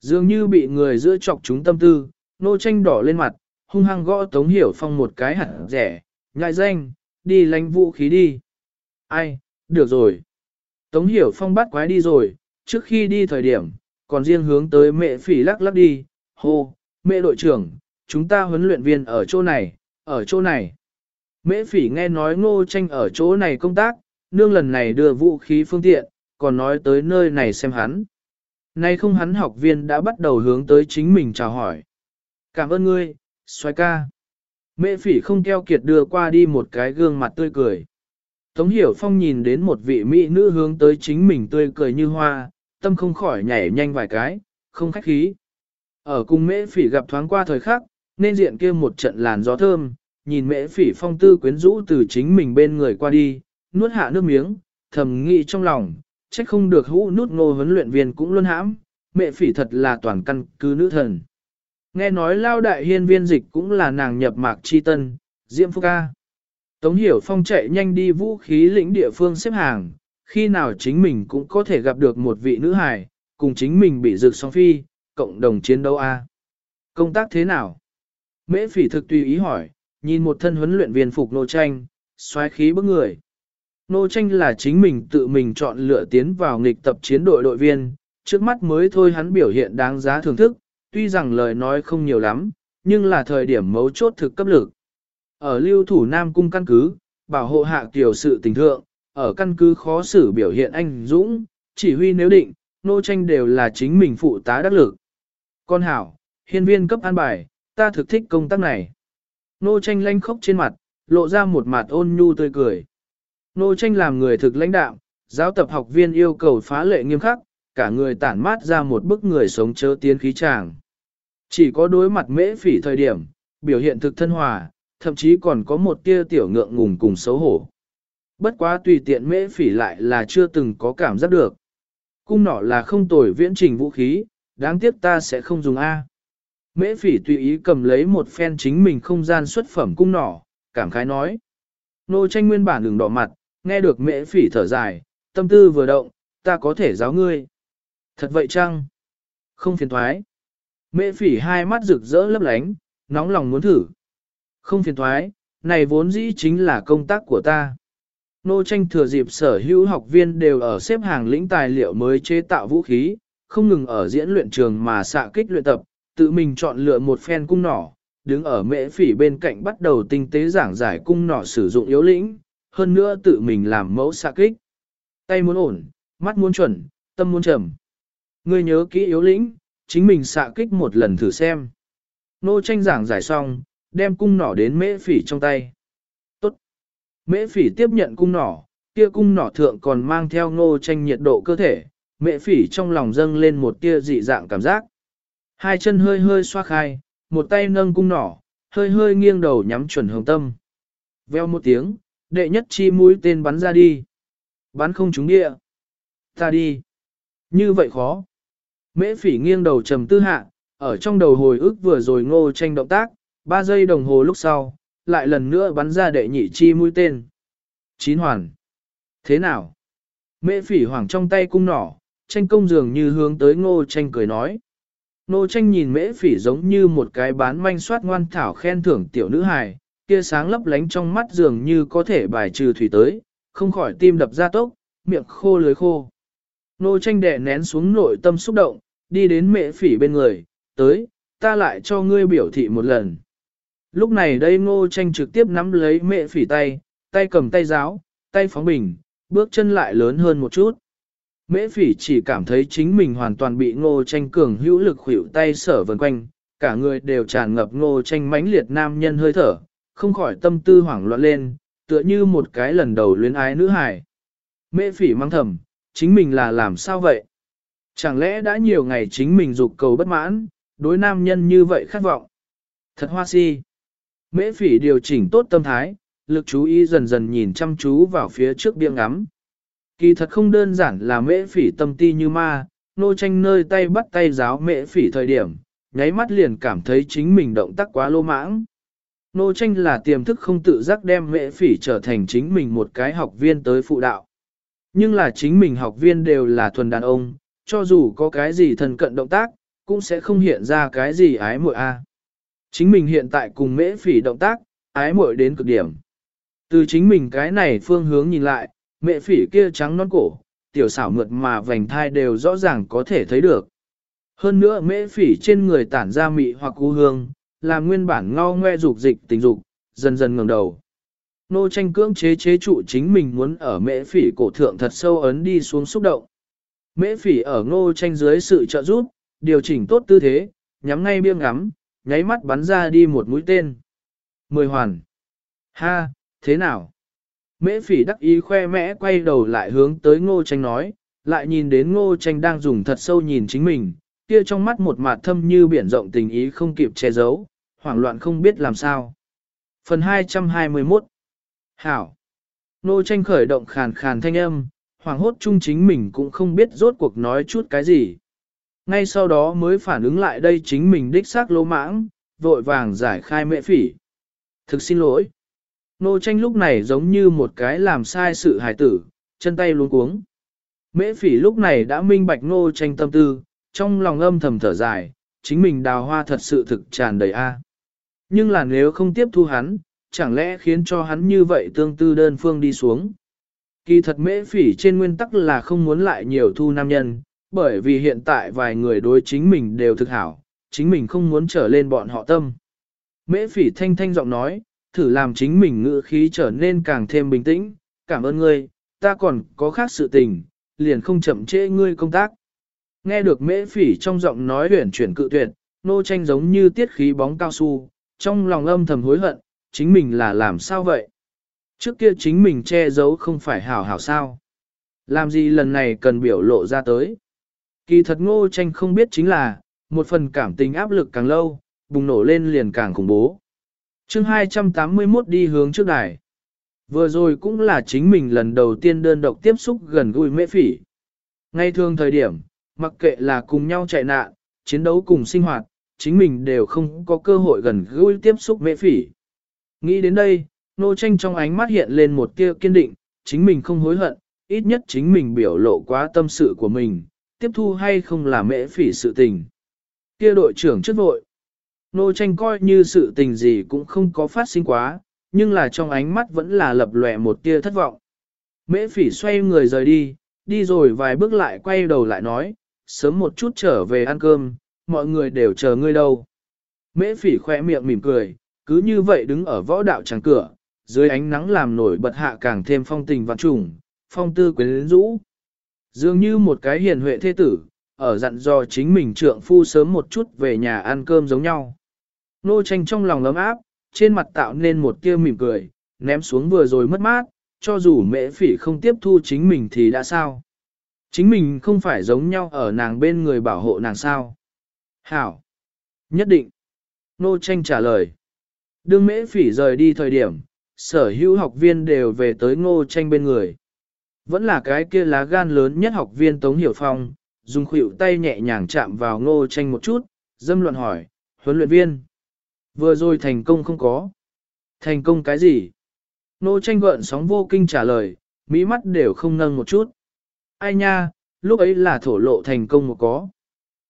Dường như bị người giữa chọc chúng tâm tư, nô tranh đỏ lên mặt, hung hăng gõ Tống Hiểu Phong một cái hẳn rẻ, ngại danh, đi lánh vũ khí đi. Ai, được rồi. Tống Hiểu Phong bắt quái đi rồi, trước khi đi thời điểm, còn riêng hướng tới mẹ phỉ lắc lắc đi, hô, mẹ đội trưởng, chúng ta huấn luyện viên ở chỗ này, ở chỗ này. Mễ phỉ nghe nói ngô tranh ở chỗ này công tác, nương lần này đưa vũ khí phương tiện, còn nói tới nơi này xem hắn. Nay không hắn học viên đã bắt đầu hướng tới chính mình chào hỏi. Cảm ơn ngươi, xoay ca. Mễ phỉ không keo kiệt đưa qua đi một cái gương mặt tươi cười. Tống Hiểu Phong nhìn đến một vị mỹ nữ hướng tới chính mình tươi cười như hoa, tâm không khỏi nhảy nhanh vài cái, không khách khí. Ở cùng mễ phỉ gặp thoáng qua thời khắc, nên diện kia một trận làn gió thơm, nhìn mễ phỉ phong tư quyến rũ từ chính mình bên người qua đi, nuốt hạ nước miếng, thầm nghĩ trong lòng, trách không được hũ nút ngô huấn luyện viên cũng luôn hãm, mẹ phỉ thật là toàn căn cứ nữ thần. Nghe nói lao đại hiên viên dịch cũng là nàng nhập mạc chi tân, Diệm Phúc ca. Tống Hiểu Phong chạy nhanh đi vũ khí lĩnh địa phương xếp hàng, khi nào chính mình cũng có thể gặp được một vị nữ hài, cùng chính mình bị rực song phi, cộng đồng chiến đấu A. Công tác thế nào? Mễ phỉ thực tùy ý hỏi, nhìn một thân huấn luyện viên phục nô tranh, xoáy khí bức người. Nô tranh là chính mình tự mình chọn lựa tiến vào nghịch tập chiến đội đội viên, trước mắt mới thôi hắn biểu hiện đáng giá thưởng thức, tuy rằng lời nói không nhiều lắm, nhưng là thời điểm mấu chốt thực cấp lực. Ở lưu thủ Nam Cung căn cứ, bảo hộ hạ tiểu sự tình thượng, ở căn cứ khó xử biểu hiện anh Dũng, chỉ huy nếu định, nô tranh đều là chính mình phụ tá đắc lực. Con hảo, hiên viên cấp an bài, ta thực thích công tác này. Nô tranh lanh khóc trên mặt, lộ ra một mặt ôn nhu tươi cười. Nô tranh làm người thực lãnh đạo, giáo tập học viên yêu cầu phá lệ nghiêm khắc, cả người tản mát ra một bức người sống chớ tiến khí tràng. Chỉ có đối mặt mễ phỉ thời điểm, biểu hiện thực thân hòa, thậm chí còn có một tia tiểu ngượng ngùng cùng xấu hổ. Bất quá tùy tiện mễ phỉ lại là chưa từng có cảm giác được. Cung nỏ là không tồi viễn trình vũ khí, đáng tiếc ta sẽ không dùng A. Mễ phỉ tùy ý cầm lấy một phen chính mình không gian xuất phẩm cung nỏ, cảm khái nói. Nô tranh nguyên bản đường đỏ mặt, nghe được mễ phỉ thở dài, tâm tư vừa động, ta có thể giáo ngươi. Thật vậy chăng? Không phiền thoái. Mễ phỉ hai mắt rực rỡ lấp lánh, nóng lòng muốn thử. Không phiền thoái, này vốn dĩ chính là công tác của ta. Nô tranh thừa dịp sở hữu học viên đều ở xếp hàng lĩnh tài liệu mới chế tạo vũ khí, không ngừng ở diễn luyện trường mà xạ kích luyện tập, tự mình chọn lựa một phen cung nỏ, đứng ở mễ phỉ bên cạnh bắt đầu tinh tế giảng giải cung nỏ sử dụng yếu lĩnh, hơn nữa tự mình làm mẫu xạ kích. Tay muốn ổn, mắt muốn chuẩn, tâm muốn trầm. Ngươi nhớ kỹ yếu lĩnh, chính mình xạ kích một lần thử xem. Nô tranh giảng giải xong, đem cung nỏ đến mễ phỉ trong tay. Tốt. Mễ phỉ tiếp nhận cung nỏ, kia cung nỏ thượng còn mang theo nô tranh nhiệt độ cơ thể. Mễ phỉ trong lòng dâng lên một tia dị dạng cảm giác. Hai chân hơi hơi xoa khai, một tay nâng cung nỏ, hơi hơi nghiêng đầu nhắm chuẩn hồng tâm. Veo một tiếng, đệ nhất chi mũi tên bắn ra đi. Bắn không trúng địa. Ta đi. Như vậy khó. Mễ phỉ nghiêng đầu trầm tư hạ, ở trong đầu hồi ức vừa rồi ngô tranh động tác, 3 giây đồng hồ lúc sau, lại lần nữa bắn ra đệ nhị chi mũi tên. Chín hoàn. Thế nào? Mễ phỉ hoảng trong tay cung nỏ, tranh công dường như hướng tới ngô tranh cười nói. Ngô tranh nhìn mễ phỉ giống như một cái bán manh soát ngoan thảo khen thưởng tiểu nữ hài, kia sáng lấp lánh trong mắt dường như có thể bài trừ thủy tới, không khỏi tim đập ra tốc, miệng khô lưới khô. Nô tranh đẻ nén xuống nội tâm xúc động, đi đến mẹ phỉ bên người, tới, ta lại cho ngươi biểu thị một lần. Lúc này đây ngô tranh trực tiếp nắm lấy mẹ phỉ tay, tay cầm tay giáo, tay phóng bình, bước chân lại lớn hơn một chút. Mễ phỉ chỉ cảm thấy chính mình hoàn toàn bị ngô tranh cường hữu lực hữu tay sở vần quanh, cả người đều tràn ngập ngô tranh mãnh liệt nam nhân hơi thở, không khỏi tâm tư hoảng loạn lên, tựa như một cái lần đầu luyến ái nữ hài. Mễ phỉ mang thầm, chính mình là làm sao vậy? Chẳng lẽ đã nhiều ngày chính mình dục cầu bất mãn, đối nam nhân như vậy khát vọng? Thật hoa si. Mễ phỉ điều chỉnh tốt tâm thái, lực chú ý dần dần nhìn chăm chú vào phía trước biếng ngắm. Kỳ thật không đơn giản là mễ phỉ tâm ti như ma, nô tranh nơi tay bắt tay giáo mễ phỉ thời điểm, nháy mắt liền cảm thấy chính mình động tác quá lô mãng. Nô tranh là tiềm thức không tự giác đem mễ phỉ trở thành chính mình một cái học viên tới phụ đạo. Nhưng là chính mình học viên đều là thuần đàn ông, cho dù có cái gì thần cận động tác, cũng sẽ không hiện ra cái gì ái muội a. À. Chính mình hiện tại cùng mễ phỉ động tác, ái muội đến cực điểm. Từ chính mình cái này phương hướng nhìn lại, mễ phỉ kia trắng non cổ, tiểu xảo mượt mà vành thai đều rõ ràng có thể thấy được. Hơn nữa mễ phỉ trên người tản ra mị hoặc cú hương, làm nguyên bản ngao ngoe dục dịch tình dục, dần dần ngẩng đầu. Nô tranh cưỡng chế chế trụ chính mình muốn ở mễ phỉ cổ thượng thật sâu ấn đi xuống xúc động. Mễ phỉ ở ngô tranh dưới sự trợ giúp, điều chỉnh tốt tư thế, nhắm ngay biêng ngắm, nháy mắt bắn ra đi một mũi tên. Mười hoàn. Ha, thế nào? Mễ phỉ đắc ý khoe mẽ quay đầu lại hướng tới ngô tranh nói, lại nhìn đến ngô tranh đang dùng thật sâu nhìn chính mình, kia trong mắt một mạt thâm như biển rộng tình ý không kịp che giấu, hoảng loạn không biết làm sao. Phần 221 Hảo nô tranh khởi động khàn khàn thanh âm, hoảng hốt chung chính mình cũng không biết rốt cuộc nói chút cái gì. Ngay sau đó mới phản ứng lại đây chính mình đích xác lỗ mãng, vội vàng giải khai mễ phỉ. Thực xin lỗi. Nô tranh lúc này giống như một cái làm sai sự hài tử, chân tay luống cuống. Mễ phỉ lúc này đã minh bạch nô tranh tâm tư, trong lòng âm thầm thở dài, chính mình đào hoa thật sự thực tràn đầy a. Nhưng là nếu không tiếp thu hắn, chẳng lẽ khiến cho hắn như vậy tương tư đơn phương đi xuống. Kỳ thật mễ phỉ trên nguyên tắc là không muốn lại nhiều thu nam nhân, bởi vì hiện tại vài người đối chính mình đều thực hảo, chính mình không muốn trở lên bọn họ tâm. Mễ phỉ thanh thanh giọng nói, thử làm chính mình ngữ khí trở nên càng thêm bình tĩnh, cảm ơn ngươi, ta còn có khác sự tình, liền không chậm trễ ngươi công tác. Nghe được mễ phỉ trong giọng nói huyển chuyển cự tuyệt, nô tranh giống như tiết khí bóng cao su, trong lòng âm thầm hối hận, chính mình là làm sao vậy? Trước kia chính mình che giấu không phải hảo hảo sao? Làm gì lần này cần biểu lộ ra tới? Kỳ thật ngô tranh không biết chính là, một phần cảm tình áp lực càng lâu, bùng nổ lên liền càng khủng bố. chương 281 đi hướng trước đài. Vừa rồi cũng là chính mình lần đầu tiên đơn độc tiếp xúc gần gũi mễ phỉ. Ngay thường thời điểm, mặc kệ là cùng nhau chạy nạn, chiến đấu cùng sinh hoạt, chính mình đều không có cơ hội gần gũi tiếp xúc mễ phỉ. Nghĩ đến đây, nô tranh trong ánh mắt hiện lên một tia kiên định, chính mình không hối hận, ít nhất chính mình biểu lộ quá tâm sự của mình, tiếp thu hay không là mễ phỉ sự tình. Kia đội trưởng trước vội. Nô tranh coi như sự tình gì cũng không có phát sinh quá, nhưng là trong ánh mắt vẫn là lập lòe một tia thất vọng. Mễ phỉ xoay người rời đi, đi rồi vài bước lại quay đầu lại nói, sớm một chút trở về ăn cơm, mọi người đều chờ ngươi đâu. Mễ phỉ khoe miệng mỉm cười, cứ như vậy đứng ở võ đạo tràng cửa, dưới ánh nắng làm nổi bật hạ càng thêm phong tình vạn trùng, phong tư quyến rũ. Dường như một cái hiền huệ thế tử, ở dặn dò chính mình trượng phu sớm một chút về nhà ăn cơm giống nhau. Nô tranh trong lòng ấm áp, trên mặt tạo nên một tia mỉm cười, ném xuống vừa rồi mất mát, cho dù Mễ phỉ không tiếp thu chính mình thì đã sao. Chính mình không phải giống nhau ở nàng bên người bảo hộ nàng sao. Hảo. Nhất định. Nô tranh trả lời. Đương mễ phỉ rời đi thời điểm, sở hữu học viên đều về tới ngô tranh bên người. Vẫn là cái kia lá gan lớn nhất học viên Tống Hiểu Phong, dùng khuỷu tay nhẹ nhàng chạm vào ngô tranh một chút, dâm luận hỏi, huấn luyện viên. Vừa rồi thành công không có. Thành công cái gì? Ngô tranh gợn sóng vô kinh trả lời, mỹ mắt đều không nâng một chút. Ai nha, lúc ấy là thổ lộ thành công một có.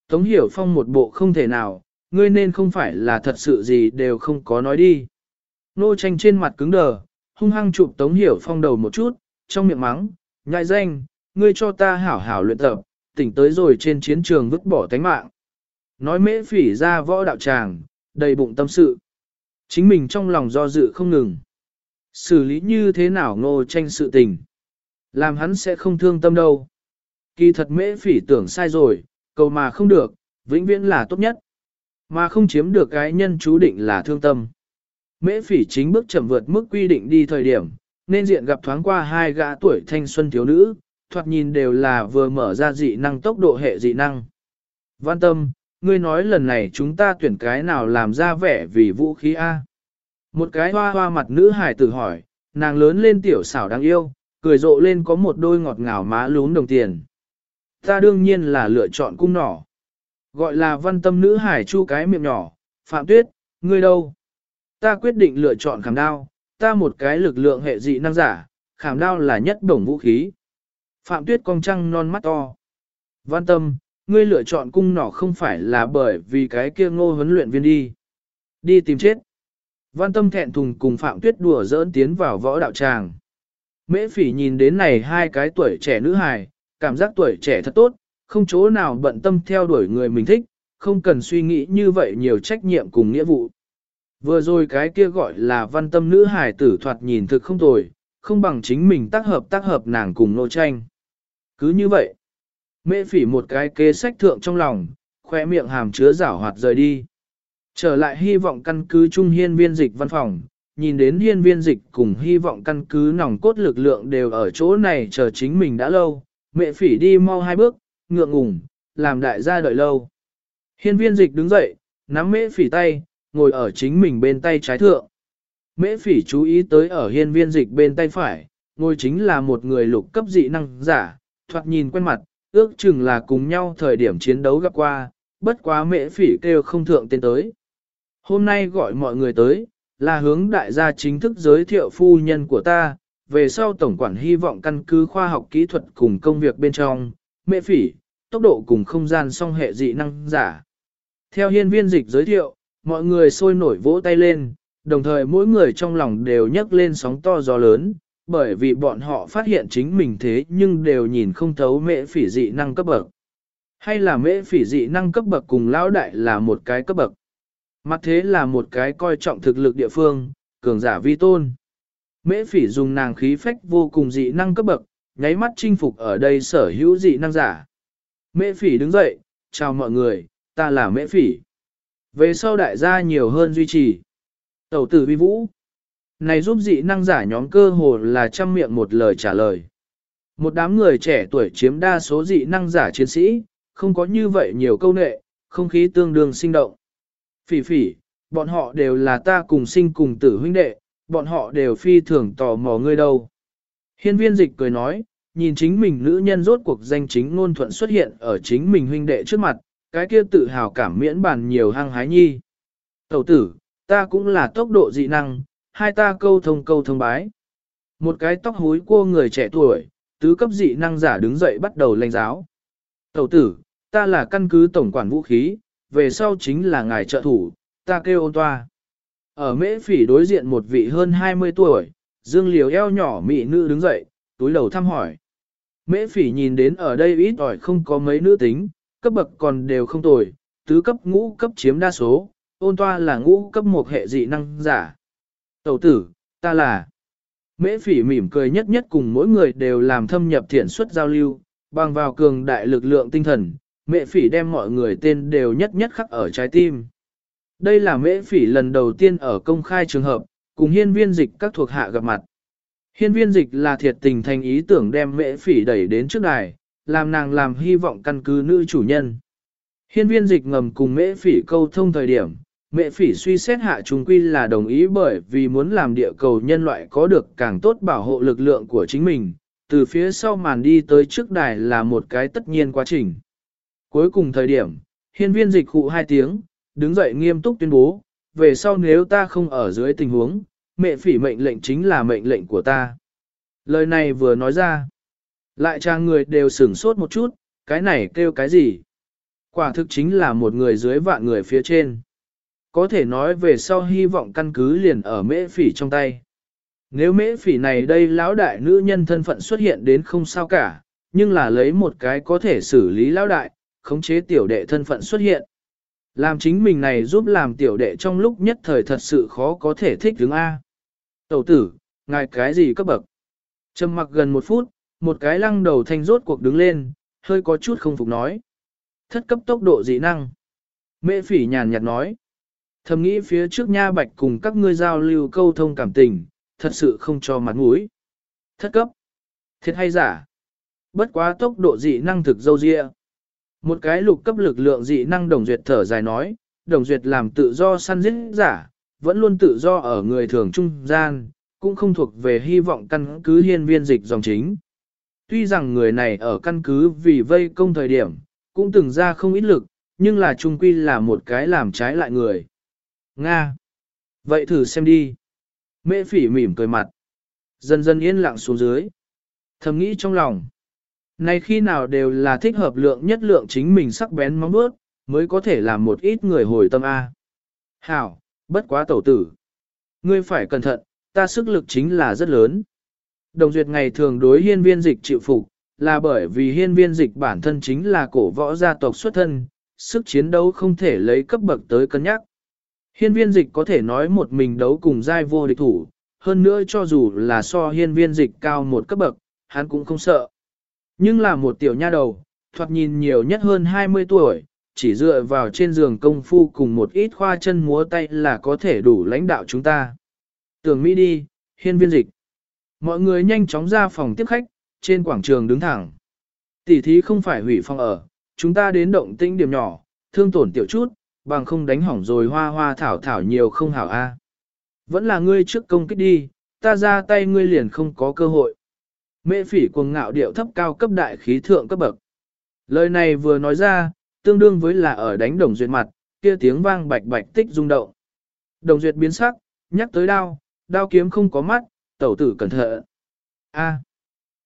Tống Hiểu Phong một bộ không thể nào, ngươi nên không phải là thật sự gì đều không có nói đi. Nô tranh trên mặt cứng đờ, hung hăng chụp Tống Hiểu Phong đầu một chút, trong miệng mắng, nhại danh, ngươi cho ta hảo hảo luyện tập, tỉnh tới rồi trên chiến trường vứt bỏ tánh mạng. Nói mễ phỉ ra võ đạo tràng, đầy bụng tâm sự. Chính mình trong lòng do dự không ngừng. Xử lý như thế nào ngô tranh sự tình. Làm hắn sẽ không thương tâm đâu. Kỳ thật mễ phỉ tưởng sai rồi, cầu mà không được, vĩnh viễn là tốt nhất. Mà không chiếm được cái nhân chú định là thương tâm. Mễ phỉ chính bước chậm vượt mức quy định đi thời điểm, nên diện gặp thoáng qua hai gã tuổi thanh xuân thiếu nữ, thoạt nhìn đều là vừa mở ra dị năng tốc độ hệ dị năng. Văn tâm, ngươi nói lần này chúng ta tuyển cái nào làm ra vẻ vì vũ khí A. Một cái hoa hoa mặt nữ hải tử hỏi, nàng lớn lên tiểu xảo đáng yêu, cười rộ lên có một đôi ngọt ngào má lún đồng tiền. Ta đương nhiên là lựa chọn cung nỏ. Gọi là văn tâm nữ hải chu cái miệng nhỏ, Phạm Tuyết, ngươi đâu? Ta quyết định lựa chọn khảm đao, ta một cái lực lượng hệ dị năng giả, khảm đao là nhất bổng vũ khí. Phạm Tuyết cong trăng non mắt to. Văn tâm, ngươi lựa chọn cung nỏ không phải là bởi vì cái kia ngô huấn luyện viên đi. Đi tìm chết. Văn tâm thẹn thùng cùng Phạm Tuyết đùa dỡn tiến vào võ đạo tràng. Mễ phỉ nhìn đến này hai cái tuổi trẻ nữ hài, cảm giác tuổi trẻ thật tốt, không chỗ nào bận tâm theo đuổi người mình thích, không cần suy nghĩ như vậy nhiều trách nhiệm cùng nghĩa vụ. Vừa rồi cái kia gọi là văn tâm nữ hài tử thoạt nhìn thực không tồi, không bằng chính mình tác hợp tác hợp nàng cùng nô tranh. Cứ như vậy, mễ phỉ một cái kế sách thượng trong lòng, khoe miệng hàm chứa rảo hoạt rời đi. Trở lại hy vọng căn cứ trung hiên viên dịch văn phòng, nhìn đến hiên viên dịch cùng hy vọng căn cứ nòng cốt lực lượng đều ở chỗ này chờ chính mình đã lâu, mẹ phỉ đi mau hai bước, ngượng ngùng, làm đại gia đợi lâu. Hiên viên dịch đứng dậy, nắm mễ phỉ tay, ngồi ở chính mình bên tay trái thượng. Mễ phỉ chú ý tới ở hiên viên dịch bên tay phải, ngồi chính là một người lục cấp dị năng giả, thoạt nhìn quen mặt, ước chừng là cùng nhau thời điểm chiến đấu gặp qua, bất quá mễ phỉ kêu không thượng tên tới. Hôm nay gọi mọi người tới, là hướng đại gia chính thức giới thiệu phu nhân của ta, về sau tổng quản hy vọng căn cứ khoa học kỹ thuật cùng công việc bên trong, mệ phỉ, tốc độ cùng không gian song hệ dị năng giả. Theo hiên viên dịch giới thiệu, mọi người sôi nổi vỗ tay lên, đồng thời mỗi người trong lòng đều nhấc lên sóng to gió lớn, bởi vì bọn họ phát hiện chính mình thế nhưng đều nhìn không thấu mệ phỉ dị năng cấp bậc. Hay là mệ phỉ dị năng cấp bậc cùng lão đại là một cái cấp bậc. Mặt thế là một cái coi trọng thực lực địa phương, cường giả vi tôn. Mễ phỉ dùng nàng khí phách vô cùng dị năng cấp bậc, nháy mắt chinh phục ở đây sở hữu dị năng giả. Mễ phỉ đứng dậy, chào mọi người, ta là mễ phỉ. Về sau đại gia nhiều hơn duy trì. Tẩu tử vi vũ. Này giúp dị năng giả nhóm cơ hồ là trăm miệng một lời trả lời. Một đám người trẻ tuổi chiếm đa số dị năng giả chiến sĩ, không có như vậy nhiều câu nệ, không khí tương đương sinh động. Phỉ phỉ, bọn họ đều là ta cùng sinh cùng tử huynh đệ, bọn họ đều phi thường tò mò ngươi đâu. Hiên viên dịch cười nói, nhìn chính mình nữ nhân rốt cuộc danh chính ngôn thuận xuất hiện ở chính mình huynh đệ trước mặt, cái kia tự hào cảm miễn bàn nhiều hăng hái nhi. Tẩu tử, ta cũng là tốc độ dị năng, hai ta câu thông câu thông bái. Một cái tóc húi cua người trẻ tuổi, tứ cấp dị năng giả đứng dậy bắt đầu lanh giáo. Tẩu tử, ta là căn cứ tổng quản vũ khí, về sau chính là ngài trợ thủ, ta kêu ôn toa. Ở mễ phỉ đối diện một vị hơn 20 tuổi, dương liều eo nhỏ mị nữ đứng dậy, túi đầu thăm hỏi. Mễ phỉ nhìn đến ở đây ít ỏi không có mấy nữ tính, cấp bậc còn đều không tồi, tứ cấp ngũ cấp chiếm đa số, ôn toa là ngũ cấp một hệ dị năng giả. Tẩu tử, ta là... Mễ phỉ mỉm cười nhất nhất cùng mỗi người đều làm thâm nhập thiện suất giao lưu, bằng vào cường đại lực lượng tinh thần, mễ phỉ đem mọi người tên đều nhất nhất khắc ở trái tim. Đây là mễ phỉ lần đầu tiên ở công khai trường hợp, cùng hiên viên dịch các thuộc hạ gặp mặt. Hiên viên dịch là thiệt tình thành ý tưởng đem mễ phỉ đẩy đến trước đài, làm nàng làm hy vọng căn cứ nữ chủ nhân. Hiên viên dịch ngầm cùng mễ phỉ câu thông thời điểm, mễ phỉ suy xét hạ chúng quy là đồng ý bởi vì muốn làm địa cầu nhân loại có được càng tốt bảo hộ lực lượng của chính mình, từ phía sau màn đi tới trước đài là một cái tất nhiên quá trình. Cuối cùng thời điểm, hiên viên dịch hụ hai tiếng, đứng dậy nghiêm túc tuyên bố, về sau nếu ta không ở dưới tình huống, mẹ phỉ mệnh lệnh chính là mệnh lệnh của ta. Lời này vừa nói ra, lại trang người đều sửng sốt một chút, cái này kêu cái gì? Quả thực chính là một người dưới vạn người phía trên. Có thể nói về sau hy vọng căn cứ liền ở mễ phỉ trong tay. Nếu mễ phỉ này đây lão đại nữ nhân thân phận xuất hiện đến không sao cả, nhưng là lấy một cái có thể xử lý lão đại, khống chế tiểu đệ thân phận xuất hiện. Làm chính mình này giúp làm tiểu đệ trong lúc nhất thời thật sự khó có thể thích đứng A. Tẩu tử, ngài cái gì cấp bậc? Trầm mặc gần một phút, một cái lăng đầu thanh rốt cuộc đứng lên, hơi có chút không phục nói. Thất cấp tốc độ dị năng. Mẹ phỉ nhàn nhạt nói. Thầm nghĩ phía trước nha bạch cùng các ngươi giao lưu câu thông cảm tình, thật sự không cho mặt mũi. Thất cấp. Thiệt hay giả? Bất quá tốc độ dị năng thực dâu dịa. Một cái lục cấp lực lượng dị năng đồng duyệt thở dài nói, đồng duyệt làm tự do săn giết giả, vẫn luôn tự do ở người thường trung gian, cũng không thuộc về hy vọng căn cứ hiên viên dịch dòng chính. Tuy rằng người này ở căn cứ vì vây công thời điểm, cũng từng ra không ít lực, nhưng là trung quy là một cái làm trái lại người. Nga! Vậy thử xem đi. Mễ phỉ mỉm cười mặt. Dần dần yên lặng xuống dưới. Thầm nghĩ trong lòng. Này khi nào đều là thích hợp lượng nhất lượng chính mình sắc bén móng bước, mới có thể làm một ít người hồi tâm A. Hảo, bất quá tẩu tử. Ngươi phải cẩn thận, ta sức lực chính là rất lớn. Đồng duyệt ngày thường đối hiên viên dịch chịu phục, là bởi vì hiên viên dịch bản thân chính là cổ võ gia tộc xuất thân, sức chiến đấu không thể lấy cấp bậc tới cân nhắc. Hiên viên dịch có thể nói một mình đấu cùng giai vô địch thủ, hơn nữa cho dù là so hiên viên dịch cao một cấp bậc, hắn cũng không sợ. Nhưng là một tiểu nha đầu, thoạt nhìn nhiều nhất hơn 20 tuổi, chỉ dựa vào trên giường công phu cùng một ít khoa chân múa tay là có thể đủ lãnh đạo chúng ta. Tưởng Mỹ đi, hiên viên dịch. Mọi người nhanh chóng ra phòng tiếp khách, trên quảng trường đứng thẳng. Tỷ thí không phải hủy phòng ở, chúng ta đến động tĩnh điểm nhỏ, thương tổn tiểu chút, bằng không đánh hỏng rồi hoa hoa thảo thảo nhiều không hảo a. Vẫn là ngươi trước công kích đi, ta ra tay ngươi liền không có cơ hội. Mễ phỉ cuồng ngạo điệu thấp cao cấp đại khí thượng cấp bậc. Lời này vừa nói ra, tương đương với là ở đánh đồng duyệt mặt, kia tiếng vang bạch bạch tích rung động. Đồng duyệt biến sắc, nhắc tới đao, đao kiếm không có mắt, tẩu tử cẩn thận. A.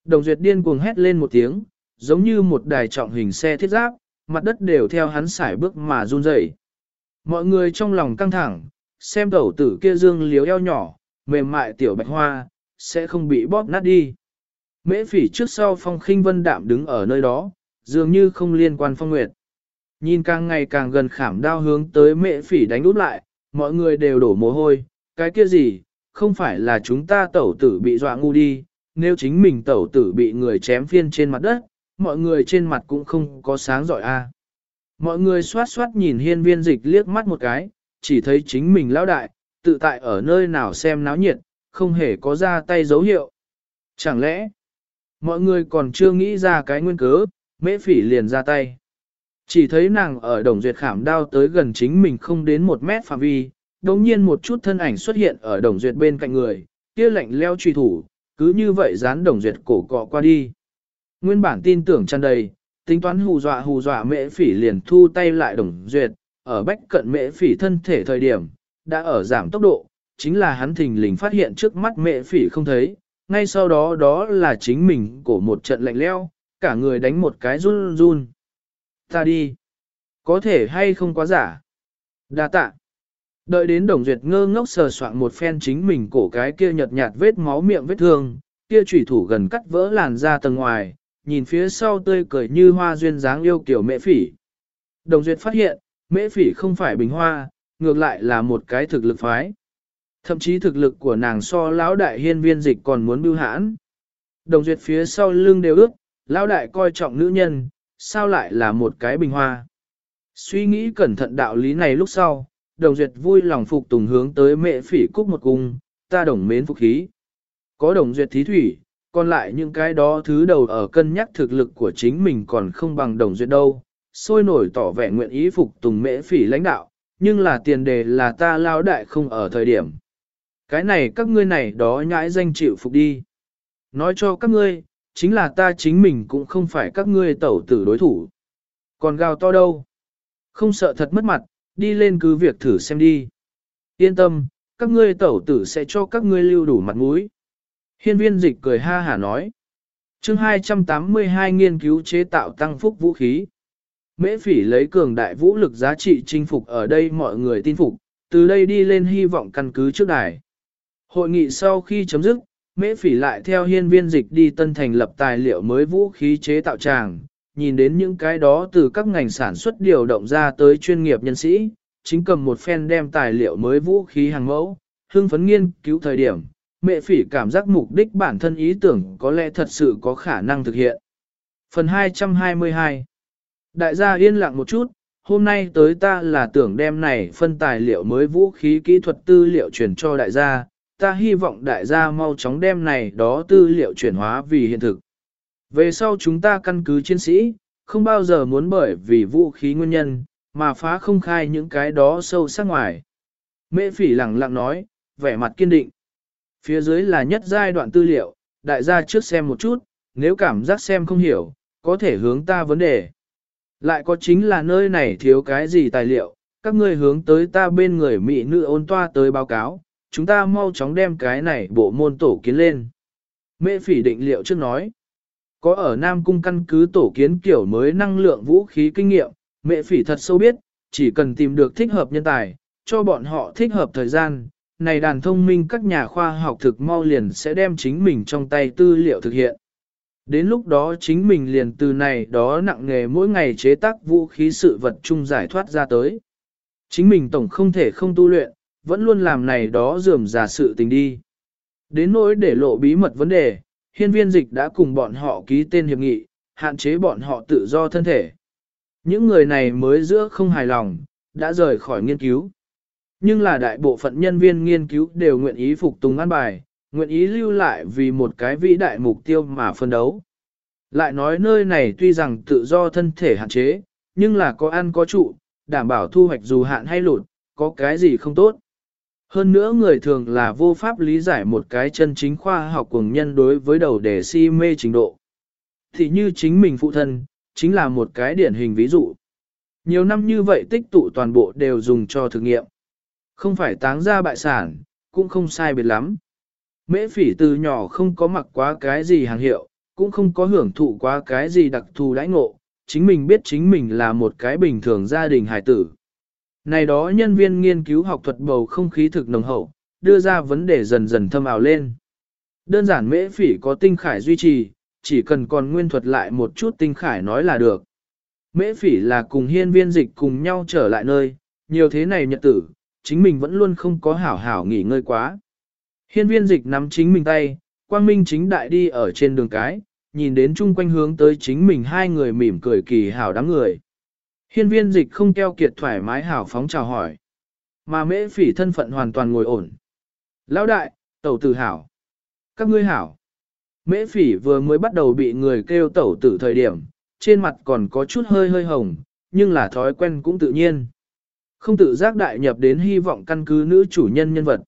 Đồng duyệt điên cuồng hét lên một tiếng, giống như một đài trọng hình xe thiết giáp, mặt đất đều theo hắn xải bước mà run rẩy. Mọi người trong lòng căng thẳng, xem tẩu tử kia dương liếu eo nhỏ, mềm mại tiểu bạch hoa, sẽ không bị bóp nát đi. Mễ phỉ trước sau phong khinh vân đạm đứng ở nơi đó, dường như không liên quan phong nguyệt. Nhìn càng ngày càng gần khảm đao hướng tới mễ phỉ đánh út lại, mọi người đều đổ mồ hôi, cái kia gì, không phải là chúng ta tẩu tử bị dọa ngu đi, nếu chính mình tẩu tử bị người chém phiên trên mặt đất, mọi người trên mặt cũng không có sáng giỏi a. Mọi người xoát xoát nhìn hiên viên dịch liếc mắt một cái, chỉ thấy chính mình lão đại, tự tại ở nơi nào xem náo nhiệt, không hề có ra tay dấu hiệu. Chẳng lẽ, mọi người còn chưa nghĩ ra cái nguyên cớ, mễ phỉ liền ra tay. Chỉ thấy nàng ở đồng duyệt khảm đao tới gần chính mình không đến một mét phạm vi, đồng nhiên một chút thân ảnh xuất hiện ở đồng duyệt bên cạnh người, kia lạnh leo truy thủ, cứ như vậy dán đồng duyệt cổ cọ qua đi. Nguyên bản tin tưởng tràn đầy, tính toán hù dọa hù dọa mễ phỉ liền thu tay lại đồng duyệt, ở bách cận mễ phỉ thân thể thời điểm, đã ở giảm tốc độ, chính là hắn thình lình phát hiện trước mắt mễ phỉ không thấy, ngay sau đó đó là chính mình cổ một trận lạnh leo, cả người đánh một cái run run. Ta đi. Có thể hay không quá giả. Đa tạ. Đợi đến đồng duyệt ngơ ngốc sờ soạn một phen chính mình cổ cái kia nhợt nhạt vết máu miệng vết thương, kia chủy thủ gần cắt vỡ làn da tầng ngoài, nhìn phía sau tươi cười như hoa duyên dáng yêu kiểu mễ phỉ. Đồng duyệt phát hiện, mễ phỉ không phải bình hoa, ngược lại là một cái thực lực phái. Thậm chí thực lực của nàng so lão đại hiên viên dịch còn muốn bưu hãn. Đồng duyệt phía sau lưng đều ước, lão đại coi trọng nữ nhân, sao lại là một cái bình hoa. Suy nghĩ cẩn thận đạo lý này lúc sau, đồng duyệt vui lòng phục tùng hướng tới mẹ phỉ cúc một cung, ta đồng mến phục khí. Có đồng duyệt thí thủy, còn lại những cái đó thứ đầu ở cân nhắc thực lực của chính mình còn không bằng đồng duyệt đâu, sôi nổi tỏ vẻ nguyện ý phục tùng mễ phỉ lãnh đạo, nhưng là tiền đề là ta lao đại không ở thời điểm. Cái này các ngươi này đó nhãi danh chịu phục đi. Nói cho các ngươi, chính là ta chính mình cũng không phải các ngươi tẩu tử đối thủ. Còn gào to đâu? Không sợ thật mất mặt, đi lên cứ việc thử xem đi. Yên tâm, các ngươi tẩu tử sẽ cho các ngươi lưu đủ mặt mũi. Hiên viên dịch cười ha hả nói. chương 282 nghiên cứu chế tạo tăng phúc vũ khí. Mễ phỉ lấy cường đại vũ lực giá trị chinh phục ở đây mọi người tin phục, từ đây đi lên hy vọng căn cứ trước đài. Hội nghị sau khi chấm dứt, mễ phỉ lại theo hiên viên dịch đi tân thành lập tài liệu mới vũ khí chế tạo tràng, nhìn đến những cái đó từ các ngành sản xuất điều động ra tới chuyên nghiệp nhân sĩ, chính cầm một phen đem tài liệu mới vũ khí hàng mẫu, hưng phấn nghiên cứu thời điểm, Mễ phỉ cảm giác mục đích bản thân ý tưởng có lẽ thật sự có khả năng thực hiện. Phần 222 Đại gia yên lặng một chút, hôm nay tới ta là tưởng đem này phân tài liệu mới vũ khí kỹ thuật tư liệu chuyển cho đại gia, ta hy vọng đại gia mau chóng đem này đó tư liệu chuyển hóa vì hiện thực. Về sau chúng ta căn cứ chiến sĩ, không bao giờ muốn bởi vì vũ khí nguyên nhân, mà phá không khai những cái đó sâu sắc ngoài. Mễ phỉ lặng lặng nói, vẻ mặt kiên định. Phía dưới là nhất giai đoạn tư liệu, đại gia trước xem một chút, nếu cảm giác xem không hiểu, có thể hướng ta vấn đề. Lại có chính là nơi này thiếu cái gì tài liệu, các ngươi hướng tới ta bên người mỹ nữ ôn toa tới báo cáo, chúng ta mau chóng đem cái này bộ môn tổ kiến lên. Mễ phỉ định liệu trước nói. Có ở Nam Cung căn cứ tổ kiến kiểu mới năng lượng vũ khí kinh nghiệm, mẹ phỉ thật sâu biết, chỉ cần tìm được thích hợp nhân tài, cho bọn họ thích hợp thời gian, này đàn thông minh các nhà khoa học thực mau liền sẽ đem chính mình trong tay tư liệu thực hiện. Đến lúc đó chính mình liền từ này đó nặng nghề mỗi ngày chế tác vũ khí sự vật chung giải thoát ra tới. Chính mình tổng không thể không tu luyện, vẫn luôn làm này đó dườm giả sự tình đi. Đến nỗi để lộ bí mật vấn đề, hiên viên dịch đã cùng bọn họ ký tên hiệp nghị, hạn chế bọn họ tự do thân thể. Những người này mới giữa không hài lòng, đã rời khỏi nghiên cứu. Nhưng là đại bộ phận nhân viên nghiên cứu đều nguyện ý phục tùng an bài, nguyện ý lưu lại vì một cái vĩ đại mục tiêu mà phân đấu. Lại nói nơi này tuy rằng tự do thân thể hạn chế, nhưng là có ăn có trụ, đảm bảo thu hoạch dù hạn hay lụt, có cái gì không tốt. Hơn nữa người thường là vô pháp lý giải một cái chân chính khoa học cùng nhân đối với đầu đề si mê trình độ. Thì như chính mình phụ thân, chính là một cái điển hình ví dụ. Nhiều năm như vậy tích tụ toàn bộ đều dùng cho thử nghiệm. Không phải táng ra bại sản, cũng không sai biệt lắm. Mễ phỉ từ nhỏ không có mặc quá cái gì hàng hiệu, cũng không có hưởng thụ quá cái gì đặc thù đãi ngộ, chính mình biết chính mình là một cái bình thường gia đình hải tử. Này đó nhân viên nghiên cứu học thuật bầu không khí thực nồng hậu, đưa ra vấn đề dần dần thâm ảo lên. Đơn giản mễ phỉ có tinh khải duy trì, chỉ cần còn nguyên thuật lại một chút tinh khải nói là được. Mễ phỉ là cùng hiên viên dịch cùng nhau trở lại nơi, nhiều thế này nhật tử, chính mình vẫn luôn không có hảo hảo nghỉ ngơi quá. Hiên viên dịch nắm chính mình tay, quang minh chính đại đi ở trên đường cái, nhìn đến chung quanh hướng tới chính mình hai người mỉm cười kỳ hảo đám người. Hiên viên dịch không keo kiệt thoải mái hảo phóng chào hỏi. Mà mễ phỉ thân phận hoàn toàn ngồi ổn. Lão đại, tẩu tử hảo. Các ngươi hảo. Mễ phỉ vừa mới bắt đầu bị người kêu tẩu tử thời điểm, trên mặt còn có chút hơi hơi hồng, nhưng là thói quen cũng tự nhiên. Không tự giác đại nhập đến hy vọng căn cứ nữ chủ nhân nhân vật.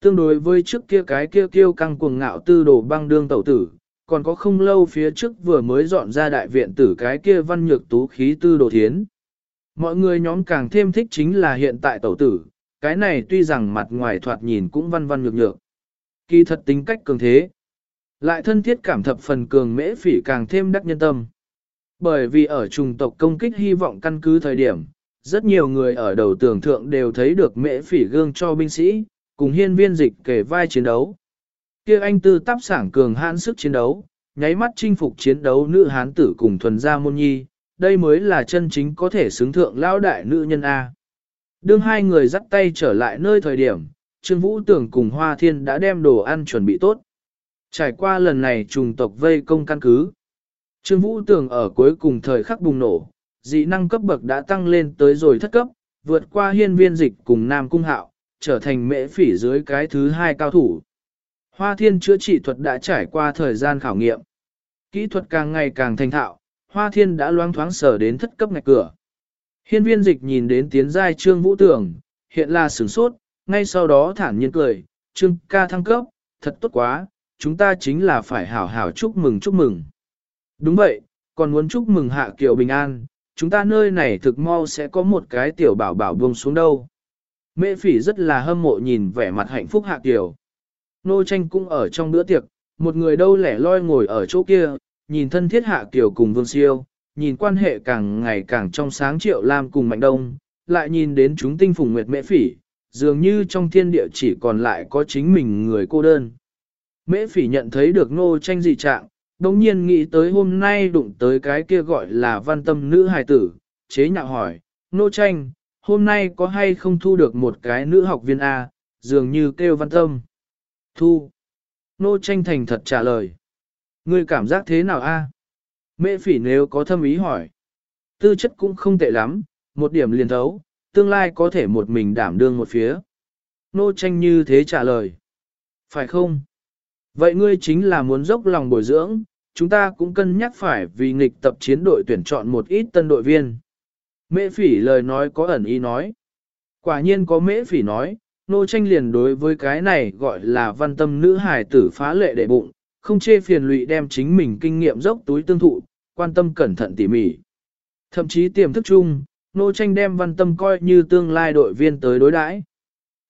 Tương đối với trước kia cái kia kêu căng cuồng ngạo tư đồ băng đương tẩu tử, còn có không lâu phía trước vừa mới dọn ra đại viện tử cái kia văn nhược tú khí tư đồ thiến. Mọi người nhóm càng thêm thích chính là hiện tại tẩu tử, cái này tuy rằng mặt ngoài thoạt nhìn cũng văn văn nhược nhược. Kỳ thật tính cách cường thế. Lại thân thiết cảm thập phần cường mễ phỉ càng thêm đắc nhân tâm. Bởi vì ở trùng tộc công kích hy vọng căn cứ thời điểm, rất nhiều người ở đầu tưởng thượng đều thấy được mễ phỉ gương cho binh sĩ, cùng hiên viên dịch kể vai chiến đấu kia anh tư táp sảng cường hãn sức chiến đấu, nháy mắt chinh phục chiến đấu nữ hán tử cùng thuần gia môn nhi, đây mới là chân chính có thể xứng thượng lão đại nữ nhân A. Đương hai người dắt tay trở lại nơi thời điểm, Trương Vũ Tưởng cùng Hoa Thiên đã đem đồ ăn chuẩn bị tốt. Trải qua lần này trùng tộc vây công căn cứ. Trương Vũ Tưởng ở cuối cùng thời khắc bùng nổ, dị năng cấp bậc đã tăng lên tới rồi thất cấp, vượt qua hiên viên dịch cùng Nam Cung Hạo, trở thành mễ phỉ dưới cái thứ hai cao thủ. Hoa thiên chữa trị thuật đã trải qua thời gian khảo nghiệm. Kỹ thuật càng ngày càng thành thạo, hoa thiên đã loang thoáng sở đến thất cấp ngạch cửa. Hiên viên dịch nhìn đến tiến giai trương vũ tưởng, hiện là sửng sốt, ngay sau đó thản nhiên cười, trương ca thăng cấp, thật tốt quá, chúng ta chính là phải hảo hảo chúc mừng chúc mừng. Đúng vậy, còn muốn chúc mừng hạ kiều bình an, chúng ta nơi này thực mau sẽ có một cái tiểu bảo bảo buông xuống đâu. Mễ phỉ rất là hâm mộ nhìn vẻ mặt hạnh phúc hạ kiều. Nô tranh cũng ở trong bữa tiệc, một người đâu lẻ loi ngồi ở chỗ kia, nhìn thân thiết hạ kiều cùng vương siêu, nhìn quan hệ càng ngày càng trong sáng triệu lam cùng mạnh đông, lại nhìn đến chúng tinh phùng nguyệt mễ phỉ, dường như trong thiên địa chỉ còn lại có chính mình người cô đơn. Mễ phỉ nhận thấy được nô tranh dị trạng, đồng nhiên nghĩ tới hôm nay đụng tới cái kia gọi là văn tâm nữ hài tử, chế nhạo hỏi, nô tranh, hôm nay có hay không thu được một cái nữ học viên A, dường như kêu văn tâm. Thu. Nô tranh thành thật trả lời. Ngươi cảm giác thế nào A? Mễ phỉ nếu có thâm ý hỏi. Tư chất cũng không tệ lắm, một điểm liền thấu, tương lai có thể một mình đảm đương một phía. Nô tranh như thế trả lời. Phải không? Vậy ngươi chính là muốn dốc lòng bồi dưỡng, chúng ta cũng cân nhắc phải vì nghịch tập chiến đội tuyển chọn một ít tân đội viên. Mễ phỉ lời nói có ẩn ý nói. Quả nhiên có mễ phỉ nói, nô tranh liền đối với cái này gọi là văn tâm nữ hài tử phá lệ đệ bụng, không chê phiền lụy đem chính mình kinh nghiệm dốc túi tương thụ, quan tâm cẩn thận tỉ mỉ. Thậm chí tiềm thức chung, nô tranh đem văn tâm coi như tương lai đội viên tới đối đãi.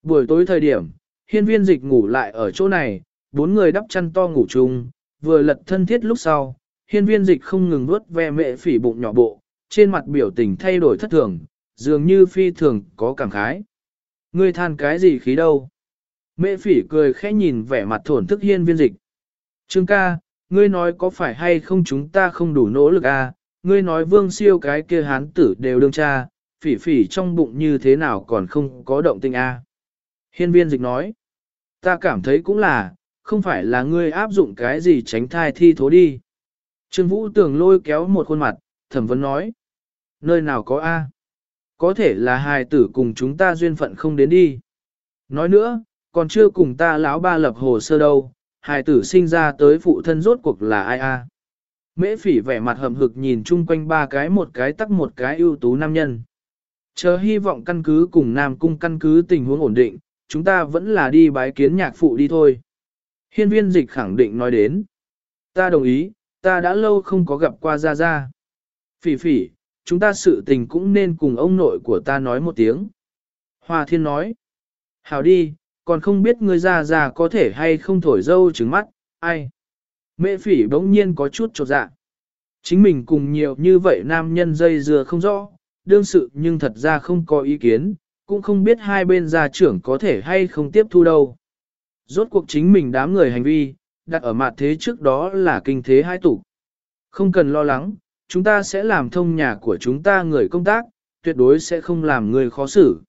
Buổi tối thời điểm, hiên viên dịch ngủ lại ở chỗ này, bốn người đắp chăn to ngủ chung, vừa lật thân thiết lúc sau, hiên viên dịch không ngừng nuốt ve mẹ phỉ bụng nhỏ bộ, trên mặt biểu tình thay đổi thất thường, dường như phi thường có cảm khái. Ngươi than cái gì khí đâu? Mẹ phỉ cười khẽ nhìn vẻ mặt thổn thức hiên viên dịch. Trương ca, ngươi nói có phải hay không chúng ta không đủ nỗ lực à? Ngươi nói vương siêu cái kia hán tử đều đương cha, phỉ phỉ trong bụng như thế nào còn không có động tình à? Hiên viên dịch nói. Ta cảm thấy cũng là, không phải là ngươi áp dụng cái gì tránh thai thi thố đi. Trương Vũ tưởng lôi kéo một khuôn mặt, thẩm vấn nói. Nơi nào có A? Có thể là hài tử cùng chúng ta duyên phận không đến đi. Nói nữa, còn chưa cùng ta lão ba lập hồ sơ đâu, hài tử sinh ra tới phụ thân rốt cuộc là ai A. Mễ phỉ vẻ mặt hầm hực nhìn chung quanh ba cái một cái tắc một cái ưu tú nam nhân. Chờ hy vọng căn cứ cùng Nam Cung căn cứ tình huống ổn định, chúng ta vẫn là đi bái kiến nhạc phụ đi thôi. Hiên viên dịch khẳng định nói đến. Ta đồng ý, ta đã lâu không có gặp qua Gia Gia. Phỉ phỉ, chúng ta sự tình cũng nên cùng ông nội của ta nói một tiếng. Hoa thiên nói. Hảo đi, còn không biết người Gia già có thể hay không thổi dâu trứng mắt, ai. Mẹ phỉ bỗng nhiên có chút trột dạ. Chính mình cùng nhiều như vậy nam nhân dây dừa không rõ, đương sự nhưng thật ra không có ý kiến, cũng không biết hai bên gia trưởng có thể hay không tiếp thu đâu. Rốt cuộc chính mình đám người hành vi, đặt ở mặt thế trước đó là kinh thế hai tủ. Không cần lo lắng, chúng ta sẽ làm thông nhà của chúng ta người công tác, tuyệt đối sẽ không làm người khó xử.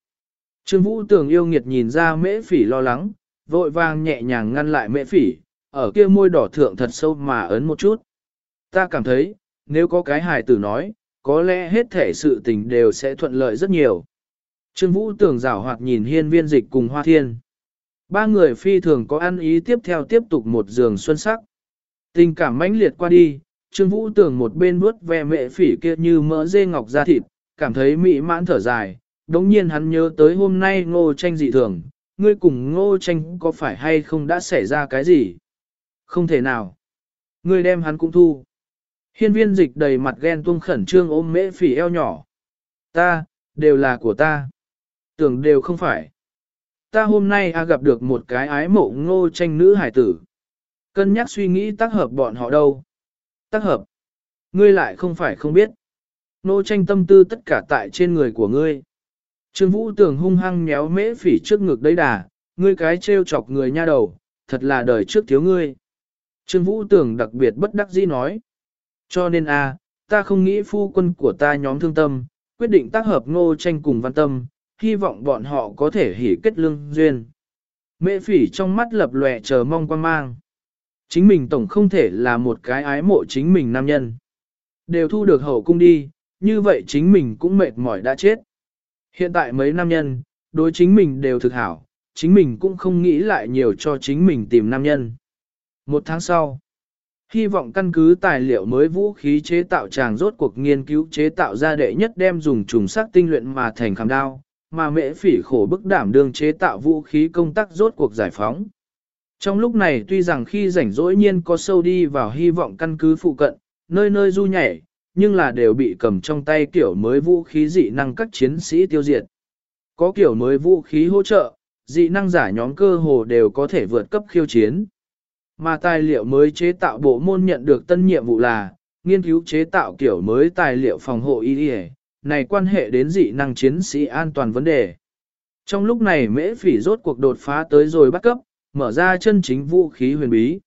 Trương Vũ tưởng yêu nghiệt nhìn ra mễ phỉ lo lắng, vội vàng nhẹ nhàng ngăn lại mễ phỉ, ở kia môi đỏ thượng thật sâu mà ấn một chút. Ta cảm thấy, nếu có cái hài tử nói, có lẽ hết thể sự tình đều sẽ thuận lợi rất nhiều. Trương Vũ tưởng rảo hoạt nhìn hiên viên dịch cùng hoa thiên. Ba người phi thường có ăn ý tiếp theo tiếp tục một giường xuân sắc. Tình cảm mãnh liệt qua đi, Trương Vũ tưởng một bên vuốt ve mẹ phỉ kia như mỡ dê ngọc da thịt, cảm thấy mỹ mãn thở dài. Đống nhiên hắn nhớ tới hôm nay ngô tranh dị thường, ngươi cùng ngô tranh có phải hay không đã xảy ra cái gì? Không thể nào. Ngươi đem hắn cũng thu. Hiên viên dịch đầy mặt ghen tuông khẩn trương ôm mễ phỉ eo nhỏ. Ta, đều là của ta. Tưởng đều không phải. Ta hôm nay a gặp được một cái ái mộ ngô tranh nữ hải tử. Cân nhắc suy nghĩ tác hợp bọn họ đâu. Tác hợp. Ngươi lại không phải không biết. nô tranh tâm tư tất cả tại trên người của ngươi. Trương Vũ tưởng hung hăng nhéo mễ phỉ trước ngực đấy đà, ngươi cái trêu chọc người nha đầu, thật là đời trước thiếu ngươi. Trương Vũ tưởng đặc biệt bất đắc dĩ nói. Cho nên a, ta không nghĩ phu quân của ta nhóm thương tâm, quyết định tác hợp ngô tranh cùng văn tâm, hy vọng bọn họ có thể hỉ kết lương duyên. Mẹ phỉ trong mắt lập lòe chờ mong quan mang. Chính mình tổng không thể là một cái ái mộ chính mình nam nhân. Đều thu được hậu cung đi, như vậy chính mình cũng mệt mỏi đã chết. Hiện tại mấy nam nhân, đối chính mình đều thực hảo, chính mình cũng không nghĩ lại nhiều cho chính mình tìm nam nhân. Một tháng sau, hy vọng căn cứ tài liệu mới vũ khí chế tạo tràng rốt cuộc nghiên cứu chế tạo ra đệ nhất đem dùng trùng sắc tinh luyện mà thành khảm đao, mà mễ phỉ khổ bức đảm đương chế tạo vũ khí công tác rốt cuộc giải phóng. Trong lúc này tuy rằng khi rảnh rỗi nhiên có sâu đi vào hy vọng căn cứ phụ cận, nơi nơi du nhảy, nhưng là đều bị cầm trong tay kiểu mới vũ khí dị năng các chiến sĩ tiêu diệt. Có kiểu mới vũ khí hỗ trợ, dị năng giả nhóm cơ hồ đều có thể vượt cấp khiêu chiến. Mà tài liệu mới chế tạo bộ môn nhận được tân nhiệm vụ là, nghiên cứu chế tạo kiểu mới tài liệu phòng hộ y này quan hệ đến dị năng chiến sĩ an toàn vấn đề. Trong lúc này mễ phỉ rốt cuộc đột phá tới rồi bắt cấp, mở ra chân chính vũ khí huyền bí.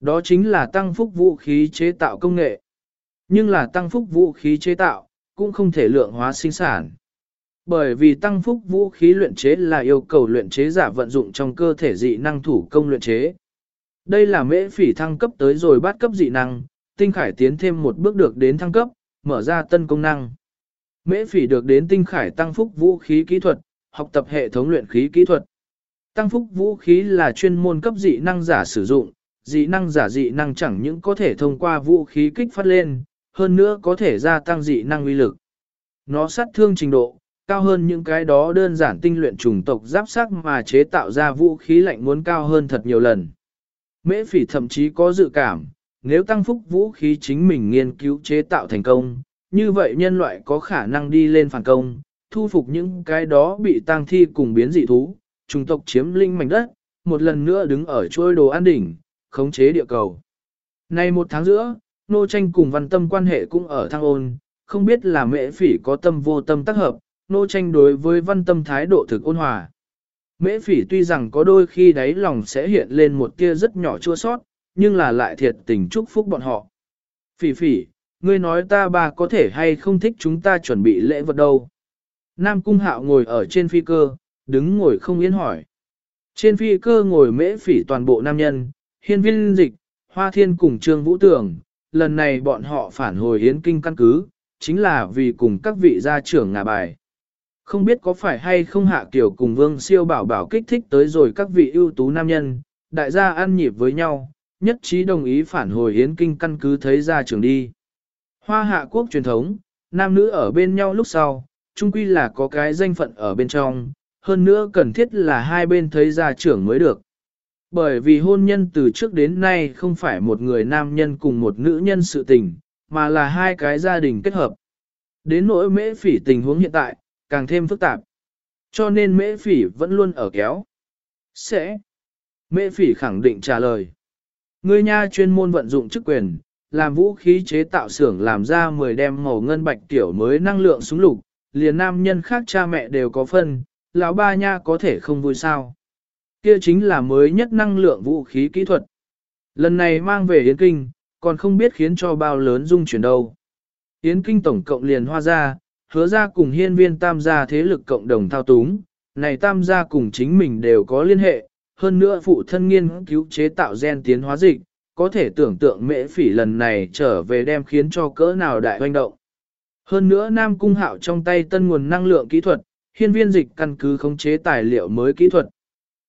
Đó chính là tăng phúc vũ khí chế tạo công nghệ. Nhưng là tăng phúc vũ khí chế tạo, cũng không thể lượng hóa sinh sản. Bởi vì tăng phúc vũ khí luyện chế là yêu cầu luyện chế giả vận dụng trong cơ thể dị năng thủ công luyện chế. Đây là mễ phỉ thăng cấp tới rồi bắt cấp dị năng, tinh khải tiến thêm một bước được đến thăng cấp, mở ra tân công năng. Mễ phỉ được đến tinh khải tăng phúc vũ khí kỹ thuật, học tập hệ thống luyện khí kỹ thuật. Tăng phúc vũ khí là chuyên môn cấp dị năng giả sử dụng, dị năng giả dị năng chẳng những có thể thông qua vũ khí kích phát lên, hơn nữa có thể gia tăng dị năng uy lực. Nó sát thương trình độ, cao hơn những cái đó đơn giản tinh luyện chủng tộc giáp sắc mà chế tạo ra vũ khí lạnh muốn cao hơn thật nhiều lần. Mễ phỉ thậm chí có dự cảm, nếu tăng phúc vũ khí chính mình nghiên cứu chế tạo thành công, như vậy nhân loại có khả năng đi lên phản công, thu phục những cái đó bị tăng thi cùng biến dị thú, trùng tộc chiếm linh mảnh đất, một lần nữa đứng ở chuôi đồ an đỉnh, khống chế địa cầu. Nay một tháng giữa, nô tranh cùng văn tâm quan hệ cũng ở thăng ôn, không biết là mễ phỉ có tâm vô tâm tác hợp, nô tranh đối với văn tâm thái độ thực ôn hòa. Mễ phỉ tuy rằng có đôi khi đáy lòng sẽ hiện lên một tia rất nhỏ chua sót, nhưng là lại thiệt tình chúc phúc bọn họ. Phỉ phỉ, ngươi nói ta bà có thể hay không thích chúng ta chuẩn bị lễ vật đâu. Nam Cung Hạo ngồi ở trên phi cơ, đứng ngồi không yên hỏi. Trên phi cơ ngồi mễ phỉ toàn bộ nam nhân, hiên viên dịch, hoa thiên cùng trương vũ tưởng, lần này bọn họ phản hồi hiến kinh căn cứ, chính là vì cùng các vị gia trưởng ngả bài. Không biết có phải hay không hạ kiểu cùng vương siêu bảo bảo kích thích tới rồi các vị ưu tú nam nhân, đại gia ăn nhịp với nhau, nhất trí đồng ý phản hồi hiến kinh căn cứ thấy gia trưởng đi. Hoa hạ quốc truyền thống, nam nữ ở bên nhau lúc sau, chung quy là có cái danh phận ở bên trong, hơn nữa cần thiết là hai bên thấy gia trưởng mới được. Bởi vì hôn nhân từ trước đến nay không phải một người nam nhân cùng một nữ nhân sự tình, mà là hai cái gia đình kết hợp. Đến nỗi mễ phỉ tình huống hiện tại, càng thêm phức tạp. Cho nên mễ phỉ vẫn luôn ở kéo. Sẽ. Mễ phỉ khẳng định trả lời. Ngươi nha chuyên môn vận dụng chức quyền, làm vũ khí chế tạo xưởng làm ra 10 đem màu ngân bạch tiểu mới năng lượng súng lục, liền nam nhân khác cha mẹ đều có phân, lão ba nha có thể không vui sao. Kia chính là mới nhất năng lượng vũ khí kỹ thuật. Lần này mang về Yến Kinh, còn không biết khiến cho bao lớn dung chuyển đâu. Yến Kinh tổng cộng liền hoa ra, hứa ra cùng hiên viên tam gia thế lực cộng đồng thao túng, này tam gia cùng chính mình đều có liên hệ, hơn nữa phụ thân nghiên cứu chế tạo gen tiến hóa dịch, có thể tưởng tượng mễ phỉ lần này trở về đem khiến cho cỡ nào đại hoành động. Hơn nữa Nam Cung Hạo trong tay tân nguồn năng lượng kỹ thuật, hiên viên dịch căn cứ khống chế tài liệu mới kỹ thuật.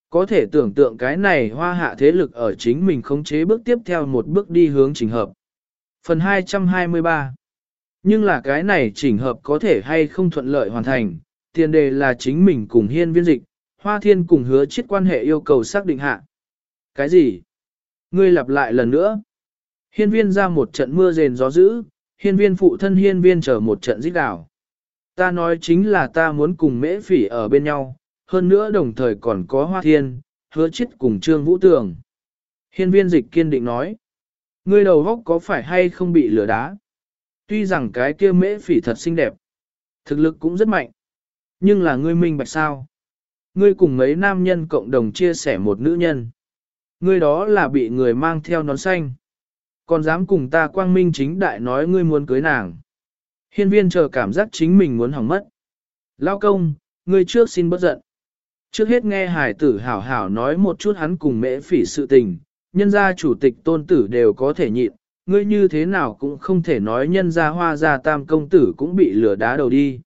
Có thể tưởng tượng cái này hoa hạ thế lực ở chính mình khống chế bước tiếp theo một bước đi hướng chỉnh hợp. Phần 223 Nhưng là cái này chỉnh hợp có thể hay không thuận lợi hoàn thành, tiền đề là chính mình cùng hiên viên dịch, hoa thiên cùng hứa chiết quan hệ yêu cầu xác định hạ. Cái gì? Ngươi lặp lại lần nữa. Hiên viên ra một trận mưa rền gió dữ, hiên viên phụ thân hiên viên chờ một trận giết đảo. Ta nói chính là ta muốn cùng mễ phỉ ở bên nhau, hơn nữa đồng thời còn có hoa thiên, hứa chết cùng trương vũ tường. Hiên viên dịch kiên định nói, ngươi đầu góc có phải hay không bị lửa đá? Tuy rằng cái kia mễ phỉ thật xinh đẹp, thực lực cũng rất mạnh, nhưng là ngươi minh bạch sao? Ngươi cùng mấy nam nhân cộng đồng chia sẻ một nữ nhân. Ngươi đó là bị người mang theo nón xanh. Còn dám cùng ta quang minh chính đại nói ngươi muốn cưới nàng. Hiên viên chờ cảm giác chính mình muốn hỏng mất. Lao công, ngươi trước xin bất giận. Trước hết nghe hải tử hảo hảo nói một chút hắn cùng mễ phỉ sự tình, nhân gia chủ tịch tôn tử đều có thể nhịn, ngươi như thế nào cũng không thể nói nhân gia hoa gia tam công tử cũng bị lửa đá đầu đi.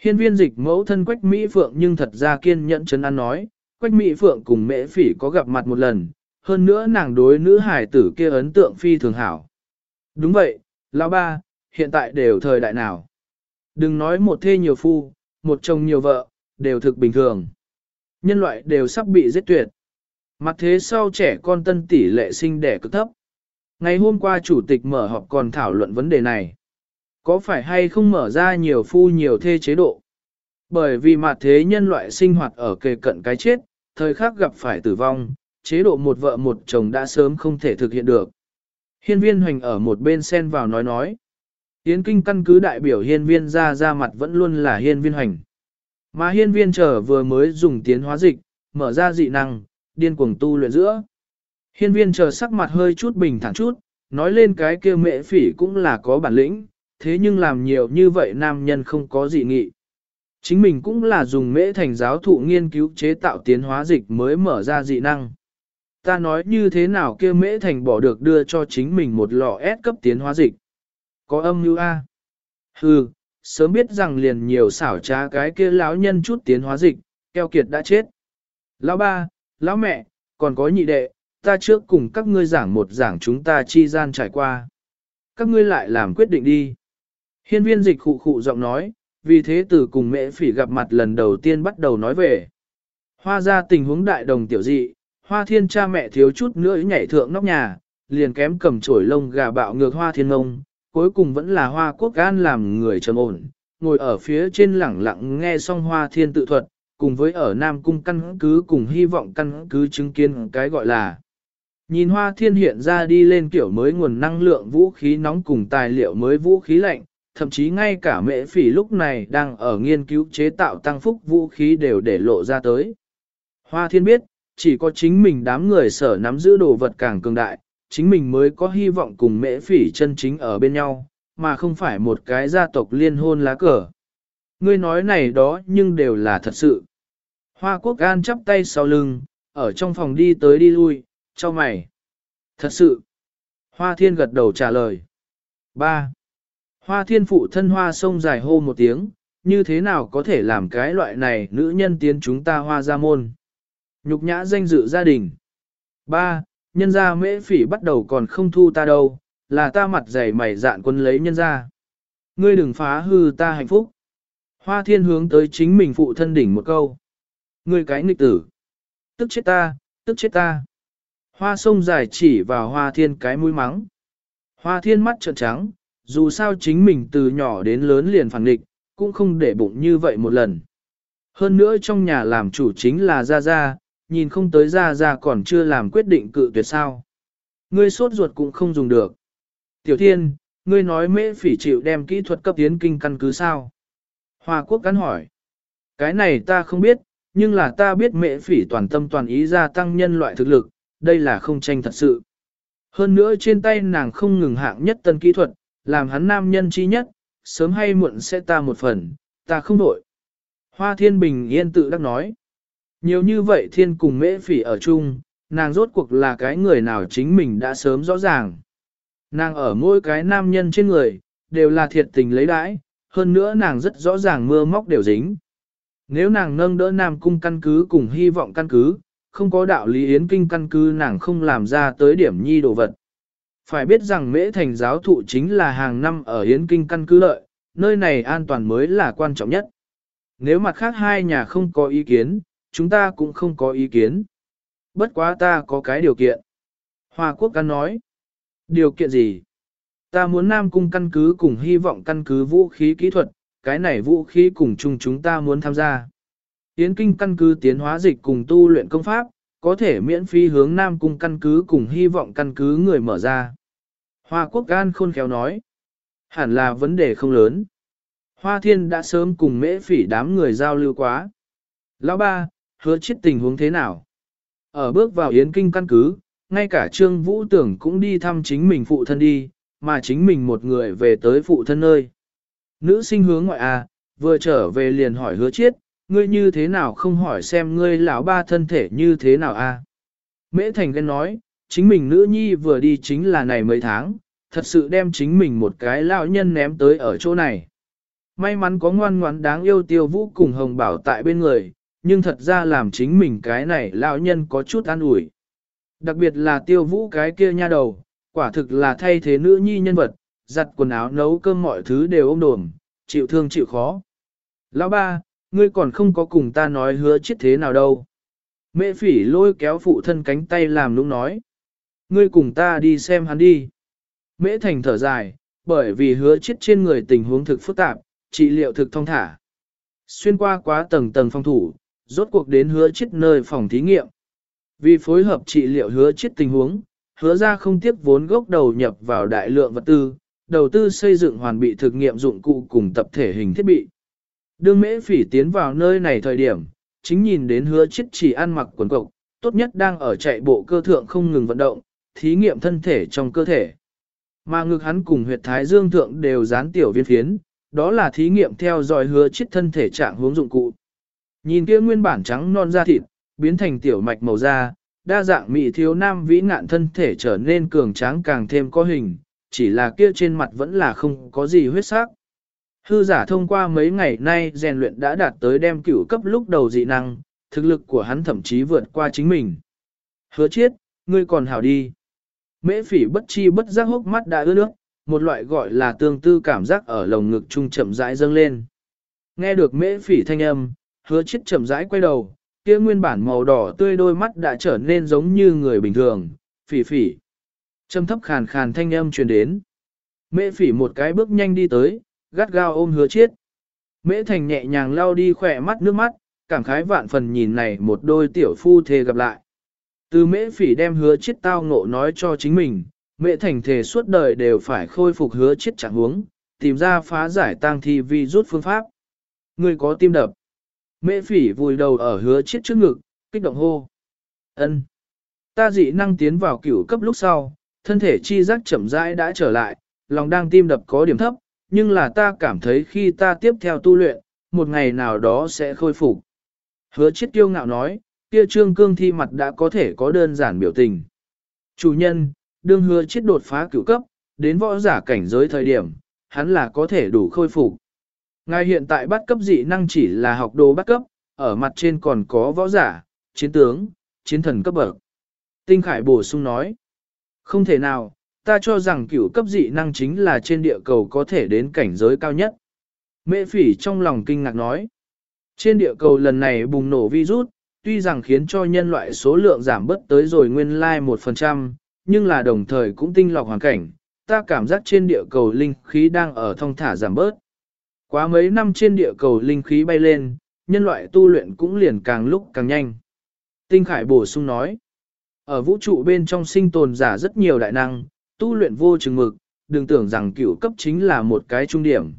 Hiên viên dịch mẫu thân Quách Mỹ Phượng nhưng thật ra kiên nhẫn chấn an nói, Quách Mỹ Phượng cùng mễ phỉ có gặp mặt một lần, hơn nữa nàng đối nữ hải tử kia ấn tượng phi thường hảo. Đúng vậy, lão ba, hiện tại đều thời đại nào. Đừng nói một thê nhiều phu, một chồng nhiều vợ, đều thực bình thường. Nhân loại đều sắp bị giết tuyệt. Mặt thế sau trẻ con tân tỷ lệ sinh đẻ cực thấp. Ngày hôm qua chủ tịch mở họp còn thảo luận vấn đề này. Có phải hay không mở ra nhiều phu nhiều thê chế độ? Bởi vì mặt thế nhân loại sinh hoạt ở kề cận cái chết, thời khắc gặp phải tử vong, chế độ một vợ một chồng đã sớm không thể thực hiện được. Hiên viên hoành ở một bên xen vào nói nói. Yến kinh căn cứ đại biểu hiên viên ra ra mặt vẫn luôn là hiên viên hoành. Mà hiên viên trở vừa mới dùng tiến hóa dịch, mở ra dị năng, điên cuồng tu luyện giữa. Hiên viên chờ sắc mặt hơi chút bình thản chút, nói lên cái kia mẹ phỉ cũng là có bản lĩnh, thế nhưng làm nhiều như vậy nam nhân không có dị nghị. Chính mình cũng là dùng mễ thành giáo thụ nghiên cứu chế tạo tiến hóa dịch mới mở ra dị năng. Ta nói như thế nào kia mễ thành bỏ được đưa cho chính mình một lọ S cấp tiến hóa dịch. Có âm mưu A. Hừ, sớm biết rằng liền nhiều xảo trá cái kia lão nhân chút tiến hóa dịch, keo kiệt đã chết. Lão ba, lão mẹ, còn có nhị đệ, ta trước cùng các ngươi giảng một giảng chúng ta chi gian trải qua. Các ngươi lại làm quyết định đi. Hiên viên dịch khụ khụ giọng nói, vì thế từ cùng mẹ phỉ gặp mặt lần đầu tiên bắt đầu nói về. Hoa ra tình huống đại đồng tiểu dị, hoa thiên cha mẹ thiếu chút nữa nhảy thượng nóc nhà, liền kém cầm chổi lông gà bạo ngược hoa thiên ngông, cuối cùng vẫn là hoa quốc gan làm người trầm ổn, ngồi ở phía trên lẳng lặng nghe xong hoa thiên tự thuật, cùng với ở Nam Cung căn cứ cùng hy vọng căn cứ chứng kiến cái gọi là Nhìn hoa thiên hiện ra đi lên kiểu mới nguồn năng lượng vũ khí nóng cùng tài liệu mới vũ khí lạnh, thậm chí ngay cả mễ phỉ lúc này đang ở nghiên cứu chế tạo tăng phúc vũ khí đều để lộ ra tới. Hoa thiên biết, chỉ có chính mình đám người sở nắm giữ đồ vật càng cường đại, chính mình mới có hy vọng cùng mễ phỉ chân chính ở bên nhau, mà không phải một cái gia tộc liên hôn lá cờ. Ngươi nói này đó nhưng đều là thật sự. Hoa quốc gan chắp tay sau lưng, ở trong phòng đi tới đi lui, cho mày. Thật sự. Hoa thiên gật đầu trả lời. 3. Hoa thiên phụ thân hoa sông dài hô một tiếng, như thế nào có thể làm cái loại này nữ nhân tiến chúng ta hoa ra môn. Nhục nhã danh dự gia đình. 3. Nhân gia mễ phỉ bắt đầu còn không thu ta đâu, là ta mặt dày mày dạn quân lấy nhân gia. Ngươi đừng phá hư ta hạnh phúc. Hoa thiên hướng tới chính mình phụ thân đỉnh một câu. Ngươi cái nghịch tử. Tức chết ta, tức chết ta. Hoa sông dài chỉ vào hoa thiên cái mũi mắng. Hoa thiên mắt trợn trắng, dù sao chính mình từ nhỏ đến lớn liền phản địch, cũng không để bụng như vậy một lần. Hơn nữa trong nhà làm chủ chính là Gia Gia, nhìn không tới Gia Gia còn chưa làm quyết định cự tuyệt sao. Ngươi sốt ruột cũng không dùng được. Tiểu Thiên, ngươi nói mễ phỉ chịu đem kỹ thuật cấp tiến kinh căn cứ sao? Hoa Quốc cắn hỏi. Cái này ta không biết, nhưng là ta biết mễ phỉ toàn tâm toàn ý gia tăng nhân loại thực lực, đây là không tranh thật sự. Hơn nữa trên tay nàng không ngừng hạng nhất tân kỹ thuật, làm hắn nam nhân chi nhất, sớm hay muộn sẽ ta một phần, ta không đổi. Hoa thiên bình yên tự đắc nói. Nhiều như vậy thiên cùng mễ phỉ ở chung, nàng rốt cuộc là cái người nào chính mình đã sớm rõ ràng. Nàng ở mỗi cái nam nhân trên người, đều là thiệt tình lấy đãi, hơn nữa nàng rất rõ ràng mưa móc đều dính. Nếu nàng nâng đỡ nam cung căn cứ cùng hy vọng căn cứ, không có đạo lý yến kinh căn cứ nàng không làm ra tới điểm nhi đồ vật. Phải biết rằng mễ thành giáo thụ chính là hàng năm ở yến kinh căn cứ lợi, nơi này an toàn mới là quan trọng nhất. Nếu mặt khác hai nhà không có ý kiến, chúng ta cũng không có ý kiến. Bất quá ta có cái điều kiện. Hoa quốc căn nói. Điều kiện gì? Ta muốn Nam Cung căn cứ cùng hy vọng căn cứ vũ khí kỹ thuật, cái này vũ khí cùng chung chúng ta muốn tham gia. Yến kinh căn cứ tiến hóa dịch cùng tu luyện công pháp, có thể miễn phí hướng Nam Cung căn cứ cùng hy vọng căn cứ người mở ra. Hoa quốc gan khôn khéo nói. Hẳn là vấn đề không lớn. Hoa thiên đã sớm cùng mễ phỉ đám người giao lưu quá. Lão ba, hứa chết tình huống thế nào? Ở bước vào Yến kinh căn cứ, ngay cả Trương Vũ Tưởng cũng đi thăm chính mình phụ thân đi, mà chính mình một người về tới phụ thân nơi. Nữ sinh hướng ngoại à, vừa trở về liền hỏi hứa chiết, ngươi như thế nào không hỏi xem ngươi lão ba thân thể như thế nào à. Mễ Thành ghen nói, chính mình nữ nhi vừa đi chính là này mấy tháng, thật sự đem chính mình một cái lão nhân ném tới ở chỗ này. May mắn có ngoan ngoãn đáng yêu tiêu vũ cùng hồng bảo tại bên người, nhưng thật ra làm chính mình cái này lão nhân có chút an ủi. Đặc biệt là tiêu vũ cái kia nha đầu, quả thực là thay thế nữ nhi nhân vật, giặt quần áo nấu cơm mọi thứ đều ôm đồm, chịu thương chịu khó. Lão ba, ngươi còn không có cùng ta nói hứa chết thế nào đâu. Mẹ phỉ lôi kéo phụ thân cánh tay làm lúc nói. Ngươi cùng ta đi xem hắn đi. Mễ thành thở dài, bởi vì hứa chết trên người tình huống thực phức tạp, trị liệu thực thông thả. Xuyên qua quá tầng tầng phong thủ, rốt cuộc đến hứa chết nơi phòng thí nghiệm. Vì phối hợp trị liệu hứa chết tình huống, hứa ra không tiếc vốn gốc đầu nhập vào đại lượng vật tư, đầu tư xây dựng hoàn bị thực nghiệm dụng cụ cùng tập thể hình thiết bị. Đương mễ phỉ tiến vào nơi này thời điểm, chính nhìn đến hứa chết chỉ ăn mặc quần cộc, tốt nhất đang ở chạy bộ cơ thượng không ngừng vận động, thí nghiệm thân thể trong cơ thể. Mà ngực hắn cùng huyệt thái dương thượng đều dán tiểu viên phiến, đó là thí nghiệm theo dõi hứa chết thân thể trạng hướng dụng cụ. Nhìn kia nguyên bản trắng non da thịt, biến thành tiểu mạch màu da, đa dạng mỹ thiếu nam vĩ ngạn thân thể trở nên cường tráng càng thêm có hình, chỉ là kia trên mặt vẫn là không có gì huyết sắc. Hư giả thông qua mấy ngày nay rèn luyện đã đạt tới đem cửu cấp lúc đầu dị năng, thực lực của hắn thậm chí vượt qua chính mình. Hứa chiết, ngươi còn hảo đi. Mễ phỉ bất chi bất giác hốc mắt đã ướt nước, một loại gọi là tương tư cảm giác ở lồng ngực trung chậm rãi dâng lên. Nghe được mễ phỉ thanh âm, hứa chết chậm rãi quay đầu, kia nguyên bản màu đỏ tươi đôi mắt đã trở nên giống như người bình thường, phỉ phỉ. Trầm thấp khàn khàn thanh âm truyền đến. Mễ phỉ một cái bước nhanh đi tới, gắt gao ôm hứa chết. Mễ thành nhẹ nhàng lau đi khỏe mắt nước mắt, cảm khái vạn phần nhìn này một đôi tiểu phu thề gặp lại. Từ mễ phỉ đem hứa chết tao ngộ nói cho chính mình, mẹ thành thề suốt đời đều phải khôi phục hứa chết trạng huống, tìm ra phá giải tang thi vi rút phương pháp. Người có tim đập. Mễ phỉ vùi đầu ở hứa chết trước ngực, kích động hô. ân Ta dị năng tiến vào cửu cấp lúc sau, thân thể chi giác chậm rãi đã trở lại, lòng đang tim đập có điểm thấp, nhưng là ta cảm thấy khi ta tiếp theo tu luyện, một ngày nào đó sẽ khôi phục. Hứa chết tiêu ngạo nói, kia trương cương thi mặt đã có thể có đơn giản biểu tình. Chủ nhân, đương hứa chết đột phá cửu cấp, đến võ giả cảnh giới thời điểm, hắn là có thể đủ khôi phục. Ngài hiện tại bắt cấp dị năng chỉ là học đồ bắt cấp, ở mặt trên còn có võ giả, chiến tướng, chiến thần cấp bậc. Tinh Khải bổ sung nói, không thể nào, ta cho rằng cửu cấp dị năng chính là trên địa cầu có thể đến cảnh giới cao nhất. Mệ phỉ trong lòng kinh ngạc nói, trên địa cầu lần này bùng nổ virus, tuy rằng khiến cho nhân loại số lượng giảm bớt tới rồi nguyên lai like 1%, nhưng là đồng thời cũng tinh lọc hoàn cảnh, ta cảm giác trên địa cầu linh khí đang ở thông thả giảm bớt. Quá mấy năm trên địa cầu linh khí bay lên, nhân loại tu luyện cũng liền càng lúc càng nhanh. Tinh Khải bổ sung nói, ở vũ trụ bên trong sinh tồn giả rất nhiều đại năng, tu luyện vô chừng mực, đừng tưởng rằng cửu cấp chính là một cái trung điểm.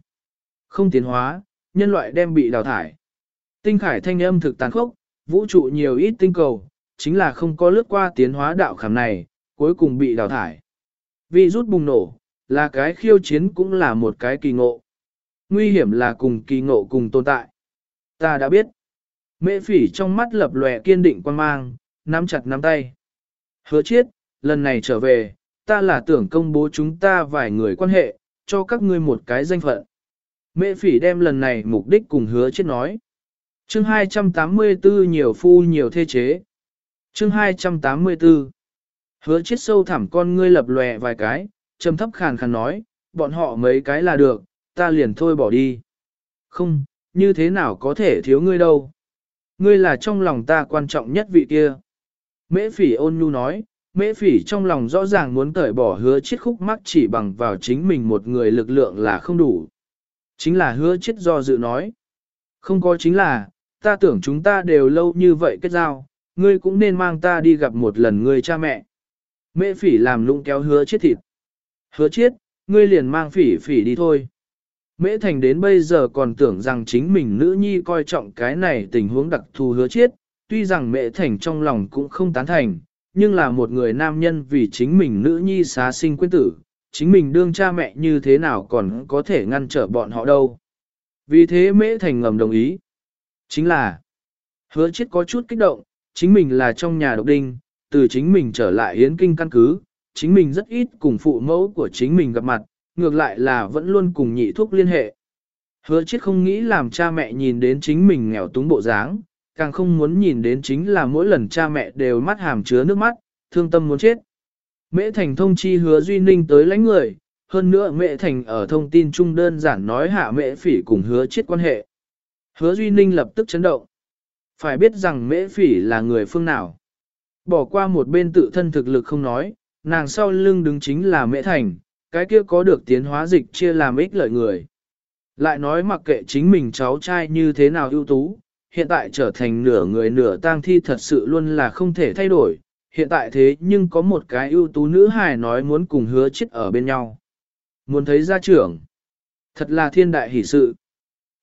Không tiến hóa, nhân loại đem bị đào thải. Tinh Khải thanh âm thực tàn khốc, vũ trụ nhiều ít tinh cầu, chính là không có lướt qua tiến hóa đạo khảm này, cuối cùng bị đào thải. Vì rút bùng nổ, là cái khiêu chiến cũng là một cái kỳ ngộ. Nguy hiểm là cùng kỳ ngộ cùng tồn tại. Ta đã biết. Mễ phỉ trong mắt lập lòe kiên định quan mang, nắm chặt nắm tay. Hứa chiết, lần này trở về, ta là tưởng công bố chúng ta vài người quan hệ, cho các ngươi một cái danh phận. Mễ phỉ đem lần này mục đích cùng hứa chết nói. Chương 284 nhiều phu nhiều thê chế. Chương 284 Hứa chết sâu thẳm con ngươi lập lòe vài cái, trầm thấp khàn khàn nói, bọn họ mấy cái là được, ta liền thôi bỏ đi. Không, như thế nào có thể thiếu ngươi đâu. Ngươi là trong lòng ta quan trọng nhất vị kia. Mễ phỉ ôn nhu nói, mễ phỉ trong lòng rõ ràng muốn cởi bỏ hứa chiết khúc mắc chỉ bằng vào chính mình một người lực lượng là không đủ. Chính là hứa chiết do dự nói. Không có chính là, ta tưởng chúng ta đều lâu như vậy kết giao, ngươi cũng nên mang ta đi gặp một lần ngươi cha mẹ. Mễ phỉ làm lũng kéo hứa chiết thịt. Hứa chiết, ngươi liền mang phỉ phỉ đi thôi. Mễ Thành đến bây giờ còn tưởng rằng chính mình nữ nhi coi trọng cái này tình huống đặc thù hứa chiết, tuy rằng Mễ Thành trong lòng cũng không tán thành, nhưng là một người nam nhân vì chính mình nữ nhi xá sinh quyến tử, chính mình đương cha mẹ như thế nào còn có thể ngăn trở bọn họ đâu. Vì thế Mễ Thành ngầm đồng ý. Chính là, hứa chiết có chút kích động, chính mình là trong nhà độc đinh, từ chính mình trở lại hiến kinh căn cứ, chính mình rất ít cùng phụ mẫu của chính mình gặp mặt, ngược lại là vẫn luôn cùng nhị thuốc liên hệ. Hứa chết không nghĩ làm cha mẹ nhìn đến chính mình nghèo túng bộ dáng, càng không muốn nhìn đến chính là mỗi lần cha mẹ đều mắt hàm chứa nước mắt, thương tâm muốn chết. Mễ Thành thông chi hứa Duy Ninh tới lãnh người, hơn nữa Mễ Thành ở thông tin chung đơn giản nói hạ Mễ Phỉ cùng hứa chết quan hệ. Hứa Duy Ninh lập tức chấn động. Phải biết rằng Mễ Phỉ là người phương nào. Bỏ qua một bên tự thân thực lực không nói, nàng sau lưng đứng chính là Mễ Thành, cái kia có được tiến hóa dịch chia làm ích lợi người. Lại nói mặc kệ chính mình cháu trai như thế nào ưu tú, hiện tại trở thành nửa người nửa tang thi thật sự luôn là không thể thay đổi. Hiện tại thế nhưng có một cái ưu tú nữ hài nói muốn cùng hứa chết ở bên nhau. Muốn thấy gia trưởng. Thật là thiên đại hỷ sự.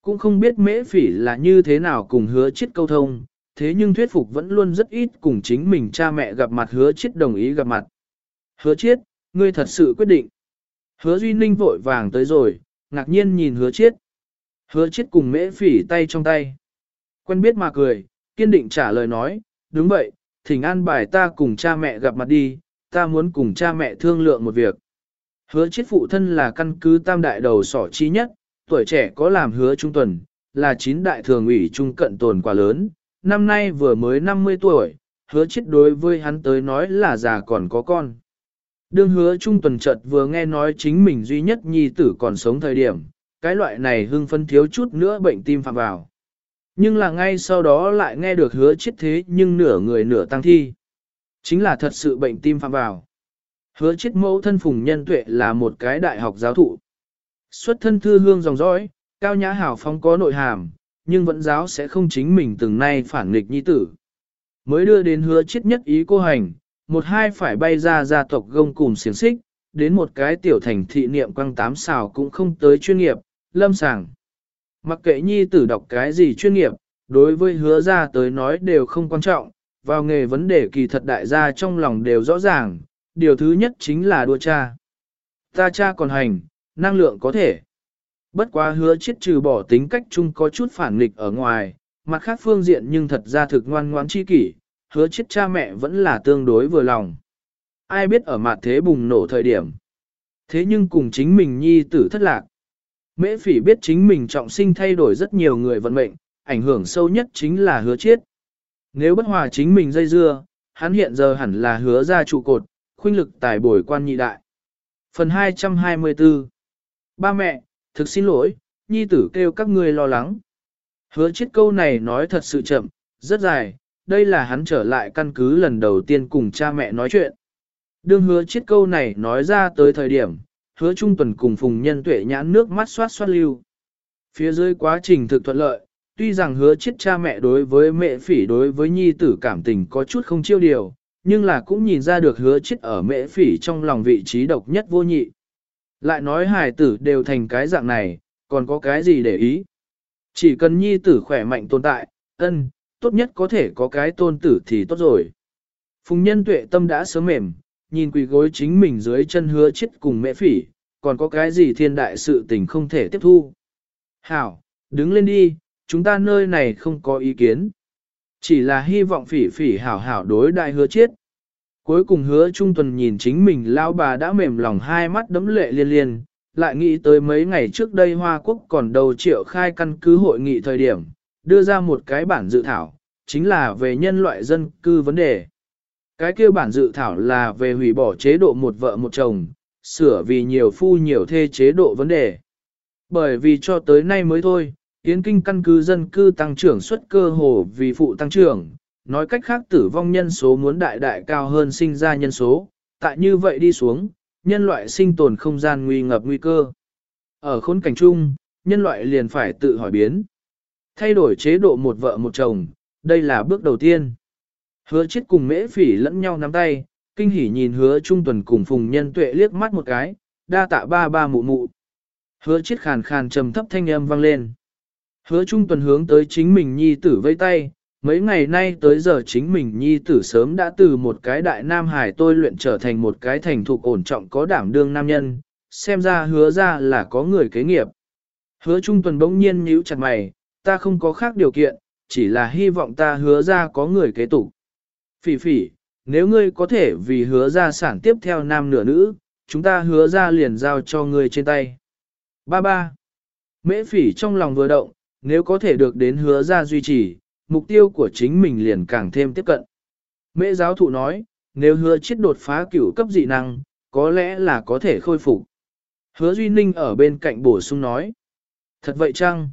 Cũng không biết mễ phỉ là như thế nào cùng hứa chết câu thông, thế nhưng thuyết phục vẫn luôn rất ít cùng chính mình cha mẹ gặp mặt hứa chết đồng ý gặp mặt. Hứa chết, ngươi thật sự quyết định. Hứa Duy Ninh vội vàng tới rồi, ngạc nhiên nhìn hứa chiết. Hứa chiết cùng mễ phỉ tay trong tay. Quen biết mà cười, kiên định trả lời nói, đúng vậy, thỉnh an bài ta cùng cha mẹ gặp mặt đi, ta muốn cùng cha mẹ thương lượng một việc. Hứa chiết phụ thân là căn cứ tam đại đầu sỏ chi nhất, tuổi trẻ có làm hứa trung tuần, là chín đại thường ủy trung cận tồn quả lớn, năm nay vừa mới 50 tuổi, hứa chiết đối với hắn tới nói là già còn có con. Đương hứa trung tuần chợt vừa nghe nói chính mình duy nhất nhi tử còn sống thời điểm, cái loại này hưng phân thiếu chút nữa bệnh tim phạm vào. Nhưng là ngay sau đó lại nghe được hứa chết thế nhưng nửa người nửa tăng thi. Chính là thật sự bệnh tim phạm vào. Hứa chết mẫu thân phùng nhân tuệ là một cái đại học giáo thụ. Xuất thân thư hương dòng dõi, cao nhã hảo phong có nội hàm, nhưng vẫn giáo sẽ không chính mình từng nay phản nghịch nhi tử. mới đưa đến hứa chết nhất ý cô hành, một hai phải bay ra gia tộc gông cùng xiềng xích, đến một cái tiểu thành thị niệm quăng tám xào cũng không tới chuyên nghiệp, lâm sàng. Mặc kệ nhi tử đọc cái gì chuyên nghiệp, đối với hứa ra tới nói đều không quan trọng, vào nghề vấn đề kỳ thật đại gia trong lòng đều rõ ràng, điều thứ nhất chính là đua cha. Ta cha còn hành, năng lượng có thể. Bất quá hứa chết trừ bỏ tính cách chung có chút phản nghịch ở ngoài, mặt khác phương diện nhưng thật ra thực ngoan ngoãn chi kỷ, hứa chết cha mẹ vẫn là tương đối vừa lòng. Ai biết ở mặt thế bùng nổ thời điểm. Thế nhưng cùng chính mình nhi tử thất lạc. Mễ phỉ biết chính mình trọng sinh thay đổi rất nhiều người vận mệnh, ảnh hưởng sâu nhất chính là hứa chết. Nếu bất hòa chính mình dây dưa, hắn hiện giờ hẳn là hứa ra trụ cột, khuynh lực tài bồi quan nhị đại. Phần 224 Ba mẹ, thực xin lỗi, nhi tử kêu các ngươi lo lắng. Hứa chết câu này nói thật sự chậm, rất dài, đây là hắn trở lại căn cứ lần đầu tiên cùng cha mẹ nói chuyện. Đương hứa chiết câu này nói ra tới thời điểm, hứa trung tuần cùng phùng nhân tuệ nhãn nước mắt xoát xoát lưu. Phía dưới quá trình thực thuận lợi, tuy rằng hứa chiết cha mẹ đối với mẹ phỉ đối với nhi tử cảm tình có chút không chiêu điều, nhưng là cũng nhìn ra được hứa chiết ở mẹ phỉ trong lòng vị trí độc nhất vô nhị. Lại nói hài tử đều thành cái dạng này, còn có cái gì để ý. Chỉ cần nhi tử khỏe mạnh tồn tại, ân, tốt nhất có thể có cái tôn tử thì tốt rồi. Phùng nhân tuệ tâm đã sớm mềm, nhìn quỳ gối chính mình dưới chân hứa chết cùng mẹ phỉ, còn có cái gì thiên đại sự tình không thể tiếp thu. Hảo, đứng lên đi, chúng ta nơi này không có ý kiến. Chỉ là hy vọng phỉ phỉ hảo hảo đối đại hứa chết. Cuối cùng hứa trung tuần nhìn chính mình lao bà đã mềm lòng hai mắt đấm lệ liên liên, lại nghĩ tới mấy ngày trước đây Hoa Quốc còn đầu triệu khai căn cứ hội nghị thời điểm, đưa ra một cái bản dự thảo, chính là về nhân loại dân cư vấn đề. Cái kia bản dự thảo là về hủy bỏ chế độ một vợ một chồng, sửa vì nhiều phu nhiều thê chế độ vấn đề. Bởi vì cho tới nay mới thôi, Yến Kinh căn cứ dân cư tăng trưởng suất cơ hồ vì phụ tăng trưởng, nói cách khác tử vong nhân số muốn đại đại cao hơn sinh ra nhân số, tại như vậy đi xuống, nhân loại sinh tồn không gian nguy ngập nguy cơ. Ở khốn cảnh chung, nhân loại liền phải tự hỏi biến. Thay đổi chế độ một vợ một chồng, đây là bước đầu tiên. Hứa chết cùng mễ phỉ lẫn nhau nắm tay, kinh hỉ nhìn hứa trung tuần cùng phùng nhân tuệ liếc mắt một cái, đa tạ ba ba mụ mụ. Hứa chết khàn khàn trầm thấp thanh âm vang lên. Hứa trung tuần hướng tới chính mình nhi tử vây tay, mấy ngày nay tới giờ chính mình nhi tử sớm đã từ một cái đại nam hải tôi luyện trở thành một cái thành thục ổn trọng có đảm đương nam nhân, xem ra hứa ra là có người kế nghiệp. Hứa trung tuần bỗng nhiên nhíu chặt mày, ta không có khác điều kiện, chỉ là hy vọng ta hứa ra có người kế tục. Phỉ phỉ, nếu ngươi có thể vì hứa ra sản tiếp theo nam nửa nữ, chúng ta hứa ra liền giao cho ngươi trên tay. Ba ba. Mễ phỉ trong lòng vừa động, nếu có thể được đến hứa ra duy trì, mục tiêu của chính mình liền càng thêm tiếp cận. Mễ giáo thụ nói, nếu hứa chết đột phá cửu cấp dị năng, có lẽ là có thể khôi phục. Hứa Duy Ninh ở bên cạnh bổ sung nói. Thật vậy chăng?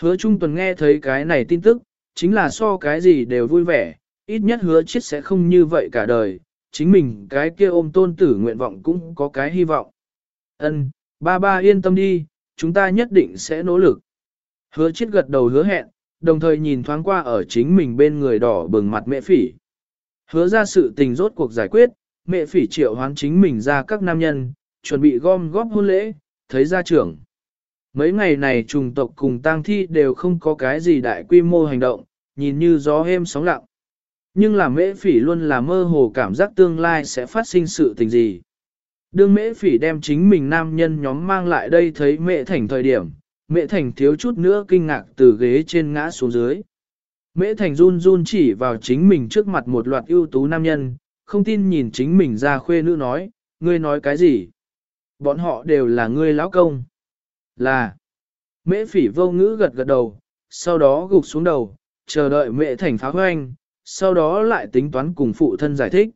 Hứa Trung Tuần nghe thấy cái này tin tức, chính là so cái gì đều vui vẻ, ít nhất hứa chết sẽ không như vậy cả đời, chính mình cái kia ôm tôn tử nguyện vọng cũng có cái hy vọng. Ân, ba ba yên tâm đi, chúng ta nhất định sẽ nỗ lực. Hứa chết gật đầu hứa hẹn, đồng thời nhìn thoáng qua ở chính mình bên người đỏ bừng mặt mẹ phỉ. Hứa ra sự tình rốt cuộc giải quyết, mẹ phỉ triệu hoán chính mình ra các nam nhân, chuẩn bị gom góp hôn lễ, thấy ra trưởng. Mấy ngày này trùng tộc cùng tang thi đều không có cái gì đại quy mô hành động, nhìn như gió êm sóng lặng. Nhưng là mễ phỉ luôn là mơ hồ cảm giác tương lai sẽ phát sinh sự tình gì. Đương mễ phỉ đem chính mình nam nhân nhóm mang lại đây thấy mẹ thành thời điểm, mẹ thành thiếu chút nữa kinh ngạc từ ghế trên ngã xuống dưới. Mễ thành run run chỉ vào chính mình trước mặt một loạt ưu tú nam nhân, không tin nhìn chính mình ra khuê nữ nói, ngươi nói cái gì? Bọn họ đều là ngươi lão công. Là. Mễ phỉ vô ngữ gật gật đầu, sau đó gục xuống đầu, chờ đợi mẹ thành phá hoanh, sau đó lại tính toán cùng phụ thân giải thích.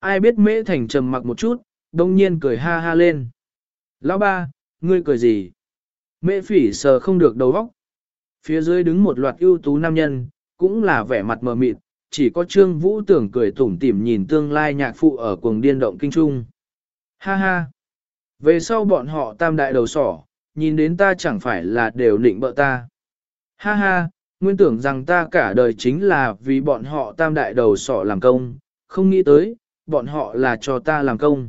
Ai biết mễ thành trầm mặc một chút, đông nhiên cười ha ha lên. Lão ba, ngươi cười gì? Mễ phỉ sờ không được đầu óc. Phía dưới đứng một loạt ưu tú nam nhân, cũng là vẻ mặt mờ mịt, chỉ có Trương Vũ tưởng cười tủm tỉm nhìn tương lai nhạc phụ ở cuồng điên động kinh trung. Ha ha! Về sau bọn họ tam đại đầu sỏ, nhìn đến ta chẳng phải là đều nịnh bợ ta. Ha ha, nguyên tưởng rằng ta cả đời chính là vì bọn họ tam đại đầu sọ làm công, không nghĩ tới, bọn họ là cho ta làm công.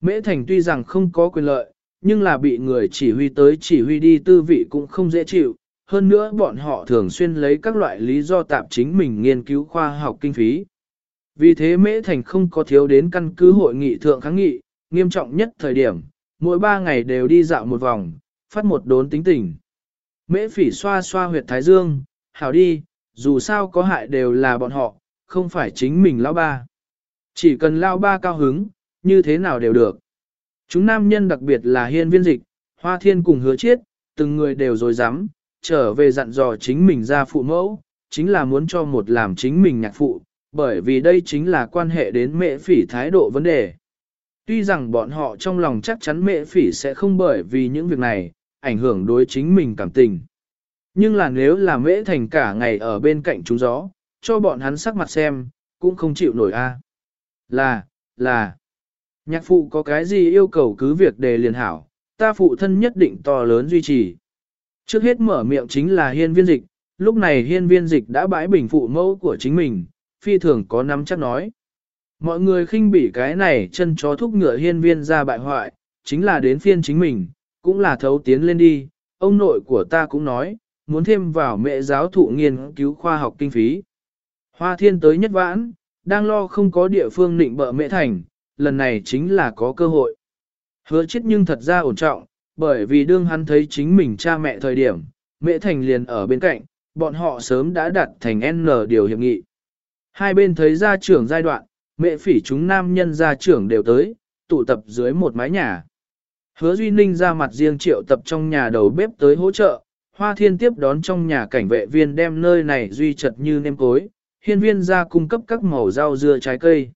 Mễ Thành tuy rằng không có quyền lợi, nhưng là bị người chỉ huy tới chỉ huy đi tư vị cũng không dễ chịu. Hơn nữa bọn họ thường xuyên lấy các loại lý do tạp chính mình nghiên cứu khoa học kinh phí. Vì thế Mễ Thành không có thiếu đến căn cứ hội nghị thượng kháng nghị, nghiêm trọng nhất thời điểm, mỗi ba ngày đều đi dạo một vòng, phát một đốn tính tình. Mễ phỉ xoa xoa huyệt thái dương, hảo đi, dù sao có hại đều là bọn họ, không phải chính mình lão ba. Chỉ cần Lão ba cao hứng, như thế nào đều được. Chúng nam nhân đặc biệt là hiên viên dịch, hoa thiên cùng hứa chiết, từng người đều dối dám, trở về dặn dò chính mình ra phụ mẫu, chính là muốn cho một làm chính mình nhạc phụ, bởi vì đây chính là quan hệ đến mẹ phỉ thái độ vấn đề. Tuy rằng bọn họ trong lòng chắc chắn mẹ phỉ sẽ không bởi vì những việc này, ảnh hưởng đối chính mình cảm tình. Nhưng là nếu là mễ thành cả ngày ở bên cạnh chúng gió, cho bọn hắn sắc mặt xem, cũng không chịu nổi a. Là, là, nhạc phụ có cái gì yêu cầu cứ việc đề liền hảo, ta phụ thân nhất định to lớn duy trì. Trước hết mở miệng chính là hiên viên dịch, lúc này hiên viên dịch đã bãi bình phụ mẫu của chính mình, phi thường có nắm chắc nói. Mọi người khinh bỉ cái này chân chó thúc ngựa hiên viên ra bại hoại, chính là đến phiên chính mình, cũng là thấu tiến lên đi, ông nội của ta cũng nói, muốn thêm vào mẹ giáo thụ nghiên cứu khoa học kinh phí. Hoa thiên tới nhất vãn, đang lo không có địa phương định bợ mẹ thành, lần này chính là có cơ hội. Hứa chết nhưng thật ra ổn trọng, bởi vì đương hắn thấy chính mình cha mẹ thời điểm, mẹ thành liền ở bên cạnh, bọn họ sớm đã đặt thành N điều hiệp nghị. Hai bên thấy gia trưởng giai đoạn, mẹ phỉ chúng nam nhân gia trưởng đều tới, tụ tập dưới một mái nhà. Hứa Duy Ninh ra mặt riêng triệu tập trong nhà đầu bếp tới hỗ trợ, Hoa Thiên tiếp đón trong nhà cảnh vệ viên đem nơi này duy trật như nêm cối, hiên viên ra cung cấp các màu rau dưa trái cây.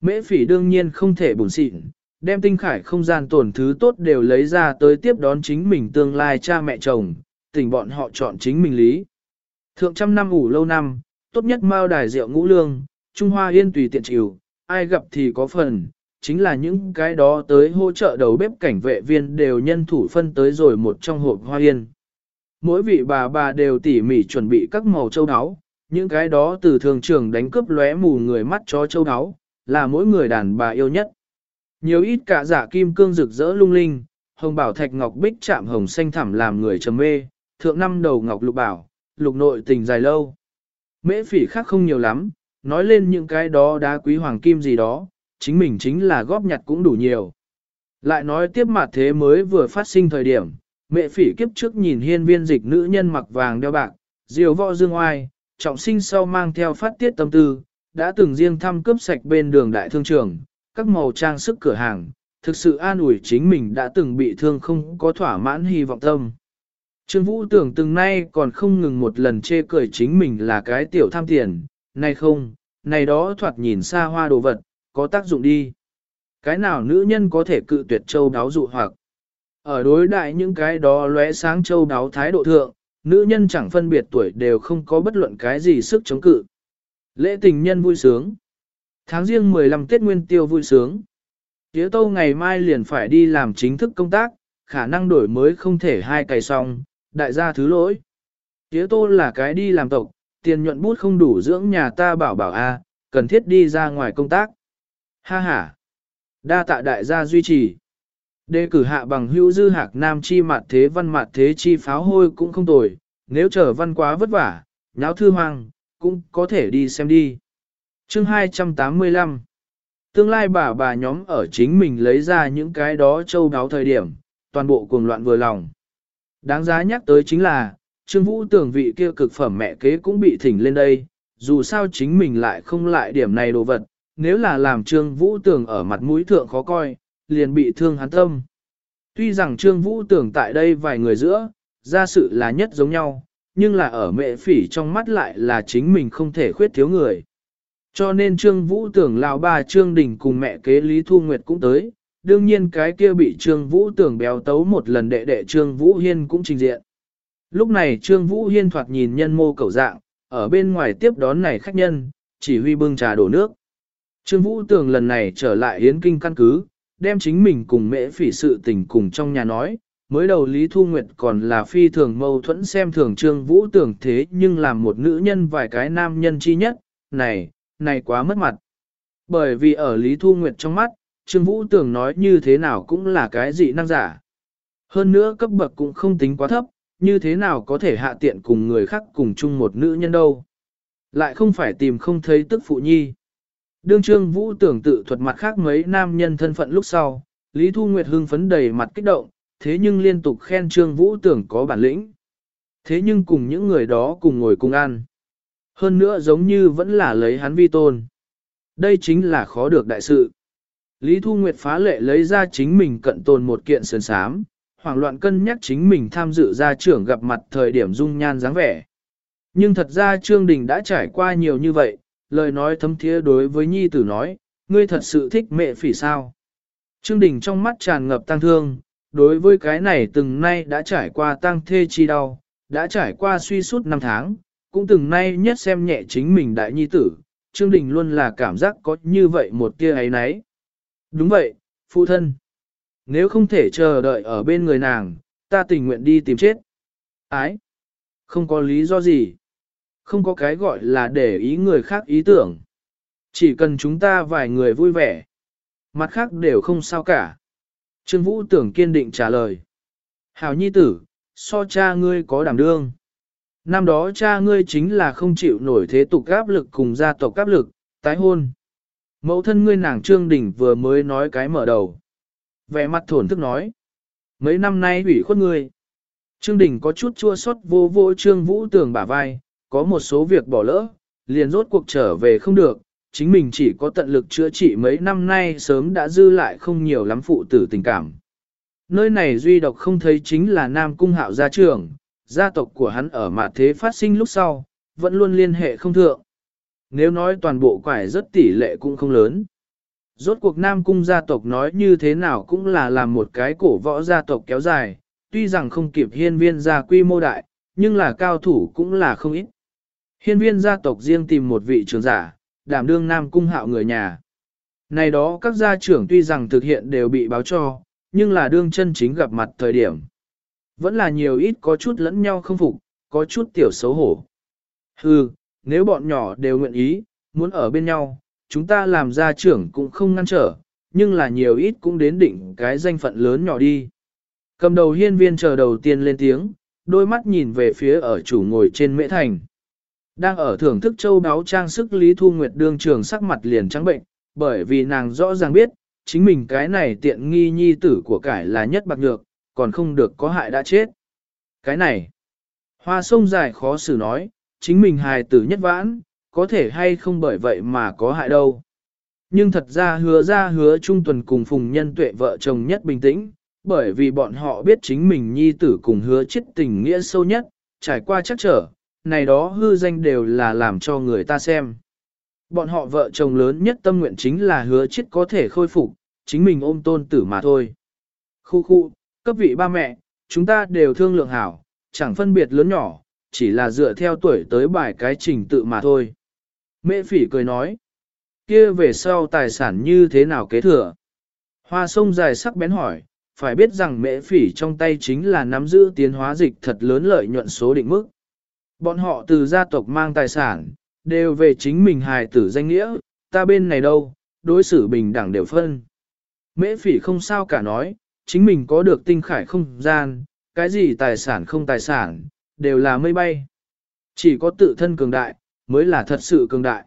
Mễ phỉ đương nhiên không thể bùn xịn, đem tinh khải không gian tổn thứ tốt đều lấy ra tới tiếp đón chính mình tương lai cha mẹ chồng, tình bọn họ chọn chính mình lý. Thượng trăm năm ủ lâu năm, tốt nhất mao đài rượu ngũ lương, Trung Hoa yên tùy tiện chịu, ai gặp thì có phần, chính là những cái đó tới hỗ trợ đầu bếp cảnh vệ viên đều nhân thủ phân tới rồi một trong hộp hoa yên. Mỗi vị bà bà đều tỉ mỉ chuẩn bị các màu châu áo, những cái đó từ thường trường đánh cướp lóe mù người mắt chó châu áo, là mỗi người đàn bà yêu nhất. Nhiều ít cả giả kim cương rực rỡ lung linh, hồng bảo thạch ngọc bích chạm hồng xanh thẳm làm người trầm mê, thượng năm đầu ngọc lục bảo, lục nội tình dài lâu. Mễ phỉ khác không nhiều lắm, nói lên những cái đó đá quý hoàng kim gì đó, chính mình chính là góp nhặt cũng đủ nhiều. Lại nói tiếp mặt thế mới vừa phát sinh thời điểm, mẹ phỉ kiếp trước nhìn hiên viên dịch nữ nhân mặc vàng đeo bạc, diều võ dương oai, trọng sinh sau mang theo phát tiết tâm tư, đã từng riêng thăm cướp sạch bên đường đại thương trường, các màu trang sức cửa hàng, thực sự an ủi chính mình đã từng bị thương không có thỏa mãn hy vọng tâm. Trương Vũ tưởng từng nay còn không ngừng một lần chê cười chính mình là cái tiểu tham tiền, nay không, này đó thoạt nhìn xa hoa đồ vật, có tác dụng đi. Cái nào nữ nhân có thể cự tuyệt châu đáo dụ hoặc. Ở đối đại những cái đó lóe sáng châu đáo thái độ thượng, nữ nhân chẳng phân biệt tuổi đều không có bất luận cái gì sức chống cự. Lễ tình nhân vui sướng. Tháng riêng 15 Tết Nguyên Tiêu vui sướng. Tiếu Tâu ngày mai liền phải đi làm chính thức công tác, khả năng đổi mới không thể hai cày xong, đại gia thứ lỗi. Tiếu Tô là cái đi làm tộc, tiền nhuận bút không đủ dưỡng nhà ta bảo bảo a, cần thiết đi ra ngoài công tác. Ha ha. Đa tạ đại gia duy trì. Đề cử hạ bằng hữu dư hạc nam chi mặt thế văn mặt thế chi pháo hôi cũng không tồi, nếu trở văn quá vất vả, nháo thư hoang, cũng có thể đi xem đi. Chương 285 Tương lai bà bà nhóm ở chính mình lấy ra những cái đó châu đáo thời điểm, toàn bộ cuồng loạn vừa lòng. Đáng giá nhắc tới chính là, Trương Vũ tưởng vị kia cực phẩm mẹ kế cũng bị thỉnh lên đây, dù sao chính mình lại không lại điểm này đồ vật, nếu là làm Trương Vũ tường ở mặt mũi thượng khó coi, liền bị thương hắn tâm. Tuy rằng Trương Vũ tường tại đây vài người giữa, ra sự là nhất giống nhau, nhưng là ở mẹ phỉ trong mắt lại là chính mình không thể khuyết thiếu người. Cho nên Trương Vũ tường lão bà Trương Đình cùng mẹ kế Lý Thu Nguyệt cũng tới, đương nhiên cái kia bị Trương Vũ tường béo tấu một lần đệ đệ Trương Vũ Hiên cũng trình diện. Lúc này Trương Vũ Hiên thoạt nhìn nhân mô cầu dạng, ở bên ngoài tiếp đón này khách nhân, chỉ huy bưng trà đổ nước. Trương Vũ Tường lần này trở lại Yến kinh căn cứ, đem chính mình cùng Mễ phỉ sự tình cùng trong nhà nói, mới đầu Lý Thu Nguyệt còn là phi thường mâu thuẫn xem thường Trương Vũ Tường thế nhưng làm một nữ nhân vài cái nam nhân chi nhất, này, này quá mất mặt. Bởi vì ở Lý Thu Nguyệt trong mắt, Trương Vũ Tường nói như thế nào cũng là cái dị năng giả. Hơn nữa cấp bậc cũng không tính quá thấp, như thế nào có thể hạ tiện cùng người khác cùng chung một nữ nhân đâu. Lại không phải tìm không thấy tức phụ nhi. Đương Trương Vũ tưởng tự thuật mặt khác mấy nam nhân thân phận lúc sau, Lý Thu Nguyệt hưng phấn đầy mặt kích động, thế nhưng liên tục khen Trương Vũ tưởng có bản lĩnh. Thế nhưng cùng những người đó cùng ngồi cùng ăn. Hơn nữa giống như vẫn là lấy hắn vi tôn. Đây chính là khó được đại sự. Lý Thu Nguyệt phá lệ lấy ra chính mình cận tồn một kiện sườn sám, hoảng loạn cân nhắc chính mình tham dự gia trưởng gặp mặt thời điểm dung nhan dáng vẻ. Nhưng thật ra Trương Đình đã trải qua nhiều như vậy, lời nói thấm thiế đối với nhi tử nói, ngươi thật sự thích mẹ phỉ sao. Trương Đình trong mắt tràn ngập tăng thương, đối với cái này từng nay đã trải qua tăng thê chi đau, đã trải qua suy suốt năm tháng, cũng từng nay nhất xem nhẹ chính mình đại nhi tử, Trương Đình luôn là cảm giác có như vậy một tia ấy nấy. Đúng vậy, phụ thân. Nếu không thể chờ đợi ở bên người nàng, ta tình nguyện đi tìm chết. Ái. Không có lý do gì. Không có cái gọi là để ý người khác ý tưởng. Chỉ cần chúng ta vài người vui vẻ. Mặt khác đều không sao cả. Trương Vũ tưởng kiên định trả lời. Hảo nhi tử, so cha ngươi có đảm đương. Năm đó cha ngươi chính là không chịu nổi thế tục áp lực cùng gia tộc áp lực, tái hôn. Mẫu thân ngươi nàng Trương Đình vừa mới nói cái mở đầu. Vẻ mặt thổn thức nói. Mấy năm nay ủy khuất ngươi. Trương Đình có chút chua xót vô vô Trương Vũ tưởng bả vai, có một số việc bỏ lỡ, liền rốt cuộc trở về không được, chính mình chỉ có tận lực chữa trị mấy năm nay sớm đã dư lại không nhiều lắm phụ tử tình cảm. Nơi này duy độc không thấy chính là Nam Cung Hạo gia trưởng, gia tộc của hắn ở mạt thế phát sinh lúc sau, vẫn luôn liên hệ không thượng. Nếu nói toàn bộ quải rất tỷ lệ cũng không lớn. Rốt cuộc Nam Cung gia tộc nói như thế nào cũng là làm một cái cổ võ gia tộc kéo dài, tuy rằng không kịp hiên viên gia quy mô đại, nhưng là cao thủ cũng là không ít. Hiên viên gia tộc riêng tìm một vị trưởng giả, đảm đương Nam Cung hạo người nhà. Này đó các gia trưởng tuy rằng thực hiện đều bị báo cho, nhưng là đương chân chính gặp mặt thời điểm. Vẫn là nhiều ít có chút lẫn nhau không phục, có chút tiểu xấu hổ. Hừ, nếu bọn nhỏ đều nguyện ý, muốn ở bên nhau, chúng ta làm gia trưởng cũng không ngăn trở, nhưng là nhiều ít cũng đến định cái danh phận lớn nhỏ đi. Cầm đầu hiên viên chờ đầu tiên lên tiếng, đôi mắt nhìn về phía ở chủ ngồi trên mễ thành. Đang ở thưởng thức châu đáo trang sức Lý Thu Nguyệt đương trường sắc mặt liền trắng bệnh, bởi vì nàng rõ ràng biết, chính mình cái này tiện nghi nhi tử của cải là nhất bạc nhược, còn không được có hại đã chết. Cái này, hoa sông dài khó xử nói, chính mình hài tử nhất vãn, có thể hay không bởi vậy mà có hại đâu. Nhưng thật ra hứa ra hứa trung tuần cùng phùng nhân tuệ vợ chồng nhất bình tĩnh, bởi vì bọn họ biết chính mình nhi tử cùng hứa chết tình nghĩa sâu nhất, trải qua chắc trở, này đó hư danh đều là làm cho người ta xem. Bọn họ vợ chồng lớn nhất tâm nguyện chính là hứa chết có thể khôi phục, chính mình ôm tôn tử mà thôi. Khu khu, cấp vị ba mẹ, chúng ta đều thương lượng hảo, chẳng phân biệt lớn nhỏ, chỉ là dựa theo tuổi tới bài cái trình tự mà thôi. Mẹ phỉ cười nói, kia về sau tài sản như thế nào kế thừa? Hoa sông dài sắc bén hỏi, phải biết rằng mẹ phỉ trong tay chính là nắm giữ tiến hóa dịch thật lớn lợi nhuận số định mức. Bọn họ từ gia tộc mang tài sản, đều về chính mình hài tử danh nghĩa, ta bên này đâu, đối xử bình đẳng đều phân. Mễ phỉ không sao cả nói, chính mình có được tinh khải không gian, cái gì tài sản không tài sản, đều là mây bay. Chỉ có tự thân cường đại, mới là thật sự cường đại.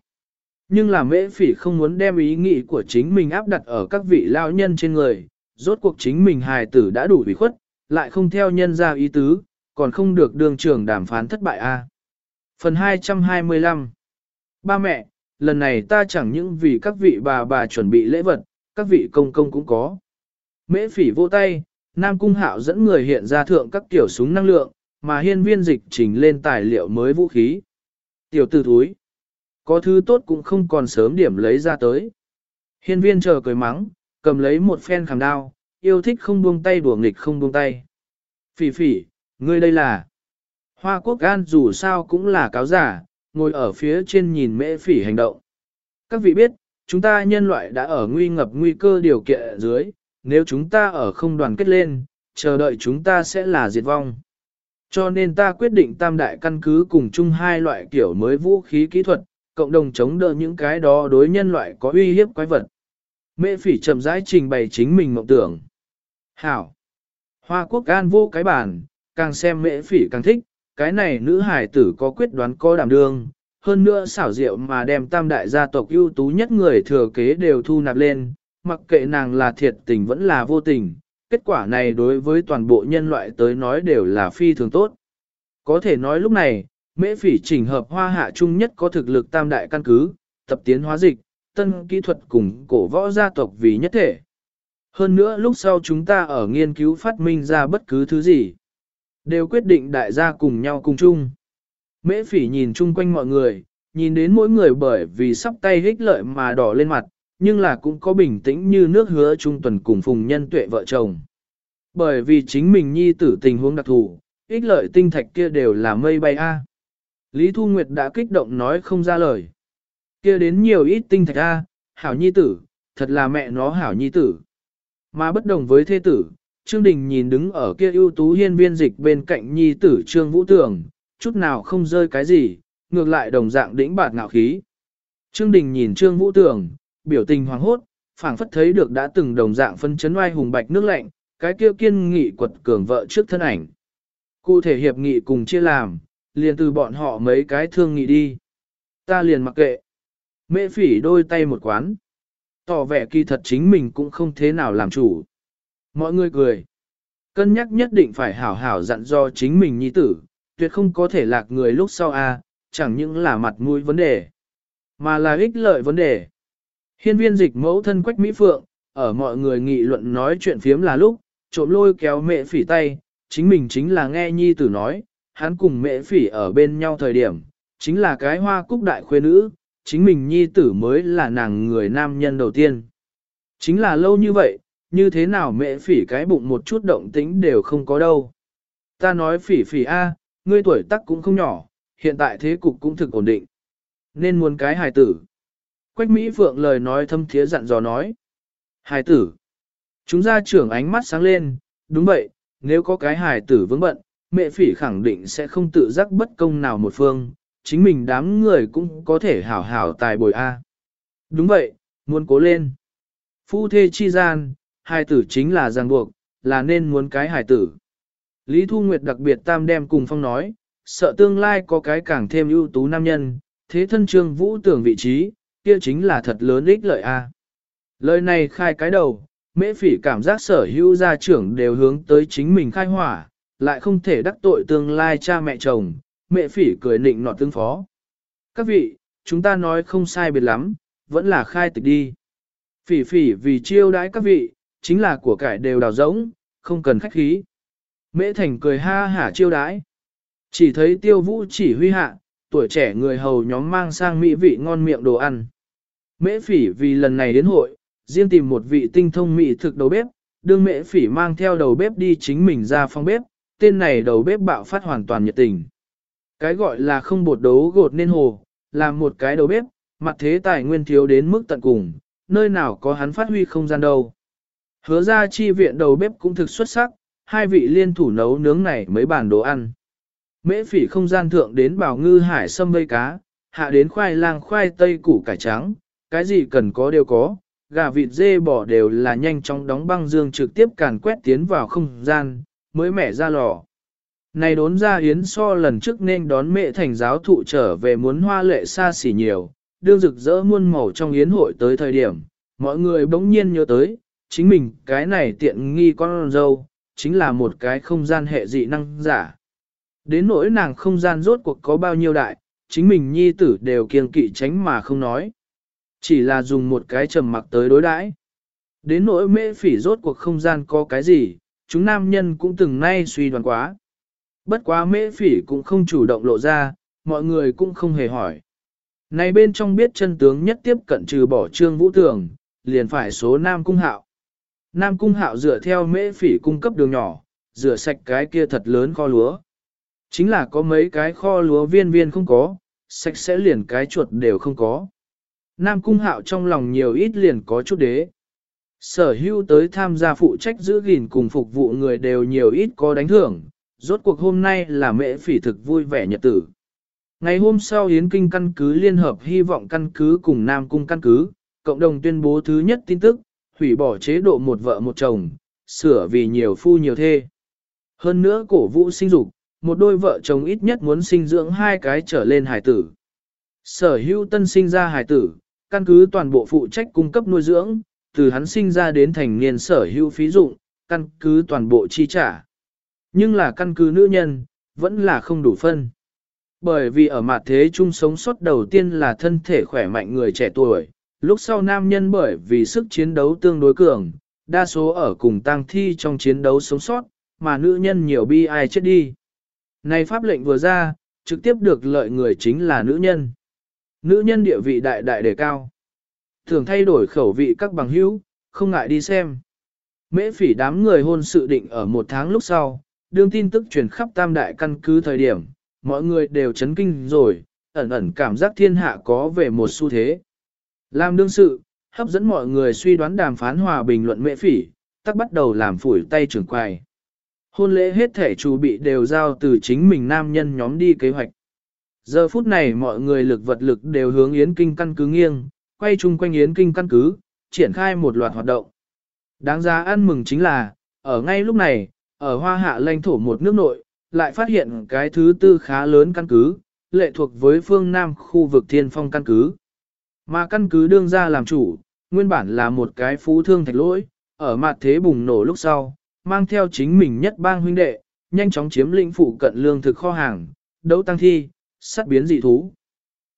Nhưng là mễ phỉ không muốn đem ý nghĩ của chính mình áp đặt ở các vị lao nhân trên người, rốt cuộc chính mình hài tử đã đủ ủy khuất, lại không theo nhân ra ý tứ, còn không được đường trưởng đàm phán thất bại a. Phần 225 Ba mẹ, lần này ta chẳng những vì các vị bà bà chuẩn bị lễ vật, các vị công công cũng có. Mễ phỉ vô tay, Nam Cung Hạo dẫn người hiện ra thượng các kiểu súng năng lượng, mà hiên viên dịch trình lên tài liệu mới vũ khí. Tiểu tử thúi, có thứ tốt cũng không còn sớm điểm lấy ra tới. Hiên viên chờ cười mắng, cầm lấy một phen khảm đao, yêu thích không buông tay đùa nghịch không buông tay. Phỉ phỉ, ngươi đây là... Hoa quốc gan dù sao cũng là cáo giả, ngồi ở phía trên nhìn mễ phỉ hành động. Các vị biết, chúng ta nhân loại đã ở nguy ngập nguy cơ điều kiện dưới, nếu chúng ta ở không đoàn kết lên, chờ đợi chúng ta sẽ là diệt vong. Cho nên ta quyết định tam đại căn cứ cùng chung hai loại kiểu mới vũ khí kỹ thuật, cộng đồng chống đỡ những cái đó đối nhân loại có uy hiếp quái vật. Mễ phỉ chậm rãi trình bày chính mình mộng tưởng. Hảo! Hoa quốc an vô cái bản, càng xem mễ phỉ càng thích, cái này nữ hải tử có quyết đoán có đảm đương, hơn nữa xảo diệu mà đem tam đại gia tộc ưu tú nhất người thừa kế đều thu nạp lên, mặc kệ nàng là thiệt tình vẫn là vô tình, kết quả này đối với toàn bộ nhân loại tới nói đều là phi thường tốt. Có thể nói lúc này, mễ phỉ chỉnh hợp hoa hạ chung nhất có thực lực tam đại căn cứ, tập tiến hóa dịch, tân kỹ thuật cùng cổ võ gia tộc vì nhất thể. Hơn nữa lúc sau chúng ta ở nghiên cứu phát minh ra bất cứ thứ gì, đều quyết định đại gia cùng nhau cùng chung. Mễ phỉ nhìn chung quanh mọi người, nhìn đến mỗi người bởi vì sắp tay hích lợi mà đỏ lên mặt, nhưng là cũng có bình tĩnh như nước hứa trung tuần cùng phùng nhân tuệ vợ chồng. Bởi vì chính mình nhi tử tình huống đặc thù, ích lợi tinh thạch kia đều là mây bay a. Lý Thu Nguyệt đã kích động nói không ra lời. Kia đến nhiều ít tinh thạch a, hảo nhi tử, thật là mẹ nó hảo nhi tử. Mà bất đồng với thê tử, Trương Đình nhìn đứng ở kia ưu tú hiên viên dịch bên cạnh nhi tử Trương Vũ Tường, chút nào không rơi cái gì, ngược lại đồng dạng đĩnh bạt ngạo khí. Trương Đình nhìn Trương Vũ Tường, biểu tình hoàng hốt, phảng phất thấy được đã từng đồng dạng phân chấn oai hùng bạch nước lạnh, cái kia kiên nghị quật cường vợ trước thân ảnh. Cụ thể hiệp nghị cùng chia làm, liền từ bọn họ mấy cái thương nghị đi. Ta liền mặc kệ. Mễ phỉ đôi tay một quán. Tỏ vẻ kỳ thật chính mình cũng không thế nào làm chủ. Mọi người cười. Cân nhắc nhất định phải hảo hảo dặn do chính mình nhi tử, tuyệt không có thể lạc người lúc sau a, chẳng những là mặt mũi vấn đề, mà là ích lợi vấn đề. Hiên viên dịch mẫu thân quách Mỹ Phượng, ở mọi người nghị luận nói chuyện phiếm là lúc, trộm lôi kéo mẹ phỉ tay, chính mình chính là nghe nhi tử nói, hắn cùng mẹ phỉ ở bên nhau thời điểm, chính là cái hoa cúc đại khuê nữ, chính mình nhi tử mới là nàng người nam nhân đầu tiên. Chính là lâu như vậy, như thế nào mẹ phỉ cái bụng một chút động tĩnh đều không có đâu. Ta nói phỉ phỉ a, ngươi tuổi tác cũng không nhỏ, hiện tại thế cục cũng thực ổn định. Nên muốn cái hài tử. Quách Mỹ Phượng lời nói thâm thiế dặn dò nói. Hài tử. Chúng ra trưởng ánh mắt sáng lên, đúng vậy, nếu có cái hài tử vững bận, mẹ phỉ khẳng định sẽ không tự giác bất công nào một phương, chính mình đám người cũng có thể hảo hảo tài bồi A. Đúng vậy, muốn cố lên. Phu thê chi gian, hài tử chính là ràng buộc, là nên muốn cái hài tử. Lý Thu Nguyệt đặc biệt tam đem cùng phong nói, sợ tương lai có cái càng thêm ưu tú nam nhân, thế thân trương vũ tưởng vị trí, kia chính là thật lớn ích lợi a. Lời này khai cái đầu, mễ phỉ cảm giác sở hữu gia trưởng đều hướng tới chính mình khai hỏa, lại không thể đắc tội tương lai cha mẹ chồng, mẹ phỉ cười nịnh nọt tương phó. Các vị, chúng ta nói không sai biệt lắm, vẫn là khai tịch đi. Phỉ phỉ vì chiêu đãi các vị, chính là của cải đều đào rỗng, không cần khách khí. Mễ thành cười ha hả chiêu đãi. Chỉ thấy tiêu vũ chỉ huy hạ, tuổi trẻ người hầu nhóm mang sang mỹ vị ngon miệng đồ ăn. Mễ phỉ vì lần này đến hội, riêng tìm một vị tinh thông mỹ thực đầu bếp, đương mễ phỉ mang theo đầu bếp đi chính mình ra phòng bếp, tên này đầu bếp bạo phát hoàn toàn nhiệt tình. Cái gọi là không bột đấu gột nên hồ, làm một cái đầu bếp, mặt thế tài nguyên thiếu đến mức tận cùng, nơi nào có hắn phát huy không gian đâu. Hứa ra chi viện đầu bếp cũng thực xuất sắc, hai vị liên thủ nấu nướng này mấy bàn đồ ăn. Mễ phỉ không gian thượng đến bảo ngư hải sâm vây cá, hạ đến khoai lang khoai tây củ cải trắng, cái gì cần có đều có, gà vịt dê bò đều là nhanh chóng đóng băng dương trực tiếp càn quét tiến vào không gian, mới mẻ ra lò. Này đốn ra yến so lần trước nên đón mẹ thành giáo thụ trở về muốn hoa lệ xa xỉ nhiều, đương rực rỡ muôn màu trong yến hội tới thời điểm, mọi người bỗng nhiên nhớ tới, chính mình cái này tiện nghi con dâu, chính là một cái không gian hệ dị năng giả. Đến nỗi nàng không gian rốt cuộc có bao nhiêu đại, chính mình nhi tử đều kiêng kỵ tránh mà không nói. Chỉ là dùng một cái trầm mặc tới đối đãi. Đến nỗi mễ phỉ rốt cuộc không gian có cái gì, chúng nam nhân cũng từng nay suy đoán quá. Bất quá mễ phỉ cũng không chủ động lộ ra, mọi người cũng không hề hỏi. Này bên trong biết chân tướng nhất tiếp cận trừ bỏ trương vũ tường, liền phải số nam cung hạo. Nam cung hạo dựa theo mễ phỉ cung cấp đường nhỏ, rửa sạch cái kia thật lớn kho lúa. Chính là có mấy cái kho lúa viên viên không có, sạch sẽ liền cái chuột đều không có. Nam cung hạo trong lòng nhiều ít liền có chút đế. Sở hữu tới tham gia phụ trách giữ gìn cùng phục vụ người đều nhiều ít có đánh thưởng, rốt cuộc hôm nay là mễ phỉ thực vui vẻ nhật tử. Ngày hôm sau Yến Kinh căn cứ liên hợp hy vọng căn cứ cùng Nam Cung căn cứ, cộng đồng tuyên bố thứ nhất tin tức, hủy bỏ chế độ một vợ một chồng, sửa vì nhiều phu nhiều thê. Hơn nữa cổ vũ sinh dục, một đôi vợ chồng ít nhất muốn sinh dưỡng hai cái trở lên hài tử. Sở hữu tân sinh ra hài tử, căn cứ toàn bộ phụ trách cung cấp nuôi dưỡng, từ hắn sinh ra đến thành niên sở hữu phí dụng, căn cứ toàn bộ chi trả. Nhưng là căn cứ nữ nhân, vẫn là không đủ phân. Bởi vì ở mặt thế chung sống sót đầu tiên là thân thể khỏe mạnh người trẻ tuổi, lúc sau nam nhân bởi vì sức chiến đấu tương đối cường, đa số ở cùng tang thi trong chiến đấu sống sót, mà nữ nhân nhiều bi ai chết đi. Này pháp lệnh vừa ra, trực tiếp được lợi người chính là nữ nhân. Nữ nhân địa vị đại đại đề cao. Thường thay đổi khẩu vị các bằng hữu, không ngại đi xem. Mễ phỉ đám người hôn sự định ở một tháng lúc sau, đương tin tức truyền khắp tam đại căn cứ thời điểm, mọi người đều chấn kinh rồi, ẩn ẩn cảm giác thiên hạ có về một xu thế. Làm đương sự, hấp dẫn mọi người suy đoán đàm phán hòa bình luận mệ phỉ, tắc bắt đầu làm phủi tay trưởng quài. Hôn lễ hết thể chủ bị đều giao từ chính mình nam nhân nhóm đi kế hoạch. Giờ phút này mọi người lực vật lực đều hướng Yến Kinh căn cứ nghiêng, quay chung quanh Yến Kinh căn cứ, triển khai một loạt hoạt động. Đáng giá ăn mừng chính là, ở ngay lúc này, ở hoa hạ lãnh thổ một nước nội, lại phát hiện cái thứ tư khá lớn căn cứ, lệ thuộc với phương Nam khu vực thiên phong căn cứ. Mà căn cứ đương ra làm chủ, nguyên bản là một cái phú thương thạch lỗi, ở mặt thế bùng nổ lúc sau, mang theo chính mình nhất bang huynh đệ, nhanh chóng chiếm lĩnh phụ cận lương thực kho hàng, đấu tăng thi, sát biến dị thú.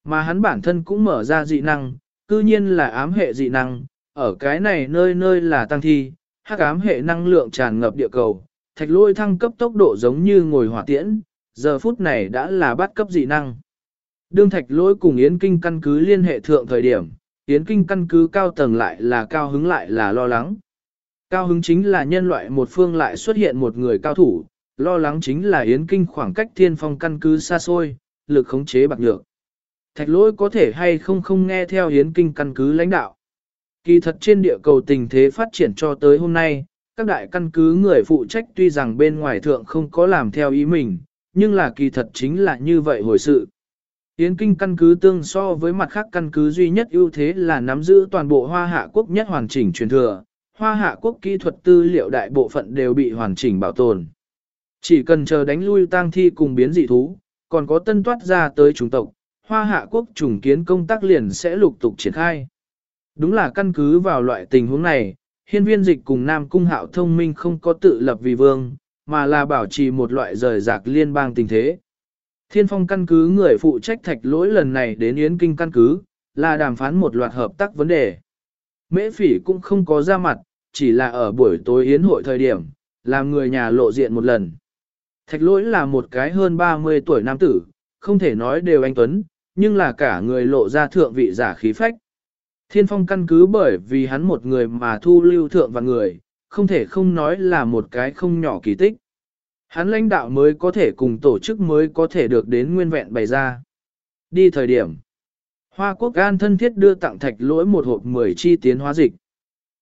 Mà hắn bản thân cũng mở ra dị năng, cư nhiên là ám hệ dị năng, ở cái này nơi nơi là tăng thi, hắc ám hệ năng lượng tràn ngập địa cầu, thạch lôi thăng cấp tốc độ giống như ngồi hỏa tiễn, giờ phút này đã là bắt cấp dị năng. Đương thạch Lỗi cùng Yến Kinh căn cứ liên hệ thượng thời điểm, Yến Kinh căn cứ cao tầng lại là cao hứng lại là lo lắng. Cao hứng chính là nhân loại một phương lại xuất hiện một người cao thủ, lo lắng chính là Yến Kinh khoảng cách thiên phong căn cứ xa xôi, lực khống chế bạc nhược. Thạch lỗi có thể hay không không nghe theo Yến Kinh căn cứ lãnh đạo. Kỳ thật trên địa cầu tình thế phát triển cho tới hôm nay, các đại căn cứ người phụ trách tuy rằng bên ngoài thượng không có làm theo ý mình, nhưng là kỳ thật chính là như vậy hồi sự. Yến kinh căn cứ tương so với mặt khác căn cứ duy nhất ưu thế là nắm giữ toàn bộ hoa hạ quốc nhất hoàn chỉnh truyền thừa, hoa hạ quốc kỹ thuật tư liệu đại bộ phận đều bị hoàn chỉnh bảo tồn. Chỉ cần chờ đánh lui tang thi cùng biến dị thú, còn có tân toát ra tới chủng tộc, hoa hạ quốc trùng kiến công tác liền sẽ lục tục triển khai. Đúng là căn cứ vào loại tình huống này, hiên viên dịch cùng Nam Cung hạo thông minh không có tự lập vì vương, mà là bảo trì một loại rời rạc liên bang tình thế. Thiên phong căn cứ người phụ trách thạch lỗi lần này đến Yến Kinh căn cứ, là đàm phán một loạt hợp tác vấn đề. Mễ phỉ cũng không có ra mặt, chỉ là ở buổi tối Yến hội thời điểm, làm người nhà lộ diện một lần. Thạch lỗi là một cái hơn 30 tuổi nam tử, không thể nói đều anh Tuấn, nhưng là cả người lộ ra thượng vị giả khí phách. Thiên phong căn cứ bởi vì hắn một người mà thu lưu thượng và người, không thể không nói là một cái không nhỏ kỳ tích. Hắn lãnh đạo mới có thể cùng tổ chức mới có thể được đến nguyên vẹn bày ra. Đi thời điểm. Hoa quốc gan thân thiết đưa tặng thạch lỗi một hộp 10 chi tiến hóa dịch.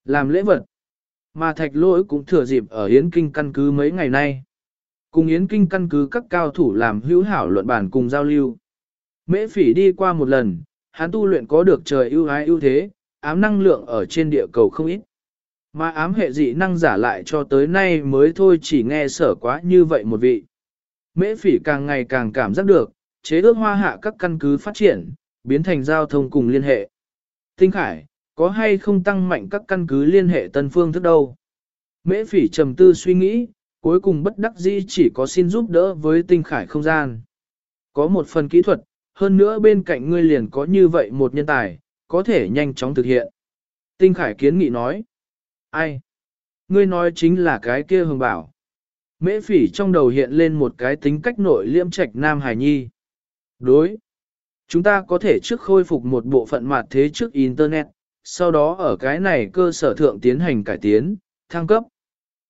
Làm lễ vật. Mà thạch lỗi cũng thừa dịp ở Yến Kinh căn cứ mấy ngày nay. Cùng Yến Kinh căn cứ các cao thủ làm hữu hảo luận bản cùng giao lưu. Mễ phỉ đi qua một lần, hắn tu luyện có được trời ưu ái ưu thế, ám năng lượng ở trên địa cầu không ít. Mà ám hệ dị năng giả lại cho tới nay mới thôi chỉ nghe sở quá như vậy một vị. Mễ phỉ càng ngày càng cảm giác được, chế ước hoa hạ các căn cứ phát triển, biến thành giao thông cùng liên hệ. Tinh Khải, có hay không tăng mạnh các căn cứ liên hệ tân phương thức đâu? Mễ phỉ trầm tư suy nghĩ, cuối cùng bất đắc dĩ chỉ có xin giúp đỡ với Tinh Khải không gian. Có một phần kỹ thuật, hơn nữa bên cạnh ngươi liền có như vậy một nhân tài, có thể nhanh chóng thực hiện. Tinh Khải kiến nghị nói. Ai? Ngươi nói chính là cái kia hồng bảo. Mễ phỉ trong đầu hiện lên một cái tính cách nội liêm trạch nam hải nhi. Đối. Chúng ta có thể trước khôi phục một bộ phận mặt thế trước Internet, sau đó ở cái này cơ sở thượng tiến hành cải tiến, thăng cấp.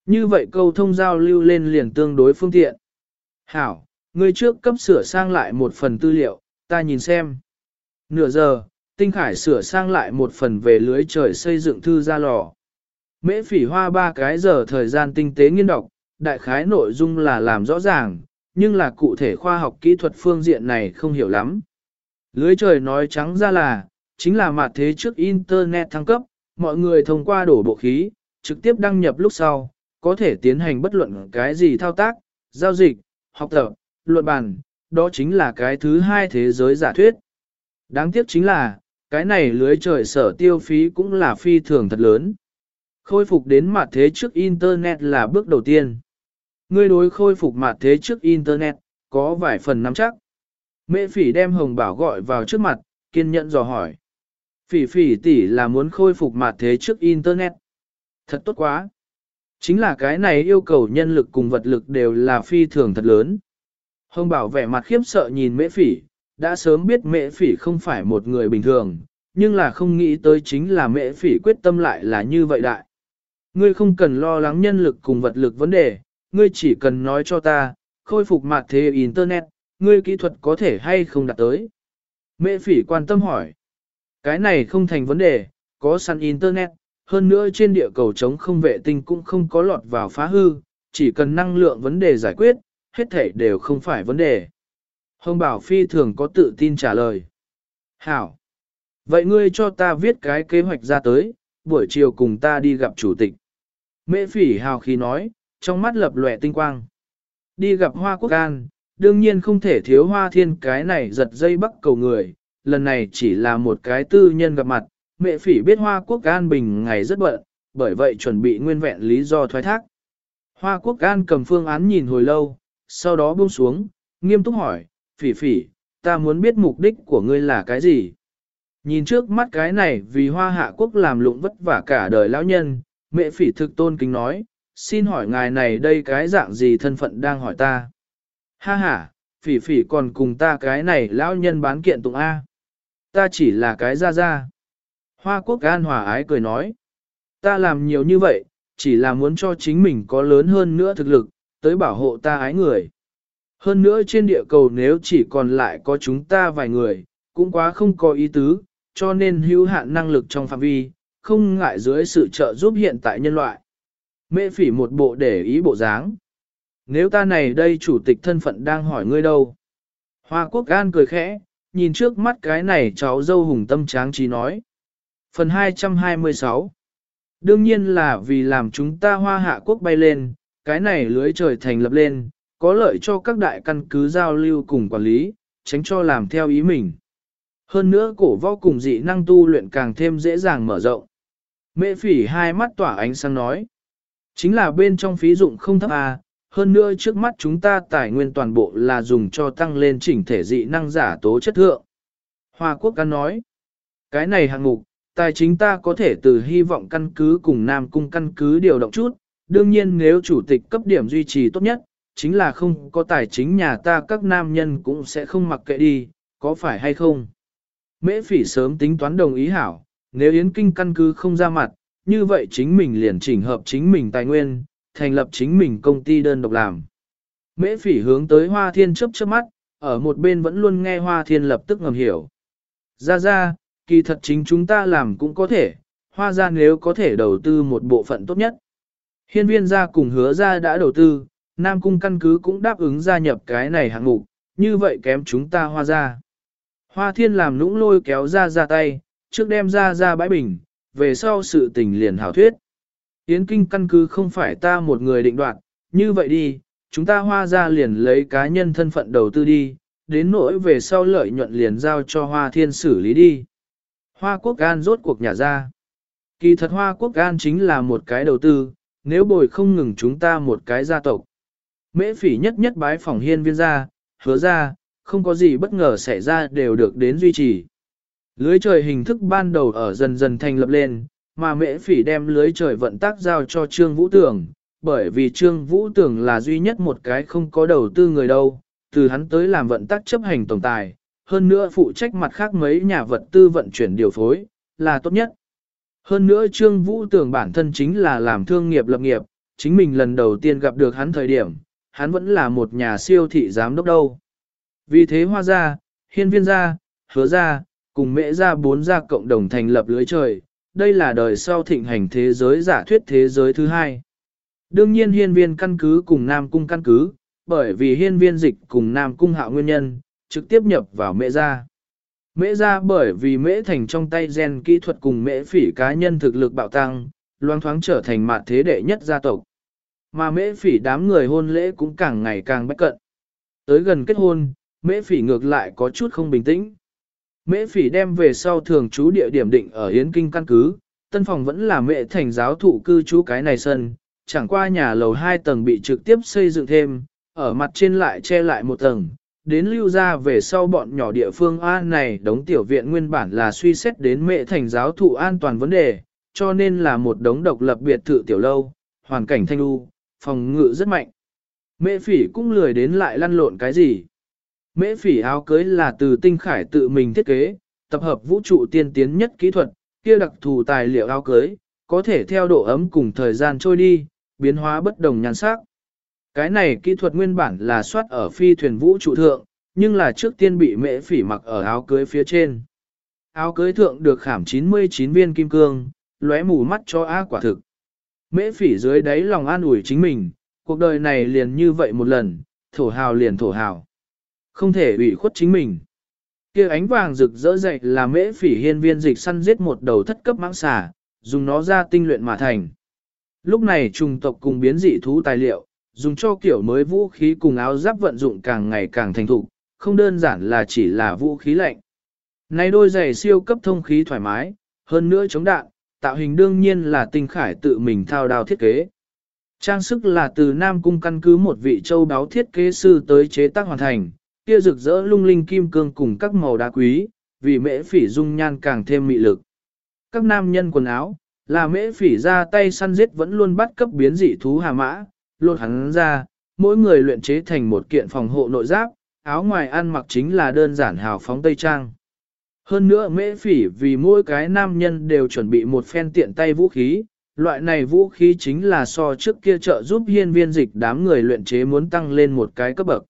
Như vậy câu thông giao lưu lên liền tương đối phương tiện. Hảo, ngươi trước cấp sửa sang lại một phần tư liệu, ta nhìn xem. Nửa giờ, Tinh Khải sửa sang lại một phần về lưới trời xây dựng thư ra lò. Mễ phỉ hoa ba cái giờ thời gian tinh tế nghiên đọc, đại khái nội dung là làm rõ ràng, nhưng là cụ thể khoa học kỹ thuật phương diện này không hiểu lắm. Lưới trời nói trắng ra là, chính là mặt thế trước Internet thăng cấp, mọi người thông qua đổ bộ khí, trực tiếp đăng nhập lúc sau, có thể tiến hành bất luận cái gì thao tác, giao dịch, học tập, luận bàn, đó chính là cái thứ hai thế giới giả thuyết. Đáng tiếc chính là, cái này lưới trời sở tiêu phí cũng là phi thường thật lớn. Khôi phục đến mặt thế trước Internet là bước đầu tiên. Ngươi đối khôi phục mặt thế trước Internet, có vài phần nắm chắc. Mẹ phỉ đem hồng bảo gọi vào trước mặt, kiên nhẫn dò hỏi. Phỉ phỉ tỷ là muốn khôi phục mặt thế trước Internet. Thật tốt quá. Chính là cái này yêu cầu nhân lực cùng vật lực đều là phi thường thật lớn. Hồng bảo vẻ mặt khiếp sợ nhìn mễ phỉ, đã sớm biết mễ phỉ không phải một người bình thường, nhưng là không nghĩ tới chính là mễ phỉ quyết tâm lại là như vậy đại. Ngươi không cần lo lắng nhân lực cùng vật lực vấn đề, ngươi chỉ cần nói cho ta, khôi phục mặt thế Internet, ngươi kỹ thuật có thể hay không đạt tới. Mệ phỉ quan tâm hỏi. Cái này không thành vấn đề, có sẵn Internet, hơn nữa trên địa cầu chống không vệ tinh cũng không có lọt vào phá hư, chỉ cần năng lượng vấn đề giải quyết, hết thể đều không phải vấn đề. Hồng Bảo Phi thường có tự tin trả lời. Hảo! Vậy ngươi cho ta viết cái kế hoạch ra tới, buổi chiều cùng ta đi gặp chủ tịch. Mễ phỉ hào khí nói, trong mắt lập lòe tinh quang. Đi gặp Hoa Quốc An, đương nhiên không thể thiếu Hoa Thiên cái này giật dây bắt cầu người, lần này chỉ là một cái tư nhân gặp mặt, mẹ phỉ biết Hoa Quốc An bình ngày rất bận, bởi vậy chuẩn bị nguyên vẹn lý do thoái thác. Hoa Quốc An cầm phương án nhìn hồi lâu, sau đó buông xuống, nghiêm túc hỏi, phỉ phỉ, ta muốn biết mục đích của ngươi là cái gì? Nhìn trước mắt cái này vì hoa hạ quốc làm lụng vất vả cả đời lão nhân, mẹ phỉ thực tôn kính nói, xin hỏi ngài này đây cái dạng gì thân phận đang hỏi ta? Ha ha, phỉ phỉ còn cùng ta cái này lão nhân bán kiện tụng A. Ta chỉ là cái ra ra. Hoa quốc an hòa ái cười nói. Ta làm nhiều như vậy, chỉ là muốn cho chính mình có lớn hơn nữa thực lực, tới bảo hộ ta ái người. Hơn nữa trên địa cầu nếu chỉ còn lại có chúng ta vài người, cũng quá không có ý tứ, cho nên hữu hạn năng lực trong phạm vi, không ngại dưới sự trợ giúp hiện tại nhân loại. Mễ phỉ một bộ để ý bộ dáng. Nếu ta này đây chủ tịch thân phận đang hỏi ngươi đâu? Hoa quốc gan cười khẽ, nhìn trước mắt cái này cháu dâu hùng tâm tráng trí nói. Phần 226 Đương nhiên là vì làm chúng ta hoa hạ quốc bay lên, cái này lưới trời thành lập lên, có lợi cho các đại căn cứ giao lưu cùng quản lý, tránh cho làm theo ý mình. Hơn nữa cổ võ cùng dị năng tu luyện càng thêm dễ dàng mở rộng. Mẹ phỉ hai mắt tỏa ánh sáng nói. Chính là bên trong phí dụng không thấp à, hơn nữa trước mắt chúng ta tài nguyên toàn bộ là dùng cho tăng lên chỉnh thể dị năng giả tố chất thượng. Hoa Quốc Căn nói, cái này hạng mục, tài chính ta có thể từ hy vọng căn cứ cùng Nam Cung căn cứ điều động chút, đương nhiên nếu chủ tịch cấp điểm duy trì tốt nhất, chính là không có tài chính nhà ta các nam nhân cũng sẽ không mặc kệ đi, có phải hay không? Mễ phỉ sớm tính toán đồng ý hảo, nếu Yến Kinh căn cứ không ra mặt, như vậy chính mình liền chỉnh hợp chính mình tài nguyên, thành lập chính mình công ty đơn độc làm. Mễ phỉ hướng tới Hoa Thiên chớp chớp mắt, ở một bên vẫn luôn nghe Hoa Thiên lập tức ngầm hiểu. Ra ra, kỳ thật chính chúng ta làm cũng có thể, Hoa ra nếu có thể đầu tư một bộ phận tốt nhất. Hiên viên gia cùng hứa ra đã đầu tư, Nam Cung căn cứ cũng đáp ứng gia nhập cái này hạng mục, như vậy kém chúng ta Hoa ra. Hoa Thiên làm nũng lôi kéo ra ra tay, trước đem ra ra bãi bình, về sau sự tình liền hảo thuyết. Yến kinh căn cứ không phải ta một người định đoạt, như vậy đi, chúng ta hoa ra liền lấy cá nhân thân phận đầu tư đi, đến nỗi về sau lợi nhuận liền giao cho hoa thiên xử lý đi. Hoa quốc gan rốt cuộc nhà ra. Kỳ thật hoa quốc gan chính là một cái đầu tư, nếu bồi không ngừng chúng ta một cái gia tộc. Mễ phỉ nhất nhất bái phòng hiên viên gia, hứa ra, không có gì bất ngờ xảy ra đều được đến duy trì. Lưới trời hình thức ban đầu ở dần dần thành lập lên, mà mễ phỉ đem lưới trời vận tác giao cho Trương Vũ Tường, bởi vì Trương Vũ Tường là duy nhất một cái không có đầu tư người đâu, từ hắn tới làm vận tác chấp hành tổng tài, hơn nữa phụ trách mặt khác mấy nhà vật tư vận chuyển điều phối, là tốt nhất. Hơn nữa Trương Vũ Tường bản thân chính là làm thương nghiệp lập nghiệp, chính mình lần đầu tiên gặp được hắn thời điểm, hắn vẫn là một nhà siêu thị giám đốc đâu. Vì thế hoa gia, hiên viên gia, hứa gia, cùng mễ gia bốn gia cộng đồng thành lập lưới trời, đây là đời sau thịnh hành thế giới giả thuyết thế giới thứ hai. Đương nhiên hiên viên căn cứ cùng Nam Cung căn cứ, bởi vì hiên viên dịch cùng Nam Cung hạo nguyên nhân, trực tiếp nhập vào mễ gia. Mễ gia bởi vì mễ thành trong tay gen kỹ thuật cùng mễ phỉ cá nhân thực lực bạo tăng, loang thoáng trở thành mặt thế đệ nhất gia tộc. Mà mễ phỉ đám người hôn lễ cũng càng ngày càng bách cận. Tới gần kết hôn, mễ phỉ ngược lại có chút không bình tĩnh. Mễ phỉ đem về sau thường trú địa điểm định ở Yến Kinh căn cứ, tân phòng vẫn là Mẹ thành giáo thụ cư trú cái này sân, chẳng qua nhà lầu 2 tầng bị trực tiếp xây dựng thêm, ở mặt trên lại che lại một tầng. Đến lưu ra về sau bọn nhỏ địa phương A này đống tiểu viện nguyên bản là suy xét đến mẹ thành giáo thụ an toàn vấn đề, cho nên là một đống độc lập biệt thự tiểu lâu, hoàn cảnh thanh u, phòng ngự rất mạnh. Mẹ phỉ cũng lười đến lại lăn lộn cái gì. Mễ phỉ áo cưới là từ tinh khải tự mình thiết kế, tập hợp vũ trụ tiên tiến nhất kỹ thuật, kia đặc thù tài liệu áo cưới, có thể theo độ ấm cùng thời gian trôi đi, biến hóa bất đồng nhan sắc. Cái này kỹ thuật nguyên bản là soát ở phi thuyền vũ trụ thượng, nhưng là trước tiên bị mễ phỉ mặc ở áo cưới phía trên. Áo cưới thượng được khảm 99 viên kim cương, lóe mù mắt cho á quả thực. Mễ phỉ dưới đáy lòng an ủi chính mình, cuộc đời này liền như vậy một lần, thổ hào liền thổ hào. Không thể ủy khuất chính mình. kia ánh vàng rực rỡ dậy là mễ phỉ hiên viên dịch săn giết một đầu thất cấp mãng xà, dùng nó ra tinh luyện mà thành. Lúc này trùng tộc cùng biến dị thú tài liệu, dùng cho kiểu mới vũ khí cùng áo giáp vận dụng càng ngày càng thành thục, không đơn giản là chỉ là vũ khí lạnh. Này đôi giày siêu cấp thông khí thoải mái, hơn nữa chống đạn, tạo hình đương nhiên là tinh khải tự mình thao đao thiết kế. Trang sức là từ Nam Cung căn cứ một vị châu báo thiết kế sư tới chế tác hoàn thành, kia rực rỡ lung linh kim cương cùng các màu đá quý, vì mễ phỉ dung nhan càng thêm mị lực. Các nam nhân quần áo, là mễ phỉ ra tay săn giết vẫn luôn bắt cấp biến dị thú hà mã, lột hắn ra, mỗi người luyện chế thành một kiện phòng hộ nội giáp, áo ngoài ăn mặc chính là đơn giản hào phóng tây trang. Hơn nữa mễ phỉ vì mỗi cái nam nhân đều chuẩn bị một phen tiện tay vũ khí, loại này vũ khí chính là so trước kia trợ giúp hiên viên dịch đám người luyện chế muốn tăng lên một cái cấp bậc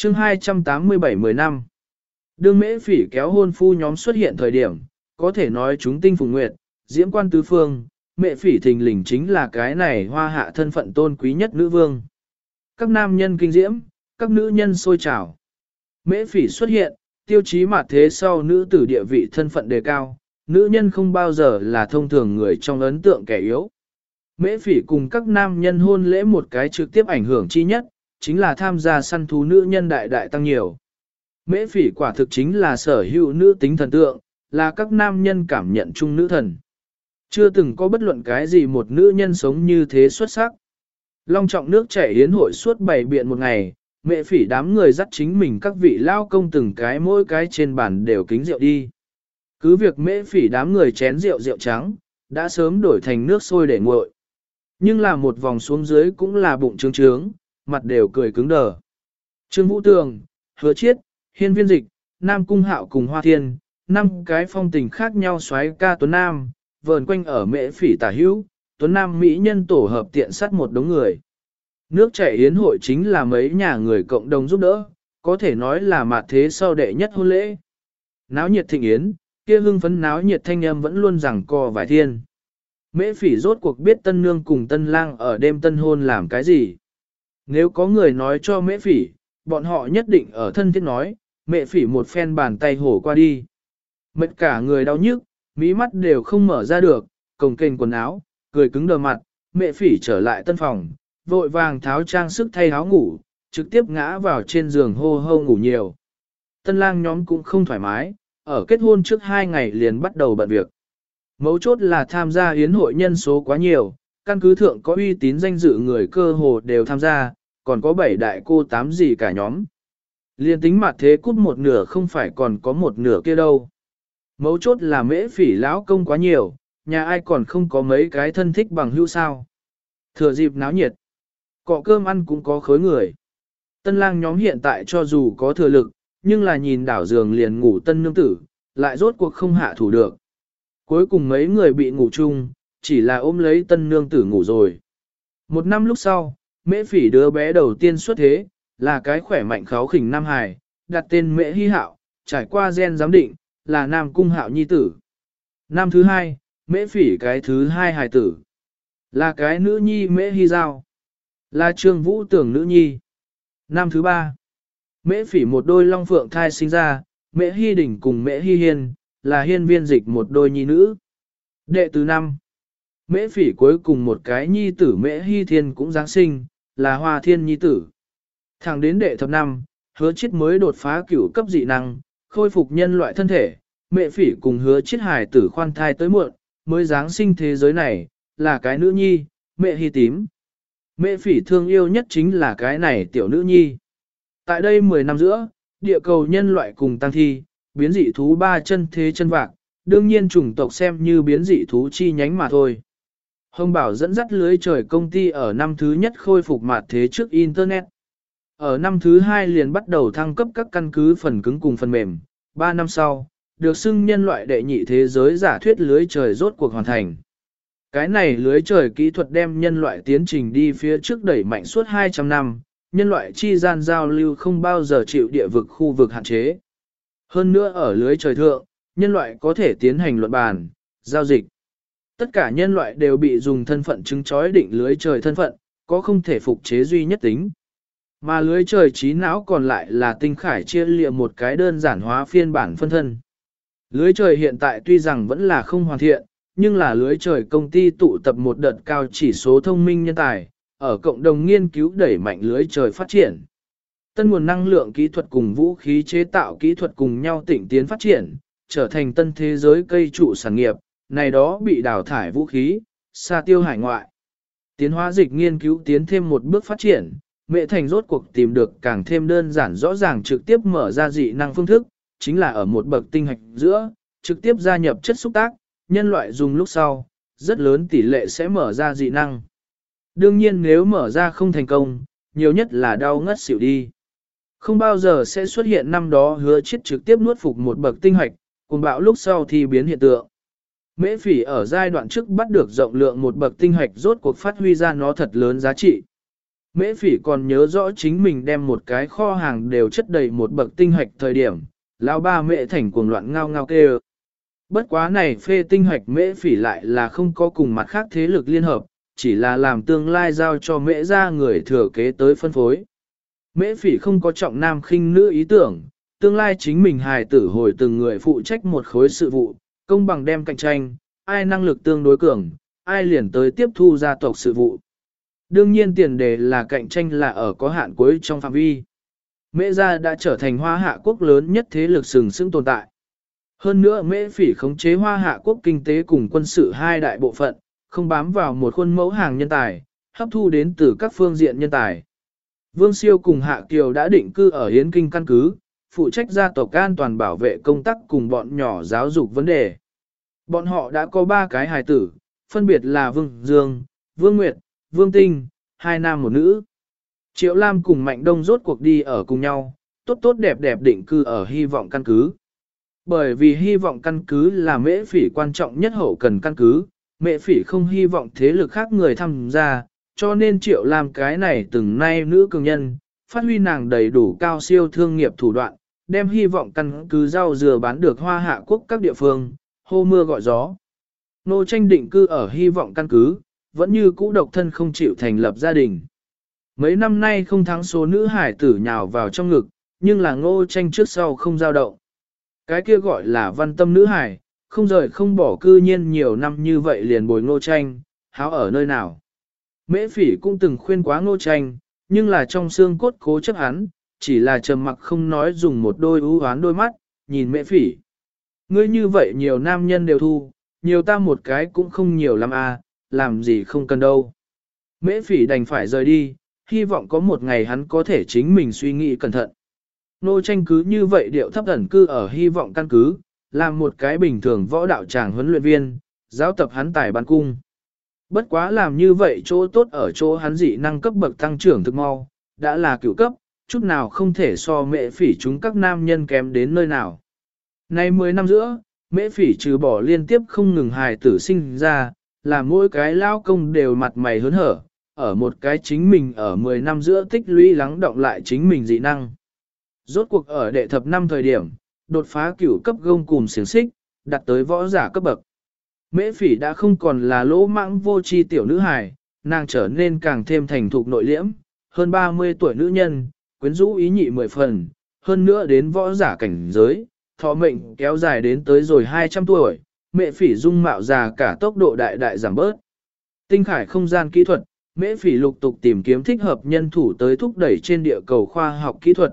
chương 287 10 năm, đương mễ phỉ kéo hôn phu nhóm xuất hiện thời điểm, có thể nói chúng tinh phùng nguyệt, diễm quan tứ phương, mẹ phỉ thình lình chính là cái này hoa hạ thân phận tôn quý nhất nữ vương. Các nam nhân kinh diễm, các nữ nhân sôi trào. Mễ phỉ xuất hiện, tiêu chí mặt thế sau nữ tử địa vị thân phận đề cao, nữ nhân không bao giờ là thông thường người trong ấn tượng kẻ yếu. Mễ phỉ cùng các nam nhân hôn lễ một cái trực tiếp ảnh hưởng chi nhất, chính là tham gia săn thú nữ nhân đại đại tăng nhiều. Mễ phỉ quả thực chính là sở hữu nữ tính thần tượng, là các nam nhân cảm nhận chung nữ thần. Chưa từng có bất luận cái gì một nữ nhân sống như thế xuất sắc. Long trọng nước chảy yến hội suốt bảy biện một ngày, mẹ phỉ đám người dắt chính mình các vị lao công từng cái mỗi cái trên bàn đều kính rượu đi. Cứ việc mễ phỉ đám người chén rượu rượu trắng, đã sớm đổi thành nước sôi để nguội. Nhưng là một vòng xuống dưới cũng là bụng trướng trướng, mặt đều cười cứng đờ. Trương Vũ Tường, Hứa Chiết, Hiên Viên Dịch, Nam Cung Hạo cùng Hoa Thiên, năm cái phong tình khác nhau xoáy ca Tuấn Nam, vờn quanh ở mễ phỉ tả hữu, Tuấn Nam Mỹ nhân tổ hợp tiện sát một đống người. Nước chảy yến hội chính là mấy nhà người cộng đồng giúp đỡ, có thể nói là mặt thế sau đệ nhất hôn lễ. Náo nhiệt thịnh yến, kia hưng phấn náo nhiệt thanh âm vẫn luôn rằng co vài thiên. Mễ phỉ rốt cuộc biết tân nương cùng tân lang ở đêm tân hôn làm cái gì. Nếu có người nói cho mễ phỉ, bọn họ nhất định ở thân thiết nói, mẹ phỉ một phen bàn tay hổ qua đi. Mệt cả người đau nhức, mí mắt đều không mở ra được, cồng kềnh quần áo, cười cứng đờ mặt, mẹ phỉ trở lại tân phòng, vội vàng tháo trang sức thay áo ngủ, trực tiếp ngã vào trên giường hô hô ngủ nhiều. Tân lang nhóm cũng không thoải mái, ở kết hôn trước hai ngày liền bắt đầu bận việc. Mấu chốt là tham gia hiến hội nhân số quá nhiều, căn cứ thượng có uy tín danh dự người cơ hồ đều tham gia, còn có bảy đại cô tám gì cả nhóm. Liên tính mặt thế cút một nửa không phải còn có một nửa kia đâu. Mấu chốt là mễ phỉ lão công quá nhiều, nhà ai còn không có mấy cái thân thích bằng hữu sao. Thừa dịp náo nhiệt, cọ cơm ăn cũng có khối người. Tân lang nhóm hiện tại cho dù có thừa lực, nhưng là nhìn đảo giường liền ngủ tân nương tử, lại rốt cuộc không hạ thủ được. Cuối cùng mấy người bị ngủ chung, chỉ là ôm lấy tân nương tử ngủ rồi. Một năm lúc sau, mễ phỉ đứa bé đầu tiên xuất thế, là cái khỏe mạnh kháo khỉnh Nam Hải, đặt tên mễ hy hạo, trải qua gen giám định, là Nam Cung Hạo Nhi tử. Năm thứ hai, mễ phỉ cái thứ hai hài tử. Là cái nữ nhi mễ hy giao. Là trương vũ tưởng nữ nhi. Năm thứ ba. Mễ phỉ một đôi long phượng thai sinh ra, mễ hy đỉnh cùng mễ hy hiên, là hiên viên dịch một đôi nhi nữ. Đệ tứ năm. Mễ phỉ cuối cùng một cái nhi tử mễ hy thiên cũng Giáng sinh, là hoa thiên nhi tử. Thẳng đến đệ thập năm, hứa chết mới đột phá cửu cấp dị năng, khôi phục nhân loại thân thể, mẹ phỉ cùng hứa chết hài tử khoan thai tới muộn, mới Giáng sinh thế giới này, là cái nữ nhi, mẹ hy tím. Mẹ phỉ thương yêu nhất chính là cái này tiểu nữ nhi. Tại đây 10 năm giữa, địa cầu nhân loại cùng tăng thi, biến dị thú ba chân thế chân vạc, đương nhiên chủng tộc xem như biến dị thú chi nhánh mà thôi. Hồng Bảo dẫn dắt lưới trời công ty ở năm thứ nhất khôi phục mặt thế trước Internet. Ở năm thứ hai liền bắt đầu thăng cấp các căn cứ phần cứng cùng phần mềm. Ba năm sau, được xưng nhân loại đệ nhị thế giới giả thuyết lưới trời rốt cuộc hoàn thành. Cái này lưới trời kỹ thuật đem nhân loại tiến trình đi phía trước đẩy mạnh suốt 200 năm, nhân loại chi gian giao lưu không bao giờ chịu địa vực khu vực hạn chế. Hơn nữa ở lưới trời thượng, nhân loại có thể tiến hành luận bàn, giao dịch. Tất cả nhân loại đều bị dùng thân phận chứng chói định lưới trời thân phận, có không thể phục chế duy nhất tính. Mà lưới trời trí não còn lại là tinh khải chia liệm một cái đơn giản hóa phiên bản phân thân. Lưới trời hiện tại tuy rằng vẫn là không hoàn thiện, nhưng là lưới trời công ty tụ tập một đợt cao chỉ số thông minh nhân tài, ở cộng đồng nghiên cứu đẩy mạnh lưới trời phát triển. Tân nguồn năng lượng kỹ thuật cùng vũ khí chế tạo kỹ thuật cùng nhau tỉnh tiến phát triển, trở thành tân thế giới cây trụ sản nghiệp, này đó bị đào thải vũ khí, xa tiêu hải ngoại. Tiến hóa dịch nghiên cứu tiến thêm một bước phát triển, mẹ thành rốt cuộc tìm được càng thêm đơn giản rõ ràng trực tiếp mở ra dị năng phương thức, chính là ở một bậc tinh hạch giữa, trực tiếp gia nhập chất xúc tác, nhân loại dùng lúc sau, rất lớn tỷ lệ sẽ mở ra dị năng. Đương nhiên nếu mở ra không thành công, nhiều nhất là đau ngất xỉu đi. Không bao giờ sẽ xuất hiện năm đó hứa chết trực tiếp nuốt phục một bậc tinh hạch, cùng bạo lúc sau thì biến hiện tượng. Mễ phỉ ở giai đoạn trước bắt được rộng lượng một bậc tinh hạch rốt cuộc phát huy ra nó thật lớn giá trị. Mễ phỉ còn nhớ rõ chính mình đem một cái kho hàng đều chất đầy một bậc tinh hạch thời điểm, lão ba mẹ thành cuồng loạn ngao ngao kêu. Bất quá này phê tinh hạch mễ phỉ lại là không có cùng mặt khác thế lực liên hợp, chỉ là làm tương lai giao cho mễ ra người thừa kế tới phân phối. Mễ phỉ không có trọng nam khinh nữ ý tưởng, tương lai chính mình hài tử hồi từng người phụ trách một khối sự vụ, công bằng đem cạnh tranh, ai năng lực tương đối cường, ai liền tới tiếp thu gia tộc sự vụ. Đương nhiên tiền đề là cạnh tranh là ở có hạn cuối trong phạm vi. Mễ gia đã trở thành hoa hạ quốc lớn nhất thế lực sừng sững tồn tại. Hơn nữa mễ phỉ khống chế hoa hạ quốc kinh tế cùng quân sự hai đại bộ phận, không bám vào một khuôn mẫu hàng nhân tài, hấp thu đến từ các phương diện nhân tài. Vương Siêu cùng Hạ Kiều đã định cư ở Hiến Kinh căn cứ, phụ trách gia tộc an toàn bảo vệ công tác cùng bọn nhỏ giáo dục vấn đề. Bọn họ đã có ba cái hài tử, phân biệt là Vương Dương, Vương Nguyệt, Vương Tinh, hai nam một nữ. Triệu Lam cùng Mạnh Đông rốt cuộc đi ở cùng nhau, tốt tốt đẹp đẹp định cư ở hy vọng căn cứ. Bởi vì hy vọng căn cứ là mễ phỉ quan trọng nhất hậu cần căn cứ, mễ phỉ không hy vọng thế lực khác người tham gia, cho nên Triệu Lam cái này từng nay nữ cường nhân, phát huy nàng đầy đủ cao siêu thương nghiệp thủ đoạn, đem hy vọng căn cứ rau dừa bán được hoa hạ quốc các địa phương, hô mưa gọi gió. Nô tranh định cư ở hy vọng căn cứ, vẫn như cũ độc thân không chịu thành lập gia đình. Mấy năm nay không thắng số nữ hải tử nhào vào trong ngực, nhưng là ngô tranh trước sau không giao động. Cái kia gọi là văn tâm nữ hải, không rời không bỏ cư nhiên nhiều năm như vậy liền bồi ngô tranh, háo ở nơi nào. Mễ phỉ cũng từng khuyên quá ngô tranh, nhưng là trong xương cốt cố chấp hắn, chỉ là trầm mặc không nói dùng một đôi ưu hoán đôi mắt, nhìn mễ phỉ. Ngươi như vậy nhiều nam nhân đều thu, nhiều ta một cái cũng không nhiều lắm à, làm gì không cần đâu. Mễ phỉ đành phải rời đi, hy vọng có một ngày hắn có thể chính mình suy nghĩ cẩn thận. Nô tranh cứ như vậy điệu thấp ẩn cư ở hy vọng căn cứ, làm một cái bình thường võ đạo tràng huấn luyện viên, giáo tập hắn tài ban cung. Bất quá làm như vậy chỗ tốt ở chỗ hắn dị năng cấp bậc tăng trưởng thực mau, đã là cựu cấp, chút nào không thể so mẹ phỉ chúng các nam nhân kém đến nơi nào. Nay 10 năm giữa, mễ phỉ trừ bỏ liên tiếp không ngừng hài tử sinh ra, là mỗi cái lao công đều mặt mày hớn hở, ở một cái chính mình ở 10 năm giữa tích lũy lắng động lại chính mình dị năng. Rốt cuộc ở đệ thập năm thời điểm, đột phá cửu cấp gông cùng xiềng xích, đặt tới võ giả cấp bậc. Mễ phỉ đã không còn là lỗ mãng vô tri tiểu nữ hài, nàng trở nên càng thêm thành thục nội liễm, hơn 30 tuổi nữ nhân, quyến rũ ý nhị mười phần, hơn nữa đến võ giả cảnh giới, thọ mệnh kéo dài đến tới rồi 200 tuổi, mẹ phỉ dung mạo già cả tốc độ đại đại giảm bớt. Tinh khải không gian kỹ thuật, mễ phỉ lục tục tìm kiếm thích hợp nhân thủ tới thúc đẩy trên địa cầu khoa học kỹ thuật.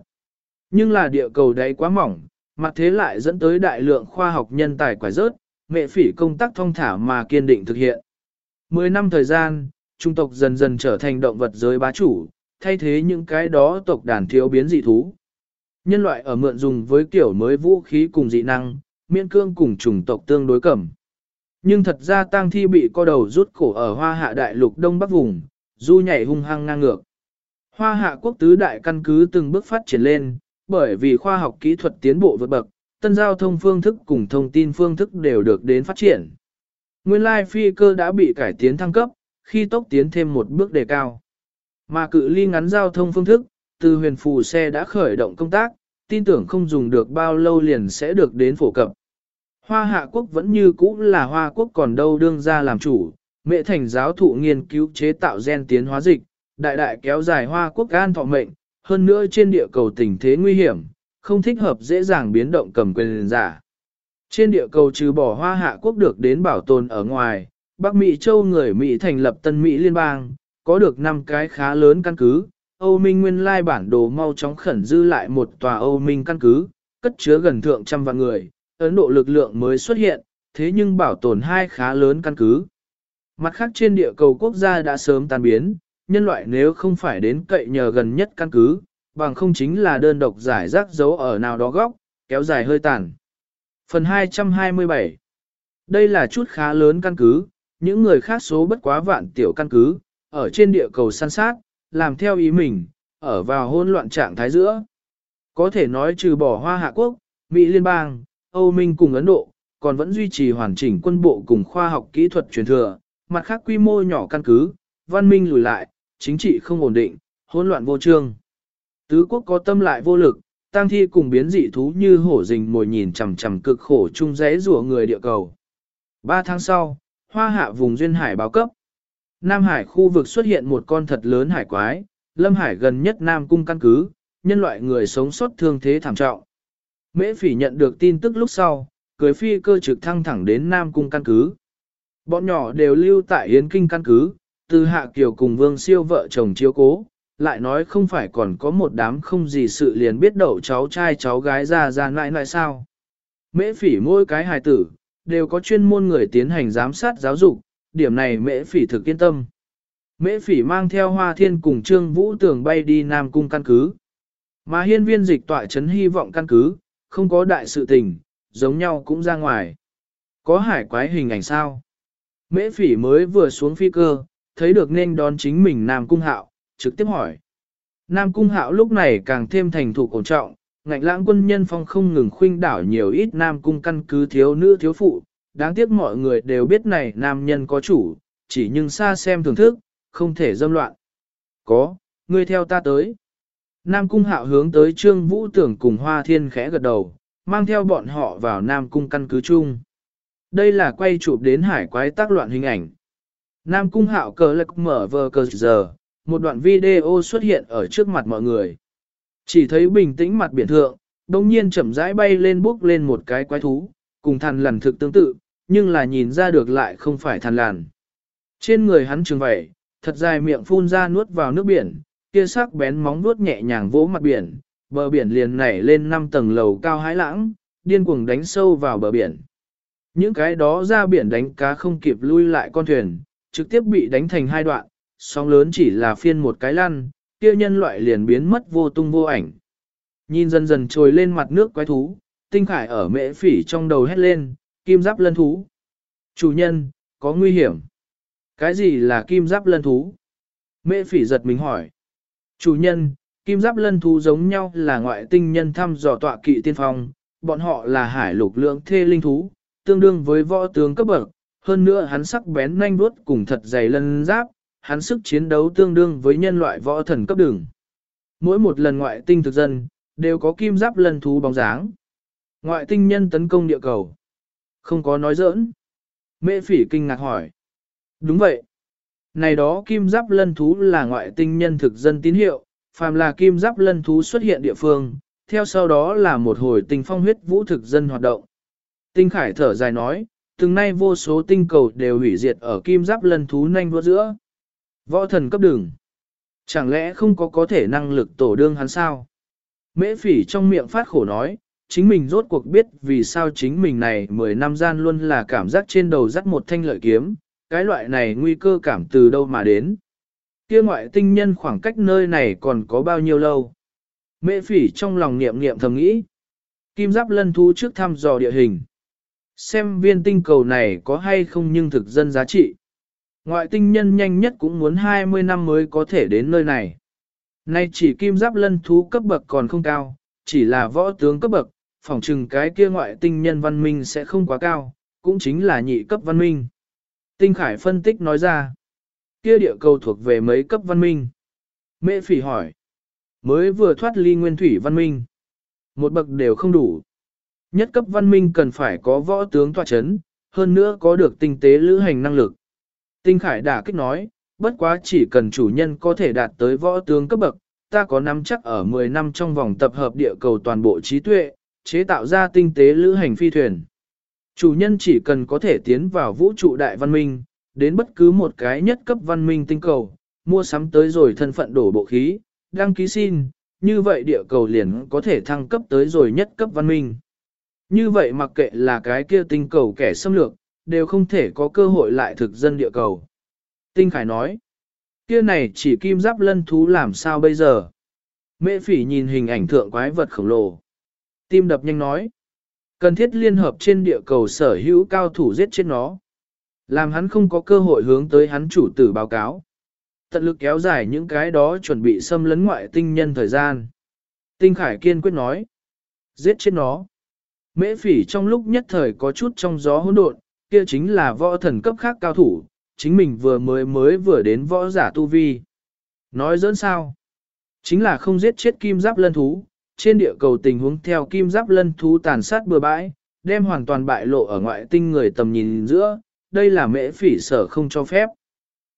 Nhưng là địa cầu đấy quá mỏng, mặt thế lại dẫn tới đại lượng khoa học nhân tài quả rớt, mẹ phỉ công tác thông thả mà kiên định thực hiện. Mười năm thời gian, trung tộc dần dần trở thành động vật giới bá chủ, thay thế những cái đó tộc đàn thiếu biến dị thú. Nhân loại ở mượn dùng với kiểu mới vũ khí cùng dị năng, miễn cương cùng chủng tộc tương đối cẩm. Nhưng thật ra tang thi bị co đầu rút cổ ở hoa hạ đại lục đông bắc vùng, du nhảy hung hăng ngang ngược. Hoa hạ quốc tứ đại căn cứ từng bước phát triển lên, bởi vì khoa học kỹ thuật tiến bộ vượt bậc, tân giao thông phương thức cùng thông tin phương thức đều được đến phát triển. Nguyên lai phi cơ đã bị cải tiến thăng cấp, khi tốc tiến thêm một bước đề cao. Mà cự ly ngắn giao thông phương thức, từ huyền phù xe đã khởi động công tác, tin tưởng không dùng được bao lâu liền sẽ được đến phổ cập. Hoa hạ quốc vẫn như cũ là hoa quốc còn đâu đương ra làm chủ, mẹ thành giáo thụ nghiên cứu chế tạo gen tiến hóa dịch, đại đại kéo dài hoa quốc an thọ mệnh, hơn nữa trên địa cầu tình thế nguy hiểm, không thích hợp dễ dàng biến động cầm quyền giả. Trên địa cầu trừ bỏ hoa hạ quốc được đến bảo tồn ở ngoài, Bắc Mỹ châu người Mỹ thành lập Tân Mỹ Liên bang, có được 5 cái khá lớn căn cứ, Âu Minh nguyên lai bản đồ mau chóng khẩn dư lại một tòa Âu Minh căn cứ, cất chứa gần thượng trăm vạn người, Ấn Độ lực lượng mới xuất hiện, thế nhưng bảo tồn hai khá lớn căn cứ. Mặt khác trên địa cầu quốc gia đã sớm tan biến, nhân loại nếu không phải đến cậy nhờ gần nhất căn cứ, bằng không chính là đơn độc giải rác dấu ở nào đó góc, kéo dài hơi tàn. Phần 227 Đây là chút khá lớn căn cứ, những người khác số bất quá vạn tiểu căn cứ, ở trên địa cầu săn sát, làm theo ý mình, ở vào hỗn loạn trạng thái giữa. Có thể nói trừ bỏ Hoa Hạ Quốc, Mỹ Liên bang, Âu Minh cùng Ấn Độ, còn vẫn duy trì hoàn chỉnh quân bộ cùng khoa học kỹ thuật truyền thừa, mặt khác quy mô nhỏ căn cứ, văn minh lùi lại, chính trị không ổn định, hỗn loạn vô trương. Tứ quốc có tâm lại vô lực, tang thi cùng biến dị thú như hổ rình mồi nhìn chằm chằm cực khổ chung rẽ rủa người địa cầu. Ba tháng sau, hoa hạ vùng duyên hải báo cấp. Nam Hải khu vực xuất hiện một con thật lớn hải quái, Lâm Hải gần nhất Nam Cung căn cứ, nhân loại người sống sót thương thế thảm trọng. Mễ phỉ nhận được tin tức lúc sau, cưới phi cơ trực thăng thẳng đến Nam Cung căn cứ. Bọn nhỏ đều lưu tại Yến Kinh căn cứ, từ Hạ Kiều cùng Vương Siêu vợ chồng chiếu cố, lại nói không phải còn có một đám không gì sự liền biết đậu cháu trai cháu gái ra ra lại lại sao. Mễ phỉ mỗi cái hài tử, đều có chuyên môn người tiến hành giám sát giáo dục, điểm này mễ phỉ thực yên tâm. Mễ phỉ mang theo hoa thiên cùng trương vũ tường bay đi Nam Cung căn cứ. Mà hiên viên dịch tọa chấn hy vọng căn cứ, không có đại sự tình, giống nhau cũng ra ngoài. Có hải quái hình ảnh sao? Mễ phỉ mới vừa xuống phi cơ, thấy được nên đón chính mình Nam Cung Hạo, trực tiếp hỏi. Nam Cung Hạo lúc này càng thêm thành thủ cổ trọng, ngạnh lãng quân nhân phong không ngừng khuynh đảo nhiều ít Nam Cung căn cứ thiếu nữ thiếu phụ, đáng tiếc mọi người đều biết này nam nhân có chủ, chỉ nhưng xa xem thưởng thức, không thể dâm loạn. Có, ngươi theo ta tới. Nam Cung Hạo hướng tới Trương Vũ Tưởng cùng Hoa Thiên khẽ gật đầu, mang theo bọn họ vào Nam Cung căn cứ chung. Đây là quay chụp đến hải quái tác loạn hình ảnh. Nam Cung Hạo cờ lạc mở vờ cờ giờ, một đoạn video xuất hiện ở trước mặt mọi người. Chỉ thấy bình tĩnh mặt biển thượng, đồng nhiên chậm rãi bay lên bước lên một cái quái thú, cùng thằn lằn thực tương tự, nhưng là nhìn ra được lại không phải thằn làn. Trên người hắn trường vẩy, thật dài miệng phun ra nuốt vào nước biển, kia sắc bén móng nuốt nhẹ nhàng vỗ mặt biển, bờ biển liền nảy lên 5 tầng lầu cao hái lãng, điên cuồng đánh sâu vào bờ biển. Những cái đó ra biển đánh cá không kịp lui lại con thuyền, trực tiếp bị đánh thành hai đoạn, sóng lớn chỉ là phiên một cái lăn, kia nhân loại liền biến mất vô tung vô ảnh. Nhìn dần dần trồi lên mặt nước quái thú, tinh khải ở mễ phỉ trong đầu hét lên, kim giáp lân thú. Chủ nhân, có nguy hiểm. Cái gì là kim giáp lân thú? Mễ phỉ giật mình hỏi. Chủ nhân, kim giáp lân thú giống nhau là ngoại tinh nhân thăm dò tọa kỵ tiên phong, bọn họ là hải lục lượng thê linh thú, tương đương với võ tướng cấp bậc, hơn nữa hắn sắc bén nhanh đuốt cùng thật dày lân giáp, hắn sức chiến đấu tương đương với nhân loại võ thần cấp đường. Mỗi một lần ngoại tinh thực dân, đều có kim giáp lân thú bóng dáng. Ngoại tinh nhân tấn công địa cầu. Không có nói giỡn. Mễ phỉ kinh ngạc hỏi. Đúng vậy. Này đó kim giáp lân thú là ngoại tinh nhân thực dân tín hiệu, phàm là kim giáp lân thú xuất hiện địa phương, theo sau đó là một hồi tinh phong huyết vũ thực dân hoạt động. Tinh Khải thở dài nói, từng nay vô số tinh cầu đều hủy diệt ở kim giáp lân thú nhanh vô giữa. Võ thần cấp đường. Chẳng lẽ không có có thể năng lực tổ đương hắn sao? Mễ phỉ trong miệng phát khổ nói, chính mình rốt cuộc biết vì sao chính mình này 10 năm gian luôn là cảm giác trên đầu dắt một thanh lợi kiếm, cái loại này nguy cơ cảm từ đâu mà đến. Kia ngoại tinh nhân khoảng cách nơi này còn có bao nhiêu lâu? Mễ phỉ trong lòng niệm niệm thầm nghĩ. Kim giáp lân thú trước thăm dò địa hình. Xem viên tinh cầu này có hay không nhưng thực dân giá trị. Ngoại tinh nhân nhanh nhất cũng muốn 20 năm mới có thể đến nơi này. Nay chỉ kim giáp lân thú cấp bậc còn không cao, chỉ là võ tướng cấp bậc, phỏng chừng cái kia ngoại tinh nhân văn minh sẽ không quá cao, cũng chính là nhị cấp văn minh. Tinh Khải phân tích nói ra, kia địa cầu thuộc về mấy cấp văn minh. Mễ phỉ hỏi, mới vừa thoát ly nguyên thủy văn minh. Một bậc đều không đủ. Nhất cấp văn minh cần phải có võ tướng tọa chấn, hơn nữa có được tinh tế lữ hành năng lực. Tinh Khải đả kích nói, bất quá chỉ cần chủ nhân có thể đạt tới võ tướng cấp bậc, ta có nắm chắc ở 10 năm trong vòng tập hợp địa cầu toàn bộ trí tuệ, chế tạo ra tinh tế lữ hành phi thuyền. Chủ nhân chỉ cần có thể tiến vào vũ trụ đại văn minh, đến bất cứ một cái nhất cấp văn minh tinh cầu, mua sắm tới rồi thân phận đổ bộ khí, đăng ký xin, như vậy địa cầu liền có thể thăng cấp tới rồi nhất cấp văn minh. Như vậy mặc kệ là cái kia tinh cầu kẻ xâm lược, đều không thể có cơ hội lại thực dân địa cầu. Tinh Khải nói, kia này chỉ kim giáp lân thú làm sao bây giờ? Mễ phỉ nhìn hình ảnh thượng quái vật khổng lồ. Tim đập nhanh nói, cần thiết liên hợp trên địa cầu sở hữu cao thủ giết chết nó. Làm hắn không có cơ hội hướng tới hắn chủ tử báo cáo. Tận lực kéo dài những cái đó chuẩn bị xâm lấn ngoại tinh nhân thời gian. Tinh Khải kiên quyết nói, giết chết nó. Mễ phỉ trong lúc nhất thời có chút trong gió hỗn độn, kia chính là võ thần cấp khác cao thủ, chính mình vừa mới mới vừa đến võ giả tu vi. Nói dẫn sao? Chính là không giết chết kim giáp lân thú, trên địa cầu tình huống theo kim giáp lân thú tàn sát bừa bãi, đem hoàn toàn bại lộ ở ngoại tinh người tầm nhìn giữa, đây là mễ phỉ sở không cho phép.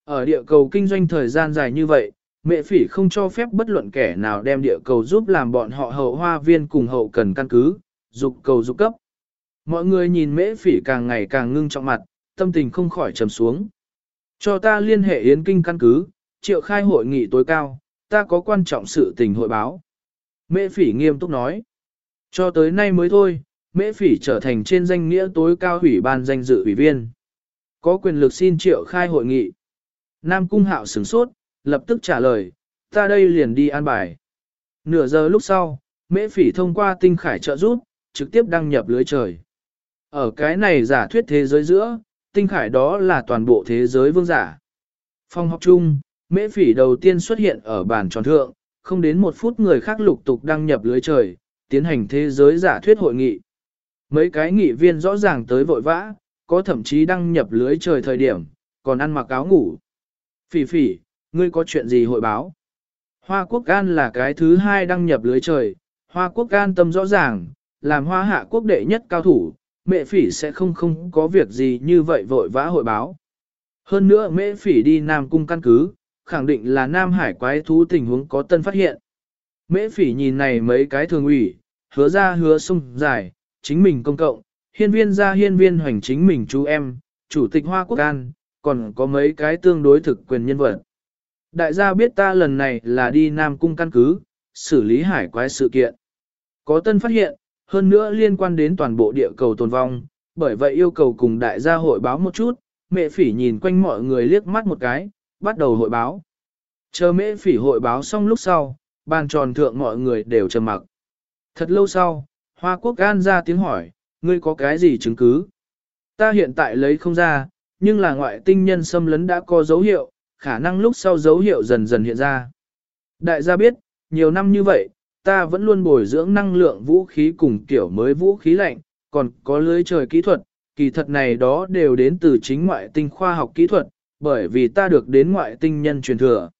Ở địa cầu kinh doanh thời gian dài như vậy, mễ phỉ không cho phép bất luận kẻ nào đem địa cầu giúp làm bọn họ hậu hoa viên cùng hậu cần căn cứ, dục cầu dục cấp. Mọi người nhìn mễ phỉ càng ngày càng ngưng trọng mặt, tâm tình không khỏi trầm xuống. Cho ta liên hệ yến kinh căn cứ, triệu khai hội nghị tối cao, ta có quan trọng sự tình hội báo. Mễ phỉ nghiêm túc nói. Cho tới nay mới thôi, mễ phỉ trở thành trên danh nghĩa tối cao ủy ban danh dự ủy viên. Có quyền lực xin triệu khai hội nghị. Nam Cung Hạo sửng sốt, lập tức trả lời, ta đây liền đi an bài. Nửa giờ lúc sau, mễ phỉ thông qua tinh khải trợ giúp, trực tiếp đăng nhập lưới trời. Ở cái này giả thuyết thế giới giữa, tinh khải đó là toàn bộ thế giới vương giả. Phong học chung, mễ phỉ đầu tiên xuất hiện ở bàn tròn thượng, không đến một phút người khác lục tục đăng nhập lưới trời, tiến hành thế giới giả thuyết hội nghị. Mấy cái nghị viên rõ ràng tới vội vã, có thậm chí đăng nhập lưới trời thời điểm, còn ăn mặc áo ngủ. Phỉ phỉ, ngươi có chuyện gì hội báo? Hoa quốc gan là cái thứ hai đăng nhập lưới trời, Hoa quốc gan tâm rõ ràng, làm hoa hạ quốc đệ nhất cao thủ, mẹ phỉ sẽ không không có việc gì như vậy vội vã hội báo. Hơn nữa mẹ phỉ đi Nam Cung căn cứ, khẳng định là Nam Hải quái thú tình huống có tân phát hiện. Mễ phỉ nhìn này mấy cái thường ủy, hứa ra hứa sung giải, chính mình công cộng, hiên viên ra hiên viên hoành chính mình chú em, chủ tịch Hoa Quốc An, còn có mấy cái tương đối thực quyền nhân vật. Đại gia biết ta lần này là đi Nam Cung căn cứ, xử lý hải quái sự kiện. Có tân phát hiện, hơn nữa liên quan đến toàn bộ địa cầu tồn vong, bởi vậy yêu cầu cùng đại gia hội báo một chút, mẹ phỉ nhìn quanh mọi người liếc mắt một cái, bắt đầu hội báo. Chờ mễ phỉ hội báo xong lúc sau, bàn tròn thượng mọi người đều trầm mặc. Thật lâu sau, Hoa Quốc gan ra tiếng hỏi, ngươi có cái gì chứng cứ? Ta hiện tại lấy không ra, nhưng là ngoại tinh nhân xâm lấn đã có dấu hiệu, khả năng lúc sau dấu hiệu dần dần hiện ra. Đại gia biết, nhiều năm như vậy, ta vẫn luôn bồi dưỡng năng lượng vũ khí cùng kiểu mới vũ khí lạnh, còn có lưới trời kỹ thuật, kỳ thật này đó đều đến từ chính ngoại tinh khoa học kỹ thuật, bởi vì ta được đến ngoại tinh nhân truyền thừa.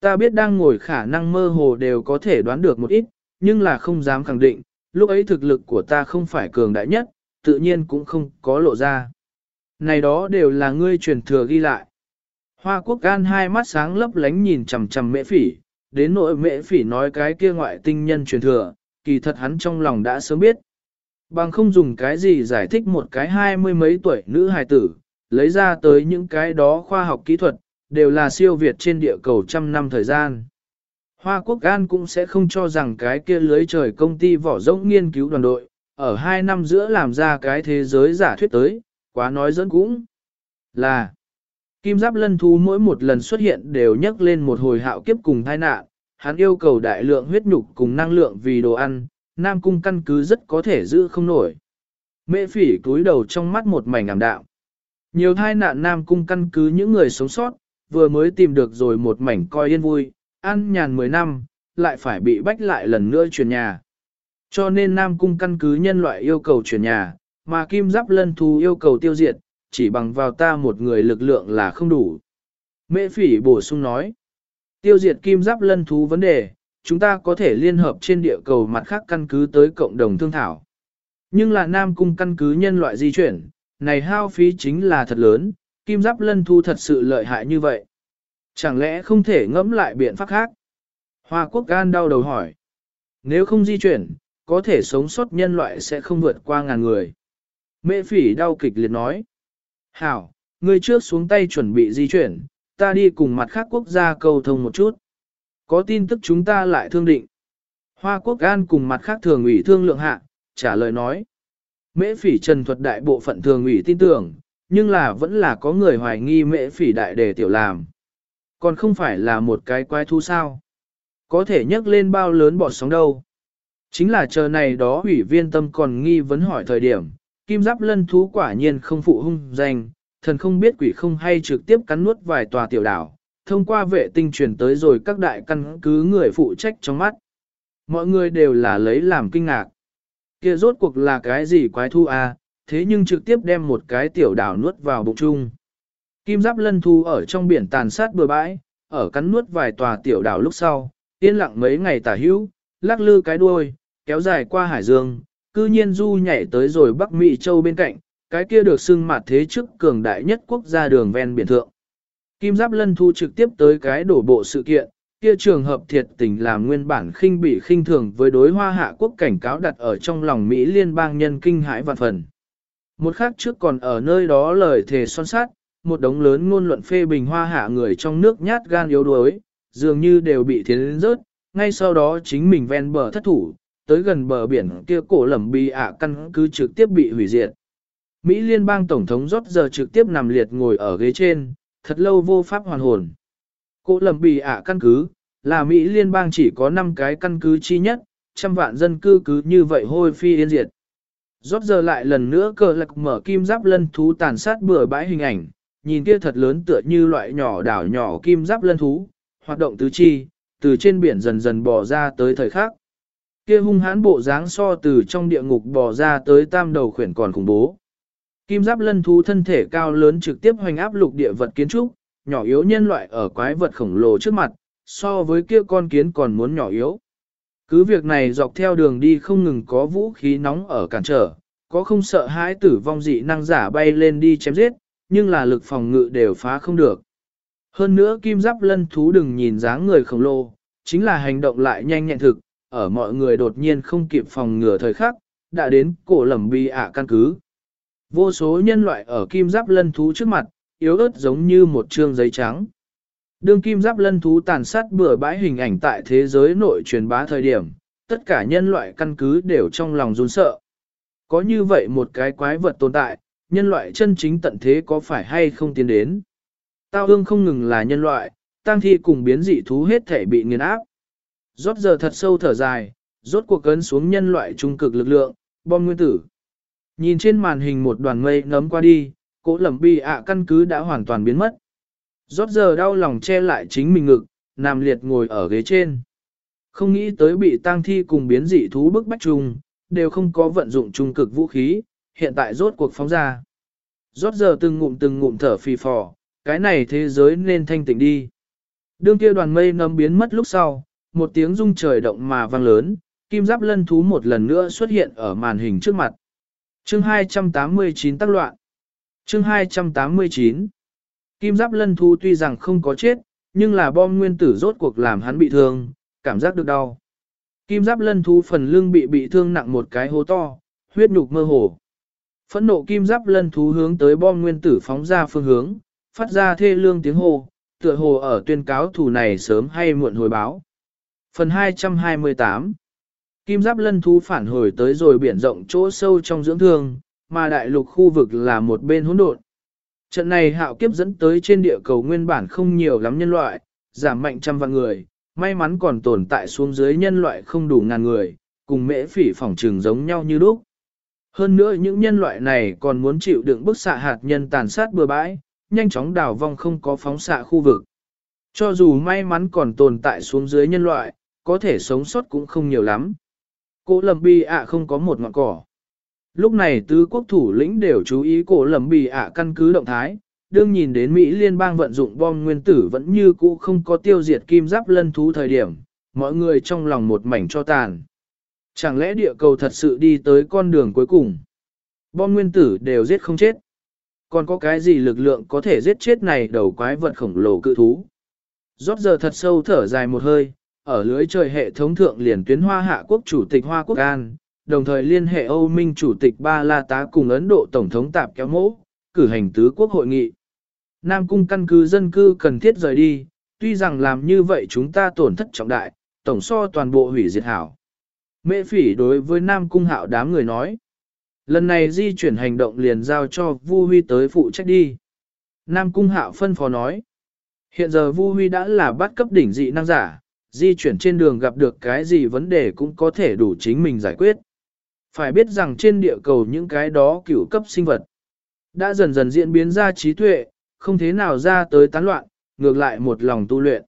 Ta biết đang ngồi khả năng mơ hồ đều có thể đoán được một ít, nhưng là không dám khẳng định, lúc ấy thực lực của ta không phải cường đại nhất, tự nhiên cũng không có lộ ra. Này đó đều là ngươi truyền thừa ghi lại. Hoa quốc gan hai mắt sáng lấp lánh nhìn chằm chằm mễ phỉ, đến nội mễ phỉ nói cái kia ngoại tinh nhân truyền thừa, kỳ thật hắn trong lòng đã sớm biết. Bằng không dùng cái gì giải thích một cái hai mươi mấy tuổi nữ hài tử, lấy ra tới những cái đó khoa học kỹ thuật, đều là siêu việt trên địa cầu trăm năm thời gian. Hoa Quốc an cũng sẽ không cho rằng cái kia lưới trời công ty vỏ rỗng nghiên cứu đoàn đội, ở hai năm giữa làm ra cái thế giới giả thuyết tới, quá nói dẫn cũng là Kim Giáp Lân Thú mỗi một lần xuất hiện đều nhắc lên một hồi hạo kiếp cùng tai nạn, hắn yêu cầu đại lượng huyết nhục cùng năng lượng vì đồ ăn, Nam Cung căn cứ rất có thể giữ không nổi. Mễ phỉ cúi đầu trong mắt một mảnh ảm đạm. Nhiều thai nạn Nam Cung căn cứ những người sống sót, vừa mới tìm được rồi một mảnh coi yên vui, ăn nhàn 10 năm, lại phải bị bách lại lần nữa chuyển nhà. Cho nên Nam Cung căn cứ nhân loại yêu cầu chuyển nhà, mà Kim Giáp Lân Thú yêu cầu tiêu diệt, chỉ bằng vào ta một người lực lượng là không đủ. Mễ phỉ bổ sung nói, tiêu diệt Kim Giáp Lân Thú vấn đề, chúng ta có thể liên hợp trên địa cầu mặt khác căn cứ tới cộng đồng thương thảo. Nhưng là Nam Cung căn cứ nhân loại di chuyển, này hao phí chính là thật lớn, Kim Giáp Lân thu thật sự lợi hại như vậy. Chẳng lẽ không thể ngẫm lại biện pháp khác? Hoa Quốc gan đau đầu hỏi. Nếu không di chuyển, có thể sống sót nhân loại sẽ không vượt qua ngàn người. Mệ phỉ đau kịch liệt nói. Hảo, ngươi trước xuống tay chuẩn bị di chuyển, ta đi cùng mặt khác quốc gia cầu thông một chút. Có tin tức chúng ta lại thương định. Hoa quốc gan cùng mặt khác thường ủy thương lượng hạ, trả lời nói. Mễ phỉ trần thuật đại bộ phận thường ủy tin tưởng, nhưng là vẫn là có người hoài nghi mễ phỉ đại đề tiểu làm. Còn không phải là một cái quái thú sao. Có thể nhấc lên bao lớn bọt sóng đâu. Chính là chờ này đó ủy viên tâm còn nghi vấn hỏi thời điểm, kim giáp lân thú quả nhiên không phụ hung danh, thần không biết quỷ không hay trực tiếp cắn nuốt vài tòa tiểu đảo, thông qua vệ tinh truyền tới rồi các đại căn cứ người phụ trách trong mắt. Mọi người đều là lấy làm kinh ngạc. Kia rốt cuộc là cái gì quái thu à, thế nhưng trực tiếp đem một cái tiểu đảo nuốt vào bụng chung. Kim giáp lân thu ở trong biển tàn sát bừa bãi, ở cắn nuốt vài tòa tiểu đảo lúc sau, yên lặng mấy ngày tả hữu, lắc lư cái đuôi, kéo dài qua hải dương, cư nhiên du nhảy tới rồi Bắc Mỹ châu bên cạnh, cái kia được xưng mặt thế trước cường đại nhất quốc gia đường ven biển thượng. Kim Giáp Lân Thu trực tiếp tới cái đổ bộ sự kiện, kia trường hợp thiệt tình làm nguyên bản khinh bị khinh thường với đối hoa hạ quốc cảnh cáo đặt ở trong lòng Mỹ liên bang nhân kinh hãi vạn phần. Một khác trước còn ở nơi đó lời thề son sát, một đống lớn ngôn luận phê bình hoa hạ người trong nước nhát gan yếu đuối, dường như đều bị thiến rớt, ngay sau đó chính mình ven bờ thất thủ, tới gần bờ biển kia cổ lầm bi ạ căn cứ trực tiếp bị hủy diệt. Mỹ liên bang tổng thống rót giờ trực tiếp nằm liệt ngồi ở ghế trên, thật lâu vô pháp hoàn hồn. Cô lầm bì ạ căn cứ, là Mỹ liên bang chỉ có 5 cái căn cứ chi nhất, trăm vạn dân cư cứ như vậy hôi phi yên diệt. Rót giờ lại lần nữa cờ lạc mở kim giáp lân thú tàn sát bừa bãi hình ảnh, nhìn kia thật lớn tựa như loại nhỏ đảo nhỏ kim giáp lân thú, hoạt động tứ chi, từ trên biển dần dần bò ra tới thời khắc. Kia hung hãn bộ dáng so từ trong địa ngục bò ra tới tam đầu khuyển còn khủng bố. Kim giáp lân thú thân thể cao lớn trực tiếp hoành áp lục địa vật kiến trúc, nhỏ yếu nhân loại ở quái vật khổng lồ trước mặt, so với kia con kiến còn muốn nhỏ yếu. Cứ việc này dọc theo đường đi không ngừng có vũ khí nóng ở cản trở, có không sợ hãi tử vong dị năng giả bay lên đi chém giết, nhưng là lực phòng ngự đều phá không được. Hơn nữa kim giáp lân thú đừng nhìn dáng người khổng lồ, chính là hành động lại nhanh nhẹn thực, ở mọi người đột nhiên không kịp phòng ngừa thời khắc, đã đến cổ lầm bi ạ căn cứ. Vô số nhân loại ở kim giáp lân thú trước mặt, yếu ớt giống như một trương giấy trắng. Đương kim giáp lân thú tàn sát bừa bãi hình ảnh tại thế giới nội truyền bá thời điểm, tất cả nhân loại căn cứ đều trong lòng run sợ. Có như vậy một cái quái vật tồn tại, nhân loại chân chính tận thế có phải hay không tiến đến. Tao ương không ngừng là nhân loại, tăng thi cùng biến dị thú hết thể bị nghiền áp. Rốt giờ thật sâu thở dài, rốt cuộc cấn xuống nhân loại trung cực lực lượng, bom nguyên tử. Nhìn trên màn hình một đoàn mây ngấm qua đi, cỗ lầm bi ạ căn cứ đã hoàn toàn biến mất. Rốt giờ đau lòng che lại chính mình ngực, nằm liệt ngồi ở ghế trên. Không nghĩ tới bị tang thi cùng biến dị thú bức bách trùng, đều không có vận dụng trung cực vũ khí, hiện tại rốt cuộc phóng ra. Rốt giờ từng ngụm từng ngụm thở phì phò, cái này thế giới nên thanh tịnh đi. Đương kia đoàn mây nấm biến mất lúc sau, một tiếng rung trời động mà vang lớn, kim giáp lân thú một lần nữa xuất hiện ở màn hình trước mặt. chương 289 tác loạn. Chương 289 Kim giáp lân thú tuy rằng không có chết, nhưng là bom nguyên tử rốt cuộc làm hắn bị thương, cảm giác được đau. Kim giáp lân thú phần lưng bị bị thương nặng một cái hố to, huyết nhục mơ hồ. Phẫn nộ kim giáp lân thú hướng tới bom nguyên tử phóng ra phương hướng, phát ra thê lương tiếng hô, tựa hồ ở tuyên cáo thủ này sớm hay muộn hồi báo. Phần 228 Kim giáp lân thú phản hồi tới rồi biển rộng chỗ sâu trong dưỡng thương, mà đại lục khu vực là một bên hỗn độn. Trận này hạo kiếp dẫn tới trên địa cầu nguyên bản không nhiều lắm nhân loại, giảm mạnh trăm vạn người, may mắn còn tồn tại xuống dưới nhân loại không đủ ngàn người, cùng mễ phỉ phỏng trường giống nhau như lúc. Hơn nữa những nhân loại này còn muốn chịu đựng bức xạ hạt nhân tàn sát bừa bãi, nhanh chóng đào vong không có phóng xạ khu vực. Cho dù may mắn còn tồn tại xuống dưới nhân loại, có thể sống sót cũng không nhiều lắm. Cô lầm bi ạ không có một ngọn cỏ. Lúc này tứ quốc thủ lĩnh đều chú ý cổ lầm bì ạ căn cứ động thái, đương nhìn đến Mỹ liên bang vận dụng bom nguyên tử vẫn như cũ không có tiêu diệt kim giáp lân thú thời điểm, mọi người trong lòng một mảnh cho tàn. Chẳng lẽ địa cầu thật sự đi tới con đường cuối cùng? Bom nguyên tử đều giết không chết. Còn có cái gì lực lượng có thể giết chết này đầu quái vật khổng lồ cự thú? Rót giờ thật sâu thở dài một hơi, ở lưới trời hệ thống thượng liền tuyến Hoa Hạ Quốc Chủ tịch Hoa Quốc An, đồng thời liên hệ Âu Minh Chủ tịch Ba La Tá cùng Ấn Độ Tổng thống Tạp Kéo Mỗ, cử hành tứ quốc hội nghị. Nam Cung căn cứ dân cư cần thiết rời đi, tuy rằng làm như vậy chúng ta tổn thất trọng đại, tổng so toàn bộ hủy diệt hảo. Mễ phỉ đối với Nam Cung hạo đám người nói. Lần này di chuyển hành động liền giao cho Vu Huy tới phụ trách đi. Nam Cung hạo phân phó nói. Hiện giờ Vu Huy đã là bắt cấp đỉnh dị năng giả, di chuyển trên đường gặp được cái gì vấn đề cũng có thể đủ chính mình giải quyết. Phải biết rằng trên địa cầu những cái đó cựu cấp sinh vật đã dần dần diễn biến ra trí tuệ, không thế nào ra tới tán loạn, ngược lại một lòng tu luyện.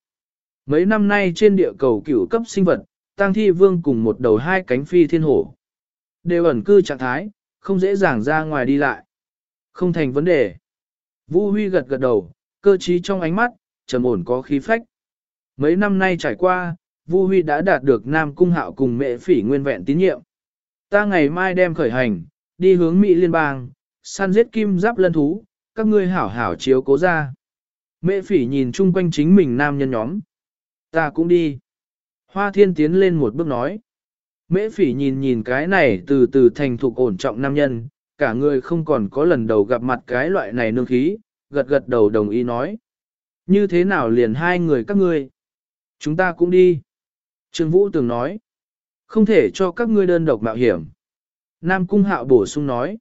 Mấy năm nay trên địa cầu cựu cấp sinh vật, tăng thi vương cùng một đầu hai cánh phi thiên hổ. Đều ẩn cư trạng thái, không dễ dàng ra ngoài đi lại. Không thành vấn đề. Vũ Huy gật gật đầu, cơ trí trong ánh mắt, trầm ổn có khí phách. Mấy năm nay trải qua, Vu Huy đã đạt được Nam Cung Hạo cùng mẹ phỉ nguyên vẹn tín nhiệm. Ta ngày mai đem khởi hành, đi hướng Mỹ Liên bang, săn giết kim giáp lân thú, các ngươi hảo hảo chiếu cố ra. Mẹ phỉ nhìn chung quanh chính mình nam nhân nhóm. Ta cũng đi. Hoa thiên tiến lên một bước nói. Mễ phỉ nhìn nhìn cái này từ từ thành thục ổn trọng nam nhân, cả người không còn có lần đầu gặp mặt cái loại này nương khí, gật gật đầu đồng ý nói. Như thế nào liền hai người các ngươi? Chúng ta cũng đi. Trương Vũ từng nói. Không thể cho các ngươi đơn độc mạo hiểm. Nam Cung Hạo bổ sung nói.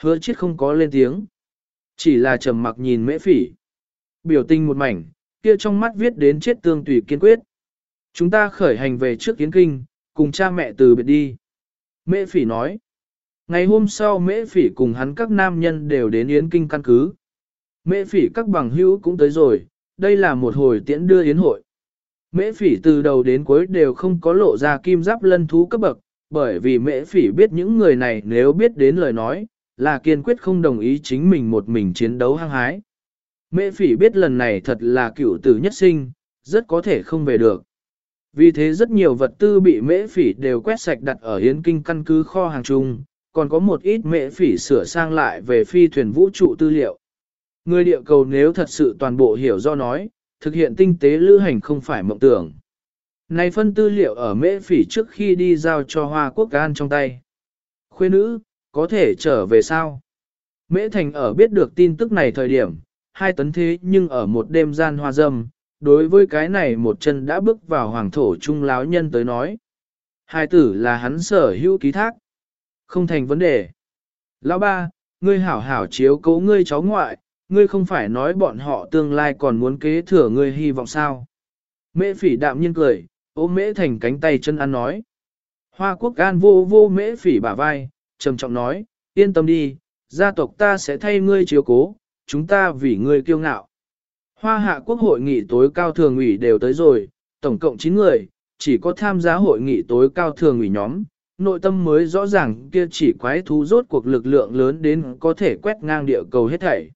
Hứa chết không có lên tiếng. Chỉ là trầm mặc nhìn mễ phỉ. Biểu tình một mảnh, kia trong mắt viết đến chết tương tùy kiên quyết. Chúng ta khởi hành về trước kiến kinh, cùng cha mẹ từ biệt đi. Mễ phỉ nói. Ngày hôm sau mễ phỉ cùng hắn các nam nhân đều đến yến kinh căn cứ. Mễ phỉ các bằng hữu cũng tới rồi, đây là một hồi tiễn đưa yến hội. Mễ phỉ từ đầu đến cuối đều không có lộ ra kim giáp lân thú cấp bậc, bởi vì mễ phỉ biết những người này nếu biết đến lời nói, là kiên quyết không đồng ý chính mình một mình chiến đấu hăng hái. Mễ phỉ biết lần này thật là cựu tử nhất sinh, rất có thể không về được. Vì thế rất nhiều vật tư bị mễ phỉ đều quét sạch đặt ở hiến kinh căn cứ kho hàng chung, còn có một ít mễ phỉ sửa sang lại về phi thuyền vũ trụ tư liệu. Người địa cầu nếu thật sự toàn bộ hiểu do nói, thực hiện tinh tế lữ hành không phải mộng tưởng. Này phân tư liệu ở mễ phỉ trước khi đi giao cho Hoa Quốc Gan trong tay. Khuê nữ, có thể trở về sao? Mễ Thành ở biết được tin tức này thời điểm, hai tấn thế nhưng ở một đêm gian hoa dâm, đối với cái này một chân đã bước vào hoàng thổ trung láo nhân tới nói. Hai tử là hắn sở hữu ký thác. Không thành vấn đề. Lão ba, ngươi hảo hảo chiếu cố ngươi cháu ngoại, ngươi không phải nói bọn họ tương lai còn muốn kế thừa ngươi hy vọng sao. Mễ phỉ đạm nhiên cười, ôm mễ thành cánh tay chân ăn nói. Hoa quốc gan vô vô mễ phỉ bả vai, trầm trọng nói, yên tâm đi, gia tộc ta sẽ thay ngươi chiếu cố, chúng ta vì ngươi kiêu ngạo. Hoa hạ quốc hội nghị tối cao thường ủy đều tới rồi, tổng cộng 9 người, chỉ có tham gia hội nghị tối cao thường ủy nhóm, nội tâm mới rõ ràng kia chỉ quái thú rốt cuộc lực lượng lớn đến có thể quét ngang địa cầu hết thảy.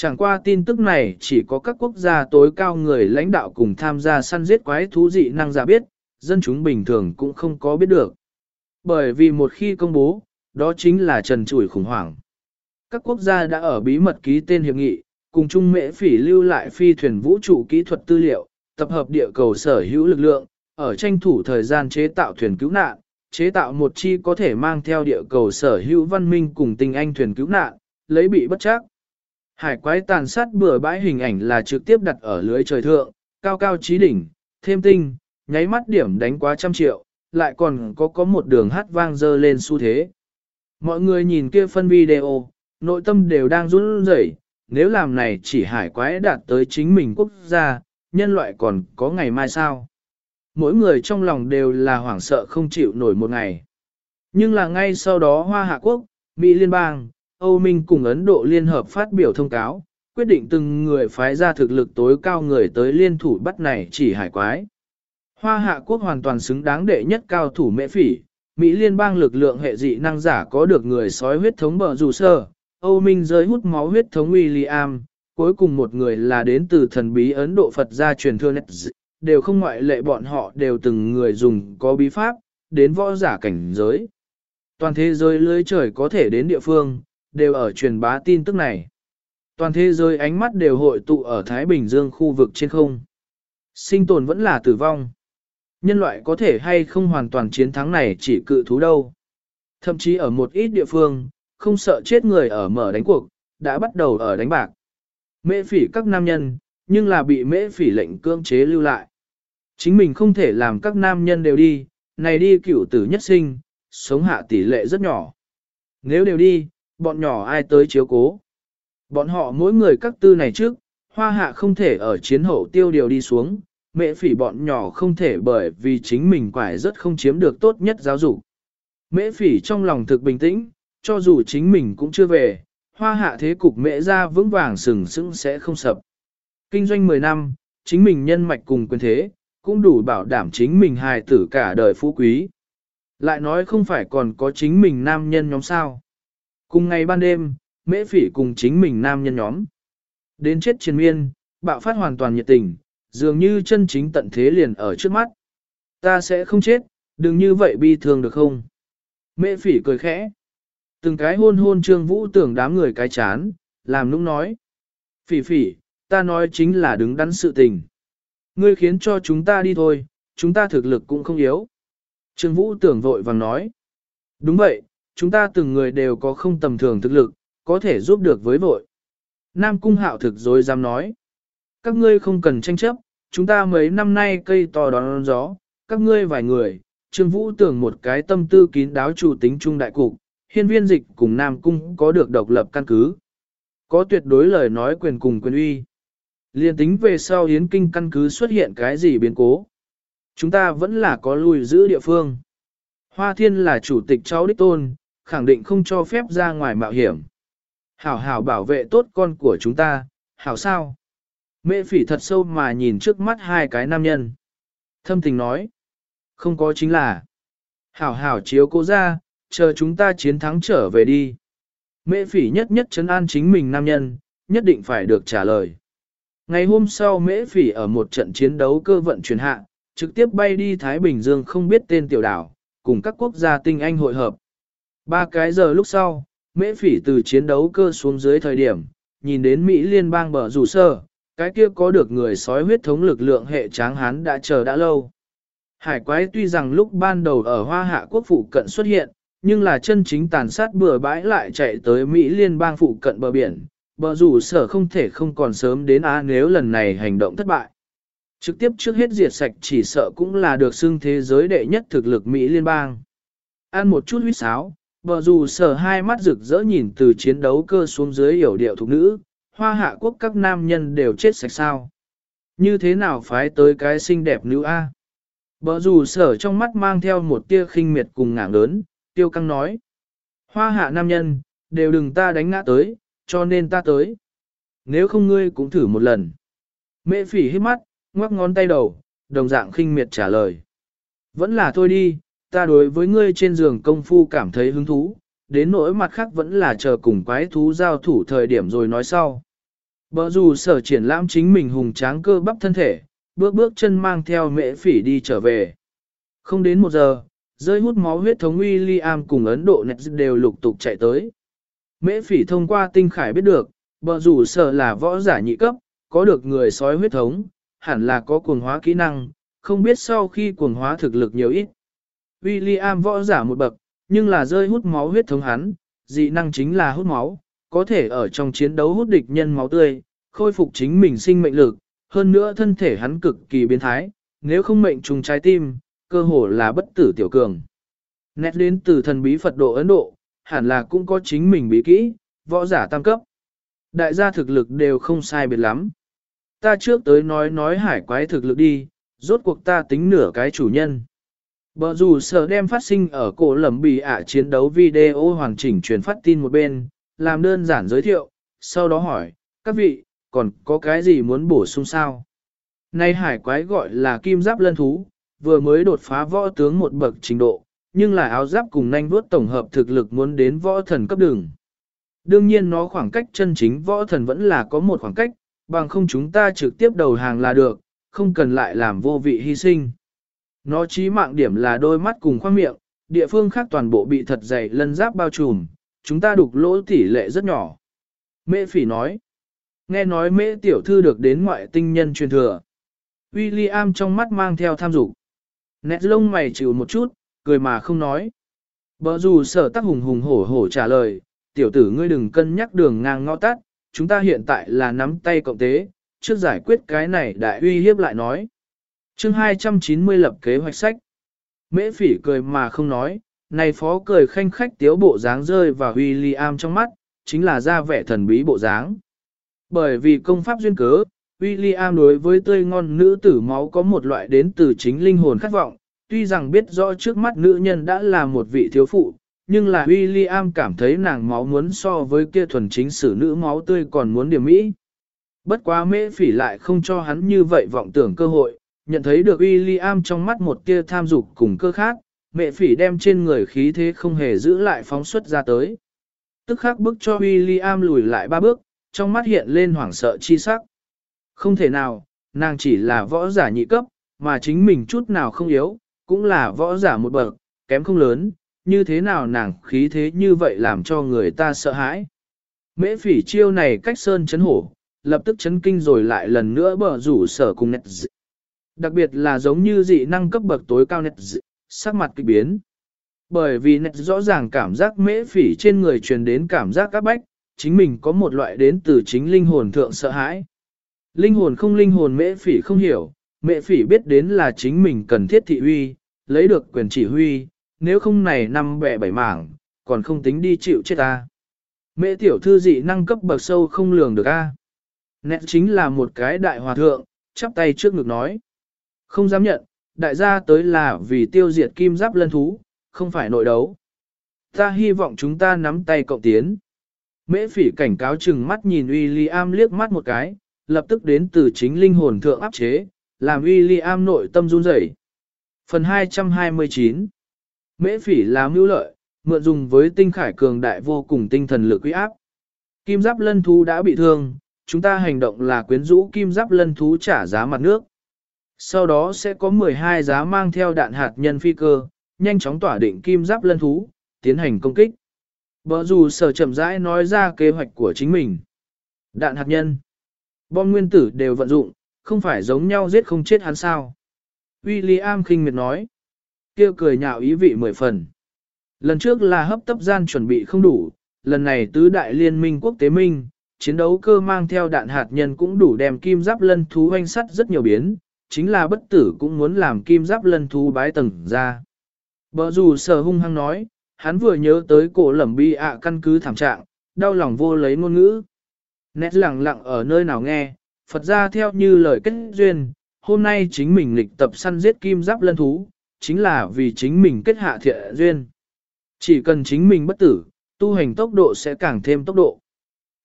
Chẳng qua tin tức này chỉ có các quốc gia tối cao người lãnh đạo cùng tham gia săn giết quái thú dị năng giả biết, dân chúng bình thường cũng không có biết được. Bởi vì một khi công bố, đó chính là trần trụi khủng hoảng. Các quốc gia đã ở bí mật ký tên hiệp nghị, cùng chung mễ phỉ lưu lại phi thuyền vũ trụ kỹ thuật tư liệu, tập hợp địa cầu sở hữu lực lượng, ở tranh thủ thời gian chế tạo thuyền cứu nạn, chế tạo một chi có thể mang theo địa cầu sở hữu văn minh cùng tinh anh thuyền cứu nạn, lấy bị bất chắc. Hải quái tàn sát bừa bãi hình ảnh là trực tiếp đặt ở lưới trời thượng, cao cao trí đỉnh, thêm tinh, nháy mắt điểm đánh quá trăm triệu, lại còn có có một đường hát vang dơ lên xu thế. Mọi người nhìn kia phân video, nội tâm đều đang run rẩy, nếu làm này chỉ hải quái đạt tới chính mình quốc gia, nhân loại còn có ngày mai sao? Mỗi người trong lòng đều là hoảng sợ không chịu nổi một ngày. Nhưng là ngay sau đó Hoa Hạ Quốc, Mỹ Liên bang, Âu Minh cùng Ấn Độ Liên Hợp phát biểu thông cáo, quyết định từng người phái ra thực lực tối cao người tới liên thủ bắt này chỉ hải quái. Hoa Hạ Quốc hoàn toàn xứng đáng đệ nhất cao thủ mễ phỉ, Mỹ liên bang lực lượng hệ dị năng giả có được người sói huyết thống bờ rủ sơ, Âu Minh giới hút máu huyết thống William, cuối cùng một người là đến từ thần bí Ấn Độ Phật gia truyền thừa đều không ngoại lệ bọn họ đều từng người dùng có bí pháp, đến võ giả cảnh giới. Toàn thế giới lưới trời có thể đến địa phương, đều ở truyền bá tin tức này. Toàn thế giới ánh mắt đều hội tụ ở Thái Bình Dương khu vực trên không. Sinh tồn vẫn là tử vong. Nhân loại có thể hay không hoàn toàn chiến thắng này chỉ cự thú đâu. Thậm chí ở một ít địa phương, không sợ chết người ở mở đánh cuộc, đã bắt đầu ở đánh bạc. Mễ phỉ các nam nhân, nhưng là bị mễ phỉ lệnh cưỡng chế lưu lại. Chính mình không thể làm các nam nhân đều đi, này đi cửu tử nhất sinh, sống hạ tỷ lệ rất nhỏ. Nếu đều đi, bọn nhỏ ai tới chiếu cố. Bọn họ mỗi người các tư này trước, hoa hạ không thể ở chiến hậu tiêu điều đi xuống, mẹ phỉ bọn nhỏ không thể bởi vì chính mình quải rất không chiếm được tốt nhất giáo dục. Mễ phỉ trong lòng thực bình tĩnh, cho dù chính mình cũng chưa về, hoa hạ thế cục mễ ra vững vàng sừng sững sẽ không sập. Kinh doanh 10 năm, chính mình nhân mạch cùng quyền thế, cũng đủ bảo đảm chính mình hài tử cả đời phú quý. Lại nói không phải còn có chính mình nam nhân nhóm sao. Cùng ngày ban đêm, mễ phỉ cùng chính mình nam nhân nhóm. Đến chết triền miên, bạo phát hoàn toàn nhiệt tình, dường như chân chính tận thế liền ở trước mắt. Ta sẽ không chết, đừng như vậy bi thương được không? Mễ phỉ cười khẽ. Từng cái hôn hôn trương vũ tưởng đám người cái chán, làm nũng nói. Phỉ phỉ, ta nói chính là đứng đắn sự tình. Ngươi khiến cho chúng ta đi thôi, chúng ta thực lực cũng không yếu. Trương Vũ tưởng vội vàng nói. Đúng vậy, chúng ta từng người đều có không tầm thường thực lực, có thể giúp được với vội. Nam Cung Hạo thực dối dám nói. Các ngươi không cần tranh chấp, chúng ta mấy năm nay cây to đón gió, các ngươi vài người, Trương Vũ tưởng một cái tâm tư kín đáo chủ tính trung đại cục, hiên viên dịch cùng Nam Cung có được độc lập căn cứ. Có tuyệt đối lời nói quyền cùng quyền uy. Liên tính về sau hiến kinh căn cứ xuất hiện cái gì biến cố. Chúng ta vẫn là có lùi giữ địa phương. Hoa Thiên là chủ tịch cháu đích tôn, khẳng định không cho phép ra ngoài mạo hiểm. Hảo hảo bảo vệ tốt con của chúng ta, hảo sao? Mẹ phỉ thật sâu mà nhìn trước mắt hai cái nam nhân. Thâm tình nói. Không có chính là. Hảo hảo chiếu cố ra, chờ chúng ta chiến thắng trở về đi. Mẹ phỉ nhất nhất chấn an chính mình nam nhân, nhất định phải được trả lời. Ngày hôm sau mễ phỉ ở một trận chiến đấu cơ vận chuyển hạ, trực tiếp bay đi Thái Bình Dương không biết tên tiểu đảo, cùng các quốc gia tinh anh hội hợp. Ba cái giờ lúc sau, mễ phỉ từ chiến đấu cơ xuống dưới thời điểm, nhìn đến Mỹ liên bang bờ rủ sơ, cái kia có được người sói huyết thống lực lượng hệ tráng hán đã chờ đã lâu. Hải quái tuy rằng lúc ban đầu ở Hoa Hạ quốc phụ cận xuất hiện, nhưng là chân chính tàn sát bừa bãi lại chạy tới Mỹ liên bang phụ cận bờ biển, bờ rủ sở không thể không còn sớm đến á nếu lần này hành động thất bại. Trực tiếp trước hết diệt sạch chỉ sợ cũng là được xưng thế giới đệ nhất thực lực Mỹ liên bang. Ăn một chút huyết sáo, bờ dù sở hai mắt rực rỡ nhìn từ chiến đấu cơ xuống dưới hiểu điệu thục nữ, hoa hạ quốc các nam nhân đều chết sạch sao. Như thế nào phái tới cái xinh đẹp nữ A? Bờ dù sở trong mắt mang theo một tia khinh miệt cùng ngảng lớn, tiêu căng nói. Hoa hạ nam nhân, đều đừng ta đánh ngã tới, cho nên ta tới. Nếu không ngươi cũng thử một lần. Mẹ phỉ hít mắt, ngoắc ngón tay đầu, đồng dạng khinh miệt trả lời. Vẫn là thôi đi, ta đối với ngươi trên giường công phu cảm thấy hứng thú, đến nỗi mặt khác vẫn là chờ cùng quái thú giao thủ thời điểm rồi nói sau. Bờ dù sở triển lãm chính mình hùng tráng cơ bắp thân thể, bước bước chân mang theo mễ phỉ đi trở về. Không đến một giờ, rơi hút máu huyết thống William cùng Ấn Độ nẹt đều lục tục chạy tới. Mễ phỉ thông qua tinh khải biết được, bờ rủ sở là võ giả nhị cấp, có được người sói huyết thống, hẳn là có cuồng hóa kỹ năng, không biết sau khi cuồng hóa thực lực nhiều ít. William võ giả một bậc, nhưng là rơi hút máu huyết thống hắn, dị năng chính là hút máu, có thể ở trong chiến đấu hút địch nhân máu tươi, khôi phục chính mình sinh mệnh lực, hơn nữa thân thể hắn cực kỳ biến thái, nếu không mệnh trùng trái tim, cơ hồ là bất tử tiểu cường. Nét đến từ thần bí Phật độ Ấn Độ, hẳn là cũng có chính mình bí kỹ, võ giả tam cấp. Đại gia thực lực đều không sai biệt lắm. Ta trước tới nói nói hải quái thực lực đi, rốt cuộc ta tính nửa cái chủ nhân. Bờ dù sở đem phát sinh ở cổ lầm bì ạ chiến đấu video hoàn chỉnh truyền phát tin một bên, làm đơn giản giới thiệu, sau đó hỏi, các vị, còn có cái gì muốn bổ sung sao? Nay hải quái gọi là kim giáp lân thú, vừa mới đột phá võ tướng một bậc trình độ, nhưng là áo giáp cùng nanh vuốt tổng hợp thực lực muốn đến võ thần cấp đường. Đương nhiên nó khoảng cách chân chính võ thần vẫn là có một khoảng cách, bằng không chúng ta trực tiếp đầu hàng là được, không cần lại làm vô vị hy sinh. Nó chí mạng điểm là đôi mắt cùng khoang miệng, địa phương khác toàn bộ bị thật dày lân giáp bao trùm, chúng ta đục lỗ tỷ lệ rất nhỏ. Mễ phỉ nói, nghe nói mễ tiểu thư được đến ngoại tinh nhân truyền thừa. William trong mắt mang theo tham dục. Nét lông mày chịu một chút, cười mà không nói. Bờ dù sở tắc hùng hùng hổ hổ trả lời, tiểu tử ngươi đừng cân nhắc đường ngang ngõ tắt, chúng ta hiện tại là nắm tay cộng tế, trước giải quyết cái này đại uy hiếp lại nói chương 290 lập kế hoạch sách. Mễ phỉ cười mà không nói, này phó cười khanh khách tiếu bộ dáng rơi vào William trong mắt, chính là ra vẻ thần bí bộ dáng. Bởi vì công pháp duyên cớ, William đối với tươi ngon nữ tử máu có một loại đến từ chính linh hồn khát vọng, tuy rằng biết rõ trước mắt nữ nhân đã là một vị thiếu phụ, nhưng là William cảm thấy nàng máu muốn so với kia thuần chính sử nữ máu tươi còn muốn điểm mỹ. Bất quá mễ phỉ lại không cho hắn như vậy vọng tưởng cơ hội, nhận thấy được William trong mắt một tia tham dục cùng cơ khác, mẹ phỉ đem trên người khí thế không hề giữ lại phóng xuất ra tới. Tức khắc bước cho William lùi lại ba bước, trong mắt hiện lên hoảng sợ chi sắc. Không thể nào, nàng chỉ là võ giả nhị cấp, mà chính mình chút nào không yếu, cũng là võ giả một bậc, kém không lớn, như thế nào nàng khí thế như vậy làm cho người ta sợ hãi. Mễ phỉ chiêu này cách sơn chấn hổ, lập tức chấn kinh rồi lại lần nữa bở rủ sở cùng nét dị. Đặc biệt là giống như dị năng cấp bậc tối cao nét dị, sắc mặt kịch biến. Bởi vì nét rõ ràng cảm giác mễ phỉ trên người truyền đến cảm giác các bách, chính mình có một loại đến từ chính linh hồn thượng sợ hãi. Linh hồn không linh hồn mễ phỉ không hiểu, mễ phỉ biết đến là chính mình cần thiết thị huy, lấy được quyền chỉ huy, nếu không này năm bẻ bảy mảng, còn không tính đi chịu chết ta. Mễ tiểu thư dị năng cấp bậc sâu không lường được a. Nét chính là một cái đại hòa thượng, chắp tay trước ngực nói. Không dám nhận, đại gia tới là vì tiêu diệt kim giáp lân thú, không phải nội đấu. Ta hy vọng chúng ta nắm tay cộng tiến. Mễ phỉ cảnh cáo chừng mắt nhìn William liếc mắt một cái, lập tức đến từ chính linh hồn thượng áp chế, làm William nội tâm run rẩy. Phần 229 Mễ phỉ là mưu lợi, mượn dùng với tinh khải cường đại vô cùng tinh thần lực uy áp. Kim giáp lân thú đã bị thương, chúng ta hành động là quyến rũ kim giáp lân thú trả giá mặt nước. Sau đó sẽ có 12 giá mang theo đạn hạt nhân phi cơ, nhanh chóng tỏa định kim giáp lân thú, tiến hành công kích. Bờ dù sở chậm rãi nói ra kế hoạch của chính mình. Đạn hạt nhân. Bom nguyên tử đều vận dụng, không phải giống nhau giết không chết hắn sao. William khinh miệt nói. kia cười nhạo ý vị mười phần. Lần trước là hấp tấp gian chuẩn bị không đủ, lần này tứ đại liên minh quốc tế minh, chiến đấu cơ mang theo đạn hạt nhân cũng đủ đem kim giáp lân thú hoanh sắt rất nhiều biến, chính là bất tử cũng muốn làm kim giáp lân thú bái tầng ra. Bờ dù sở hung hăng nói, hắn vừa nhớ tới cổ lẩm bi ạ căn cứ thảm trạng, đau lòng vô lấy ngôn ngữ. Nét lặng lặng ở nơi nào nghe, Phật ra theo như lời kết duyên, hôm nay chính mình lịch tập săn giết kim giáp lân thú, chính là vì chính mình kết hạ thiện duyên. Chỉ cần chính mình bất tử, tu hành tốc độ sẽ càng thêm tốc độ.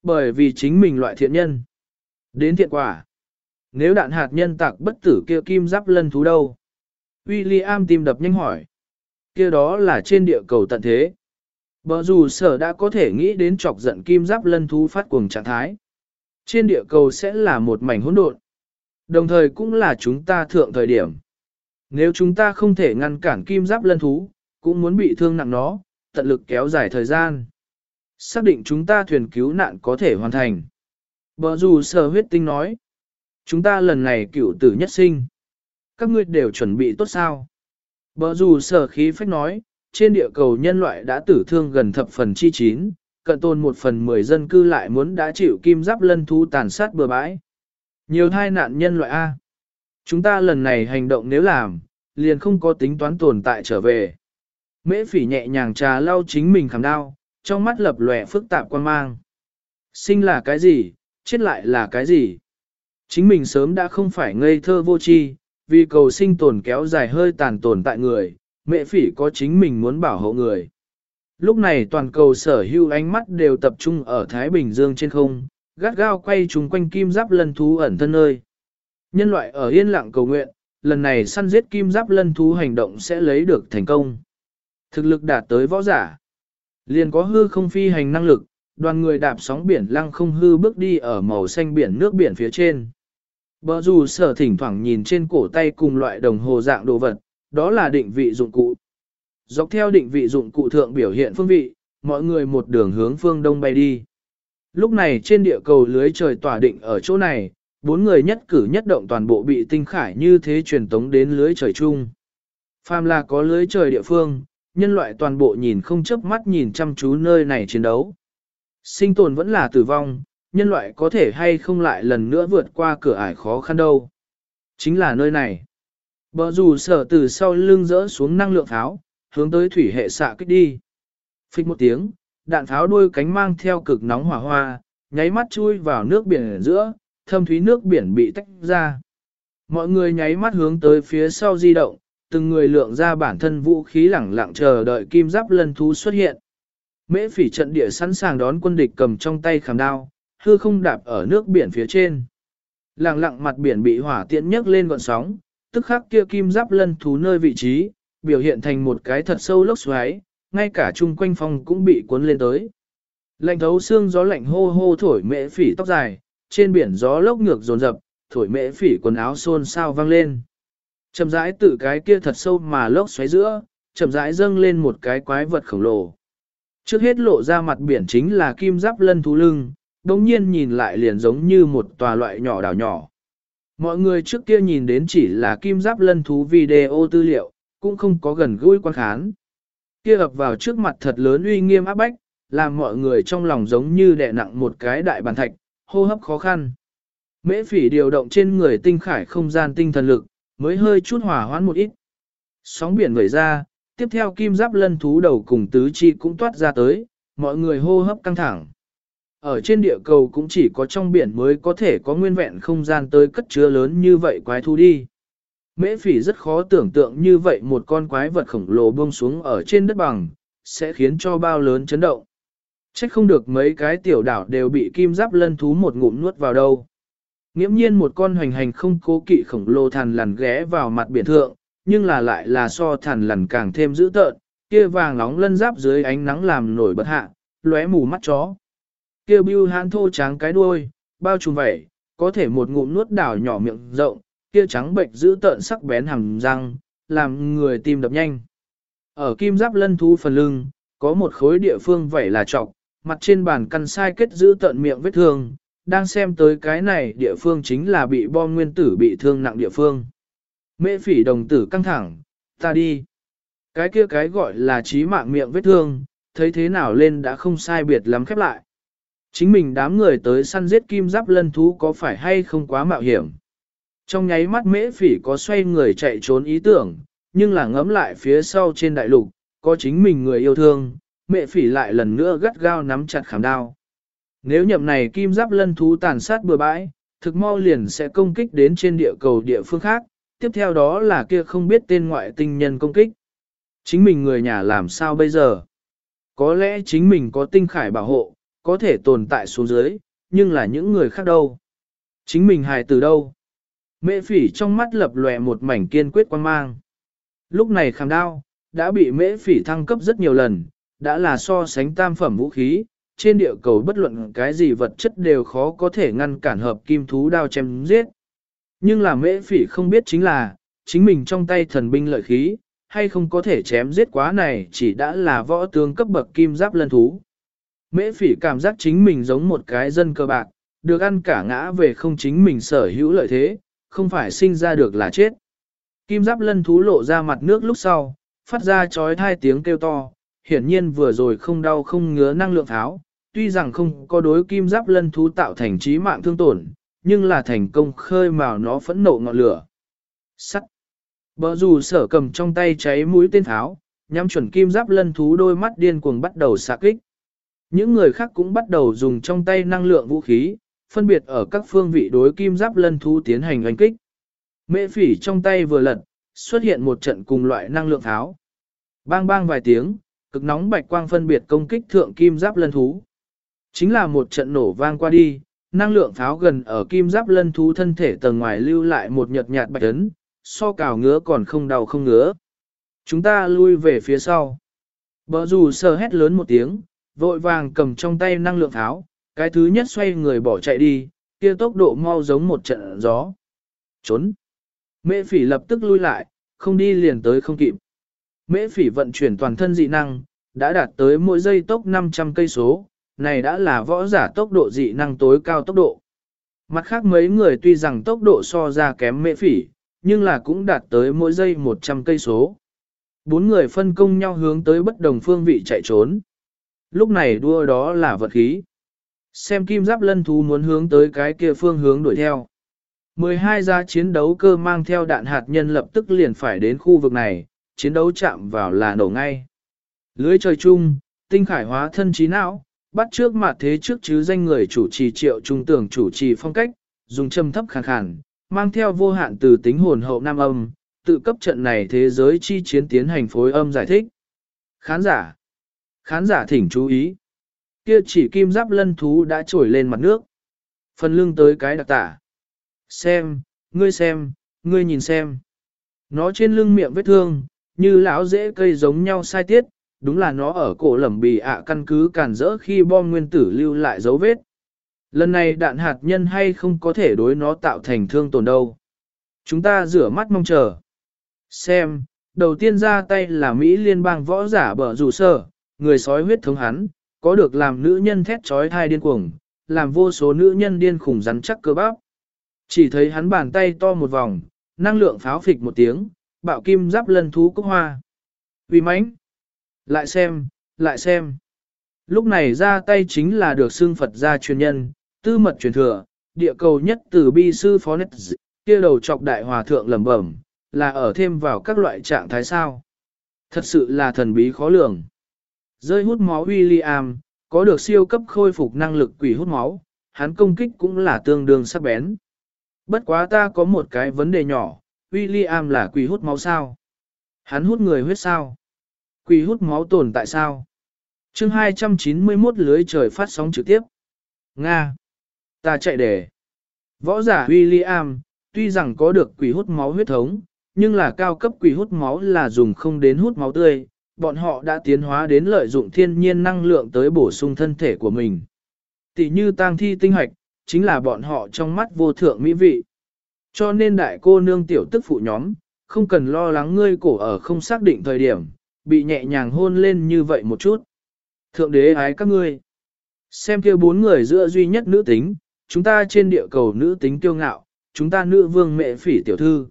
Bởi vì chính mình loại thiện nhân. Đến thiện quả. Nếu đạn hạt nhân tạc bất tử kia kim giáp lân thú đâu? William tim đập nhanh hỏi. kia đó là trên địa cầu tận thế. Bờ dù sở đã có thể nghĩ đến chọc giận kim giáp lân thú phát cuồng trạng thái. Trên địa cầu sẽ là một mảnh hỗn độn. Đồng thời cũng là chúng ta thượng thời điểm. Nếu chúng ta không thể ngăn cản kim giáp lân thú, cũng muốn bị thương nặng nó, tận lực kéo dài thời gian. xác định chúng ta thuyền cứu nạn có thể hoàn thành. Bờ dù sở huyết tinh nói, chúng ta lần này cựu tử nhất sinh. Các ngươi đều chuẩn bị tốt sao? Bờ dù sở khí phách nói, trên địa cầu nhân loại đã tử thương gần thập phần chi chín, cận tôn một phần mười dân cư lại muốn đã chịu kim giáp lân thú tàn sát bừa bãi. Nhiều thai nạn nhân loại A. Chúng ta lần này hành động nếu làm, liền không có tính toán tồn tại trở về. Mễ phỉ nhẹ nhàng trà lau chính mình khảm đau, trong mắt lập lòe phức tạp quan mang. Sinh là cái gì, chết lại là cái gì? Chính mình sớm đã không phải ngây thơ vô tri, vì cầu sinh tồn kéo dài hơi tàn tồn tại người, mẹ phỉ có chính mình muốn bảo hộ người. Lúc này toàn cầu sở hữu ánh mắt đều tập trung ở Thái Bình Dương trên không, gắt gao quay chung quanh kim giáp lân thú ẩn thân nơi. Nhân loại ở yên lặng cầu nguyện, lần này săn giết kim giáp lân thú hành động sẽ lấy được thành công. Thực lực đạt tới võ giả. Liền có hư không phi hành năng lực, đoàn người đạp sóng biển lăng không hư bước đi ở màu xanh biển nước biển phía trên. Bờ dù sở thỉnh thoảng nhìn trên cổ tay cùng loại đồng hồ dạng đồ vật, đó là định vị dụng cụ. Dọc theo định vị dụng cụ thượng biểu hiện phương vị, mọi người một đường hướng phương đông bay đi. Lúc này trên địa cầu lưới trời tỏa định ở chỗ này, bốn người nhất cử nhất động toàn bộ bị tinh khải như thế truyền tống đến lưới trời chung. Phàm là có lưới trời địa phương, nhân loại toàn bộ nhìn không chớp mắt nhìn chăm chú nơi này chiến đấu. Sinh tồn vẫn là tử vong, nhân loại có thể hay không lại lần nữa vượt qua cửa ải khó khăn đâu. Chính là nơi này. Bờ dù sở từ sau lưng rỡ xuống năng lượng pháo, hướng tới thủy hệ xạ kích đi. Phích một tiếng, đạn pháo đuôi cánh mang theo cực nóng hỏa hoa, nháy mắt chui vào nước biển giữa, thâm thúy nước biển bị tách ra. Mọi người nháy mắt hướng tới phía sau di động, từng người lượng ra bản thân vũ khí lẳng lặng chờ đợi kim giáp lân thú xuất hiện. Mễ phỉ trận địa sẵn sàng đón quân địch cầm trong tay khảm đao, hư không đạp ở nước biển phía trên. Lặng lặng mặt biển bị hỏa tiễn nhấc lên gọn sóng, tức khắc kia kim giáp lân thú nơi vị trí, biểu hiện thành một cái thật sâu lốc xoáy, ngay cả chung quanh phòng cũng bị cuốn lên tới. Lạnh thấu xương gió lạnh hô hô thổi mễ phỉ tóc dài, trên biển gió lốc ngược dồn dập, thổi mễ phỉ quần áo xôn xao vang lên. Chậm rãi từ cái kia thật sâu mà lốc xoáy giữa, chậm rãi dâng lên một cái quái vật khổng lồ. Trước hết lộ ra mặt biển chính là kim giáp lân thú lưng, đồng nhiên nhìn lại liền giống như một tòa loại nhỏ đảo nhỏ. Mọi người trước kia nhìn đến chỉ là kim giáp lân thú video tư liệu, cũng không có gần gũi quan khán. Kia ập vào trước mặt thật lớn uy nghiêm áp bách, làm mọi người trong lòng giống như đè nặng một cái đại bàn thạch, hô hấp khó khăn. Mễ phỉ điều động trên người tinh khải không gian tinh thần lực, mới hơi chút hỏa hoãn một ít. Sóng biển vẩy ra, tiếp theo kim giáp lân thú đầu cùng tứ chi cũng toát ra tới, mọi người hô hấp căng thẳng. Ở trên địa cầu cũng chỉ có trong biển mới có thể có nguyên vẹn không gian tới cất chứa lớn như vậy quái thú đi. Mễ phỉ rất khó tưởng tượng như vậy một con quái vật khổng lồ buông xuống ở trên đất bằng, sẽ khiến cho bao lớn chấn động. Chắc không được mấy cái tiểu đảo đều bị kim giáp lân thú một ngụm nuốt vào đâu. Nghiễm nhiên một con hoành hành không cố kỵ khổng lồ thằn lằn ghé vào mặt biển thượng, nhưng là lại là so thằn lằn càng thêm dữ tợn, kia vàng nóng lân giáp dưới ánh nắng làm nổi bật hạ, lóe mù mắt chó. Kia bưu hán thô trắng cái đuôi, bao trùm vẩy, có thể một ngụm nuốt đảo nhỏ miệng rộng, kia trắng bệnh giữ tợn sắc bén hàm răng, làm người tim đập nhanh. Ở kim giáp lân thú phần lưng, có một khối địa phương vẩy là trọc, mặt trên bàn căn sai kết giữ tợn miệng vết thương, đang xem tới cái này địa phương chính là bị bom nguyên tử bị thương nặng địa phương. Mễ phỉ đồng tử căng thẳng, ta đi. Cái kia cái gọi là trí mạng miệng vết thương, thấy thế nào lên đã không sai biệt lắm khép lại. Chính mình đám người tới săn giết kim giáp lân thú có phải hay không quá mạo hiểm. Trong nháy mắt mễ phỉ có xoay người chạy trốn ý tưởng, nhưng là ngấm lại phía sau trên đại lục, có chính mình người yêu thương, mẹ phỉ lại lần nữa gắt gao nắm chặt khảm đao. Nếu nhậm này kim giáp lân thú tàn sát bừa bãi, thực mau liền sẽ công kích đến trên địa cầu địa phương khác, tiếp theo đó là kia không biết tên ngoại tinh nhân công kích. Chính mình người nhà làm sao bây giờ? Có lẽ chính mình có tinh khải bảo hộ, có thể tồn tại xuống dưới, nhưng là những người khác đâu? Chính mình hài từ đâu? Mễ phỉ trong mắt lập lòe một mảnh kiên quyết quan mang. Lúc này khảm đao, đã bị mễ phỉ thăng cấp rất nhiều lần, đã là so sánh tam phẩm vũ khí, trên địa cầu bất luận cái gì vật chất đều khó có thể ngăn cản hợp kim thú đao chém giết. Nhưng là mễ phỉ không biết chính là, chính mình trong tay thần binh lợi khí, hay không có thể chém giết quá này chỉ đã là võ tướng cấp bậc kim giáp lân thú. Mễ phỉ cảm giác chính mình giống một cái dân cơ bạc, được ăn cả ngã về không chính mình sở hữu lợi thế, không phải sinh ra được là chết. Kim giáp lân thú lộ ra mặt nước lúc sau, phát ra chói thai tiếng kêu to, hiển nhiên vừa rồi không đau không ngứa năng lượng tháo, tuy rằng không có đối kim giáp lân thú tạo thành trí mạng thương tổn, nhưng là thành công khơi mào nó phẫn nộ ngọn lửa. Sắt. Bờ dù sở cầm trong tay cháy mũi tên tháo, nhắm chuẩn kim giáp lân thú đôi mắt điên cuồng bắt đầu xạ kích. Những người khác cũng bắt đầu dùng trong tay năng lượng vũ khí, phân biệt ở các phương vị đối kim giáp lân thú tiến hành oanh kích. Mễ phỉ trong tay vừa lật, xuất hiện một trận cùng loại năng lượng tháo. Bang bang vài tiếng, cực nóng bạch quang phân biệt công kích thượng kim giáp lân thú. Chính là một trận nổ vang qua đi, năng lượng pháo gần ở kim giáp lân thú thân thể tầng ngoài lưu lại một nhợt nhạt bạch ấn, so cào ngứa còn không đau không ngứa. Chúng ta lui về phía sau. Bờ rù sờ hét lớn một tiếng, vội vàng cầm trong tay năng lượng tháo, cái thứ nhất xoay người bỏ chạy đi, kia tốc độ mau giống một trận gió. Trốn. Mễ phỉ lập tức lui lại, không đi liền tới không kịp. Mễ phỉ vận chuyển toàn thân dị năng, đã đạt tới mỗi giây tốc 500 cây số, này đã là võ giả tốc độ dị năng tối cao tốc độ. Mặt khác mấy người tuy rằng tốc độ so ra kém mễ phỉ, nhưng là cũng đạt tới mỗi giây 100 cây số. Bốn người phân công nhau hướng tới bất đồng phương vị chạy trốn. Lúc này đua đó là vật khí. Xem kim giáp lân thú muốn hướng tới cái kia phương hướng đuổi theo. 12 gia chiến đấu cơ mang theo đạn hạt nhân lập tức liền phải đến khu vực này, chiến đấu chạm vào là nổ ngay. Lưới trời chung, tinh khải hóa thân trí não, bắt trước mặt thế trước chứ danh người chủ trì triệu trung tưởng chủ trì phong cách, dùng châm thấp khàn khàn, mang theo vô hạn từ tính hồn hậu nam âm, tự cấp trận này thế giới chi chiến tiến hành phối âm giải thích. Khán giả, khán giả thỉnh chú ý, kia chỉ kim giáp lân thú đã trồi lên mặt nước. Phần lưng tới cái đặc tả. Xem, ngươi xem, ngươi nhìn xem. Nó trên lưng miệng vết thương, như lão dễ cây giống nhau sai tiết, đúng là nó ở cổ lẩm bì ạ căn cứ cản rỡ khi bom nguyên tử lưu lại dấu vết. Lần này đạn hạt nhân hay không có thể đối nó tạo thành thương tổn đâu. Chúng ta rửa mắt mong chờ. Xem, đầu tiên ra tay là Mỹ liên bang võ giả bở rủ sở, người sói huyết thống hắn, có được làm nữ nhân thét trói thai điên cuồng, làm vô số nữ nhân điên khủng rắn chắc cơ bắp. Chỉ thấy hắn bàn tay to một vòng, năng lượng pháo phịch một tiếng, bạo kim giáp lân thú cốc hoa. Vì mánh! Lại xem, lại xem. Lúc này ra tay chính là được xưng Phật gia truyền nhân, tư mật truyền thừa, địa cầu nhất từ bi sư phó nét kia đầu trọc đại hòa thượng lẩm bẩm, là ở thêm vào các loại trạng thái sao. Thật sự là thần bí khó lường. Rơi hút máu William, có được siêu cấp khôi phục năng lực quỷ hút máu, hắn công kích cũng là tương đương sắc bén. Bất quá ta có một cái vấn đề nhỏ, William là quỷ hút máu sao? Hắn hút người huyết sao? Quỷ hút máu tồn tại sao? chương 291 lưới trời phát sóng trực tiếp. Nga. Ta chạy để. Võ giả William, tuy rằng có được quỷ hút máu huyết thống, nhưng là cao cấp quỷ hút máu là dùng không đến hút máu tươi, bọn họ đã tiến hóa đến lợi dụng thiên nhiên năng lượng tới bổ sung thân thể của mình. Tỷ như tang thi tinh hoạch, chính là bọn họ trong mắt vô thượng mỹ vị. Cho nên đại cô nương tiểu tức phụ nhóm, không cần lo lắng ngươi cổ ở không xác định thời điểm, bị nhẹ nhàng hôn lên như vậy một chút. Thượng đế ái các ngươi. Xem kia bốn người giữa duy nhất nữ tính, chúng ta trên địa cầu nữ tính kiêu ngạo, chúng ta nữ vương mẹ phỉ tiểu thư.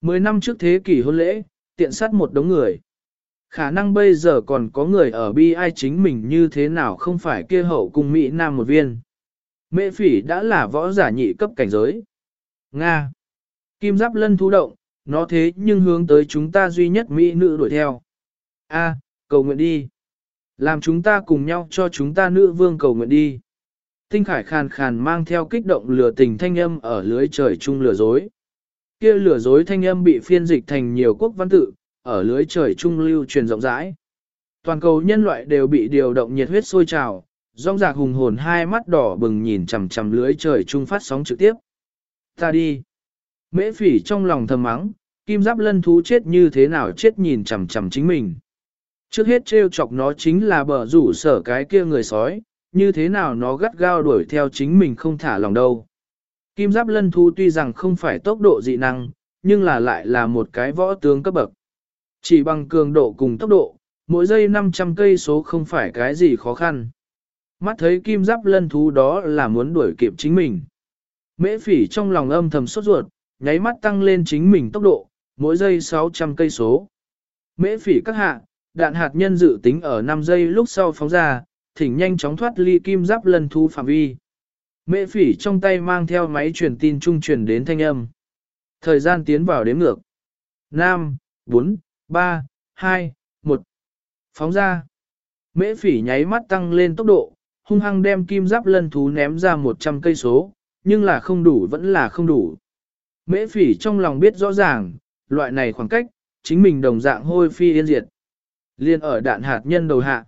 Mười năm trước thế kỷ hôn lễ, tiện sát một đống người. Khả năng bây giờ còn có người ở bi ai chính mình như thế nào không phải kia hậu cùng Mỹ Nam một viên. Mẹ phỉ đã là võ giả nhị cấp cảnh giới. Nga. Kim giáp lân thú động, nó thế nhưng hướng tới chúng ta duy nhất Mỹ nữ đuổi theo. A, cầu nguyện đi. Làm chúng ta cùng nhau cho chúng ta nữ vương cầu nguyện đi. Tinh khải khàn khàn mang theo kích động lửa tình thanh âm ở lưới trời chung lửa dối. Kia lửa dối thanh âm bị phiên dịch thành nhiều quốc văn tự, ở lưới trời trung lưu truyền rộng rãi. Toàn cầu nhân loại đều bị điều động nhiệt huyết sôi trào, rong rạc hùng hồn hai mắt đỏ bừng nhìn chằm chằm lưới trời trung phát sóng trực tiếp. Ta đi. Mễ phỉ trong lòng thầm mắng, kim giáp lân thú chết như thế nào chết nhìn chằm chằm chính mình. Trước hết trêu chọc nó chính là bờ rủ sở cái kia người sói, như thế nào nó gắt gao đuổi theo chính mình không thả lòng đâu. Kim giáp lân thú tuy rằng không phải tốc độ dị năng, nhưng là lại là một cái võ tướng cấp bậc. Chỉ bằng cường độ cùng tốc độ, mỗi giây 500 cây số không phải cái gì khó khăn. Mắt thấy kim giáp lân thú đó là muốn đuổi kịp chính mình. Mễ phỉ trong lòng âm thầm sốt ruột, nháy mắt tăng lên chính mình tốc độ, mỗi giây 600 cây số. Mễ phỉ các hạ, đạn hạt nhân dự tính ở 5 giây lúc sau phóng ra, thỉnh nhanh chóng thoát ly kim giáp lân thú phạm vi. Mễ phỉ trong tay mang theo máy truyền tin trung truyền đến thanh âm. Thời gian tiến vào đếm ngược. 5, 4, 3, 2, 1. Phóng ra. Mễ phỉ nháy mắt tăng lên tốc độ, hung hăng đem kim giáp lân thú ném ra 100 cây số, nhưng là không đủ vẫn là không đủ. Mễ phỉ trong lòng biết rõ ràng, loại này khoảng cách, chính mình đồng dạng hôi phi yên diệt. Liên ở đạn hạt nhân đầu hạ.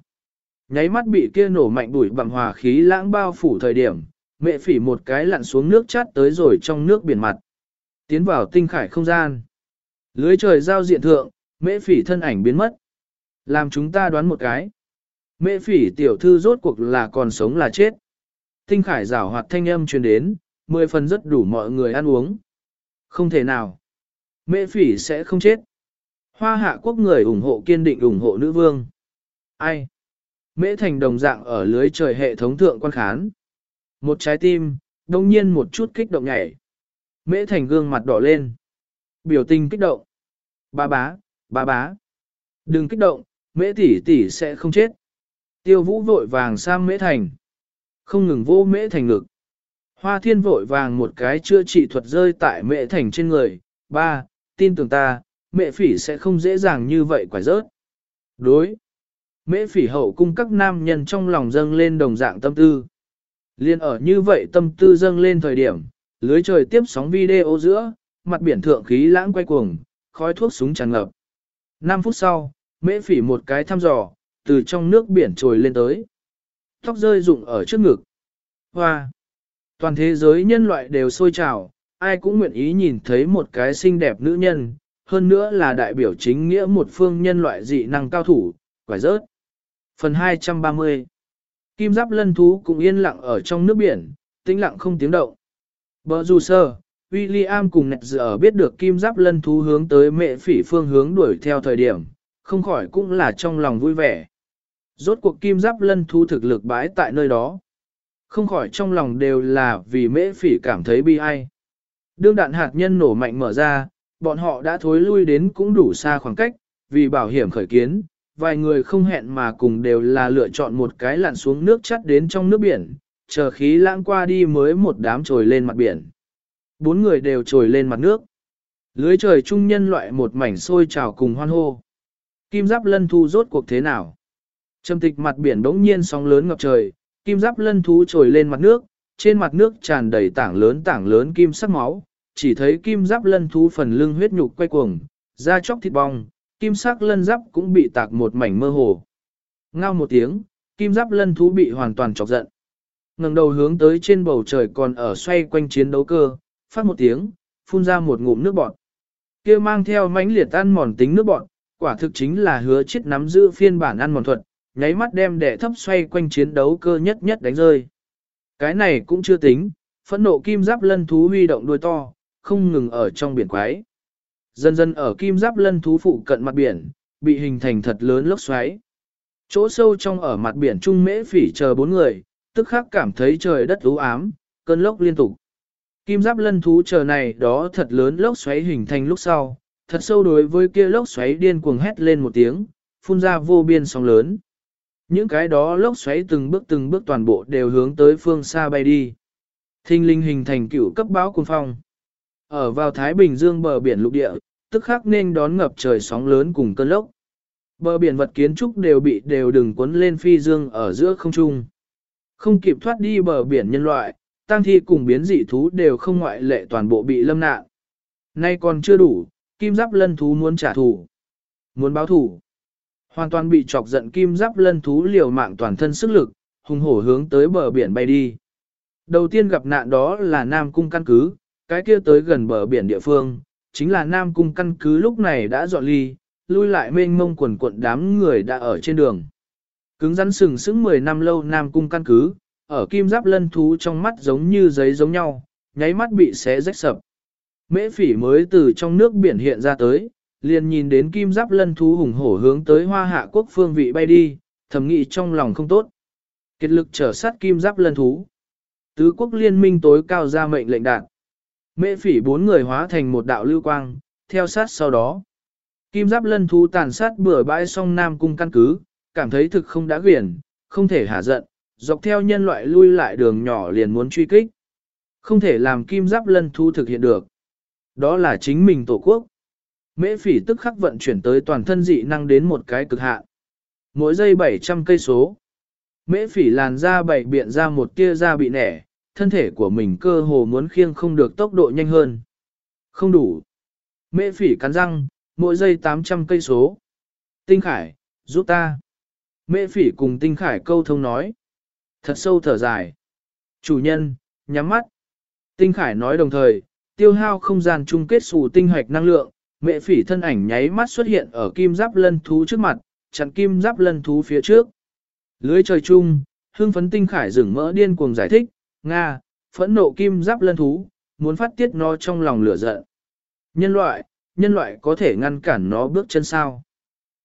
Nháy mắt bị kia nổ mạnh bụi bằng hòa khí lãng bao phủ thời điểm, mẹ phỉ một cái lặn xuống nước chát tới rồi trong nước biển mặt. Tiến vào tinh khải không gian. Lưới trời giao diện thượng, mễ phỉ thân ảnh biến mất. Làm chúng ta đoán một cái. Mễ phỉ tiểu thư rốt cuộc là còn sống là chết. Tinh khải rảo hoạt thanh âm truyền đến, mười phần rất đủ mọi người ăn uống. Không thể nào. Mễ phỉ sẽ không chết. Hoa hạ quốc người ủng hộ kiên định ủng hộ nữ vương. Ai? Mễ thành đồng dạng ở lưới trời hệ thống thượng quan khán. Một trái tim, đồng nhiên một chút kích động nhảy. Mễ thành gương mặt đỏ lên. Biểu tình kích động. Ba bá, ba bá. Đừng kích động, mễ tỷ tỷ sẽ không chết. Tiêu vũ vội vàng sang mễ thành. Không ngừng vô mễ thành ngực. Hoa thiên vội vàng một cái chữa trị thuật rơi tại mễ thành trên người. Ba, tin tưởng ta, mẹ phỉ sẽ không dễ dàng như vậy quả rớt. Đối. Mễ phỉ hậu cung các nam nhân trong lòng dâng lên đồng dạng tâm tư. Liên ở như vậy tâm tư dâng lên thời điểm, lưới trời tiếp sóng video giữa, mặt biển thượng khí lãng quay cuồng, khói thuốc súng tràn ngập. 5 phút sau, mễ phỉ một cái thăm dò, từ trong nước biển trồi lên tới. Tóc rơi rụng ở trước ngực. Hoa! Toàn thế giới nhân loại đều sôi trào, ai cũng nguyện ý nhìn thấy một cái xinh đẹp nữ nhân, hơn nữa là đại biểu chính nghĩa một phương nhân loại dị năng cao thủ, quải rớt. Phần 230 Kim giáp lân thú cũng yên lặng ở trong nước biển, tĩnh lặng không tiếng động. Bờ dù sơ, William cùng nẹt giờ biết được kim giáp lân thú hướng tới mẹ phỉ phương hướng đuổi theo thời điểm, không khỏi cũng là trong lòng vui vẻ. Rốt cuộc kim giáp lân thú thực lực bãi tại nơi đó. Không khỏi trong lòng đều là vì mễ phỉ cảm thấy bi ai. Đương đạn hạt nhân nổ mạnh mở ra, bọn họ đã thối lui đến cũng đủ xa khoảng cách, vì bảo hiểm khởi kiến, vài người không hẹn mà cùng đều là lựa chọn một cái lặn xuống nước chắt đến trong nước biển, chờ khí lãng qua đi mới một đám trồi lên mặt biển. Bốn người đều trồi lên mặt nước. Lưới trời trung nhân loại một mảnh sôi trào cùng hoan hô. Kim giáp lân thu rốt cuộc thế nào? Trầm tịch mặt biển đống nhiên sóng lớn ngập trời, kim giáp lân thú trồi lên mặt nước, trên mặt nước tràn đầy tảng lớn tảng lớn kim sắc máu, chỉ thấy kim giáp lân thú phần lưng huyết nhục quay cuồng, da chóc thịt bong, kim sắc lân giáp cũng bị tạc một mảnh mơ hồ. Ngao một tiếng, kim giáp lân thú bị hoàn toàn chọc giận. ngẩng đầu hướng tới trên bầu trời còn ở xoay quanh chiến đấu cơ, phát một tiếng, phun ra một ngụm nước bọt. kia mang theo mãnh liệt ăn mòn tính nước bọt, quả thực chính là hứa chết nắm giữ phiên bản ăn mòn thuật, nháy mắt đem đệ thấp xoay quanh chiến đấu cơ nhất nhất đánh rơi. Cái này cũng chưa tính, phẫn nộ kim giáp lân thú huy động đuôi to, không ngừng ở trong biển quái. Dần dần ở kim giáp lân thú phụ cận mặt biển, bị hình thành thật lớn lốc xoáy. Chỗ sâu trong ở mặt biển trung mễ phỉ chờ bốn người, tức khắc cảm thấy trời đất u ám, cơn lốc liên tục. Kim giáp lân thú chờ này đó thật lớn lốc xoáy hình thành lúc sau, thật sâu đối với kia lốc xoáy điên cuồng hét lên một tiếng, phun ra vô biên sóng lớn. Những cái đó lốc xoáy từng bước từng bước toàn bộ đều hướng tới phương xa bay đi. Thinh linh hình thành cựu cấp báo cuồng phong. Ở vào Thái Bình Dương bờ biển lục địa, tức khắc nên đón ngập trời sóng lớn cùng cơn lốc. Bờ biển vật kiến trúc đều bị đều đừng cuốn lên phi dương ở giữa không trung. Không kịp thoát đi bờ biển nhân loại, Tang thi cùng biến dị thú đều không ngoại lệ toàn bộ bị lâm nạn. Nay còn chưa đủ, kim giáp lân thú muốn trả thù. Muốn báo thù. Hoàn toàn bị chọc giận kim giáp lân thú liều mạng toàn thân sức lực, hùng hổ hướng tới bờ biển bay đi. Đầu tiên gặp nạn đó là Nam Cung căn cứ, cái kia tới gần bờ biển địa phương, chính là Nam Cung căn cứ lúc này đã dọn ly, lui lại mênh mông quần cuộn đám người đã ở trên đường. Cứng rắn sừng sững 10 năm lâu Nam Cung căn cứ, ở kim giáp lân thú trong mắt giống như giấy giống nhau, nháy mắt bị xé rách sập. Mễ phỉ mới từ trong nước biển hiện ra tới, liền nhìn đến kim giáp lân thú hùng hổ hướng tới hoa hạ quốc phương vị bay đi, thầm nghĩ trong lòng không tốt. Kết lực trở sát kim giáp lân thú. Tứ quốc liên minh tối cao ra mệnh lệnh đạt. Mễ phỉ bốn người hóa thành một đạo lưu quang, theo sát sau đó. Kim giáp lân thú tàn sát bừa bãi song Nam Cung căn cứ, cảm thấy thực không đã quyển, không thể hả giận, dọc theo nhân loại lui lại đường nhỏ liền muốn truy kích. Không thể làm kim giáp lân thu thực hiện được. Đó là chính mình tổ quốc. Mễ phỉ tức khắc vận chuyển tới toàn thân dị năng đến một cái cực hạn. Mỗi giây 700 cây số. Mễ phỉ làn da bảy biện ra một tia da bị nẻ, thân thể của mình cơ hồ muốn khiêng không được tốc độ nhanh hơn. Không đủ. Mễ phỉ cắn răng, mỗi giây 800 cây số. Tinh Khải, giúp ta. Mễ phỉ cùng Tinh Khải câu thông nói. Thật sâu thở dài. Chủ nhân, nhắm mắt. Tinh Khải nói đồng thời, tiêu hao không gian chung kết xù tinh hoạch năng lượng, mẹ phỉ thân ảnh nháy mắt xuất hiện ở kim giáp lân thú trước mặt, chặn kim giáp lân thú phía trước. Lưới trời chung, hương phấn tinh khải rửng mỡ điên cuồng giải thích, Nga, phẫn nộ kim giáp lân thú, muốn phát tiết nó trong lòng lửa giận. Nhân loại, nhân loại có thể ngăn cản nó bước chân sao.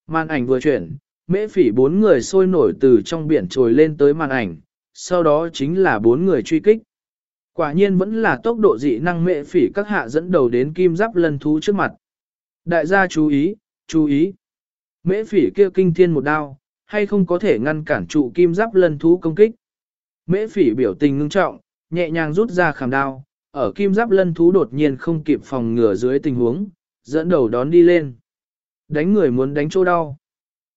Màn ảnh vừa chuyển, mễ phỉ bốn người sôi nổi từ trong biển trồi lên tới màn ảnh, sau đó chính là bốn người truy kích. Quả nhiên vẫn là tốc độ dị năng mễ phỉ các hạ dẫn đầu đến kim giáp lân thú trước mặt. Đại gia chú ý, chú ý. Mễ phỉ kia kinh thiên một đao, hay không có thể ngăn cản trụ kim giáp lân thú công kích. Mễ phỉ biểu tình ngưng trọng, nhẹ nhàng rút ra khảm đao, ở kim giáp lân thú đột nhiên không kịp phòng ngừa dưới tình huống, dẫn đầu đón đi lên. Đánh người muốn đánh chỗ đau.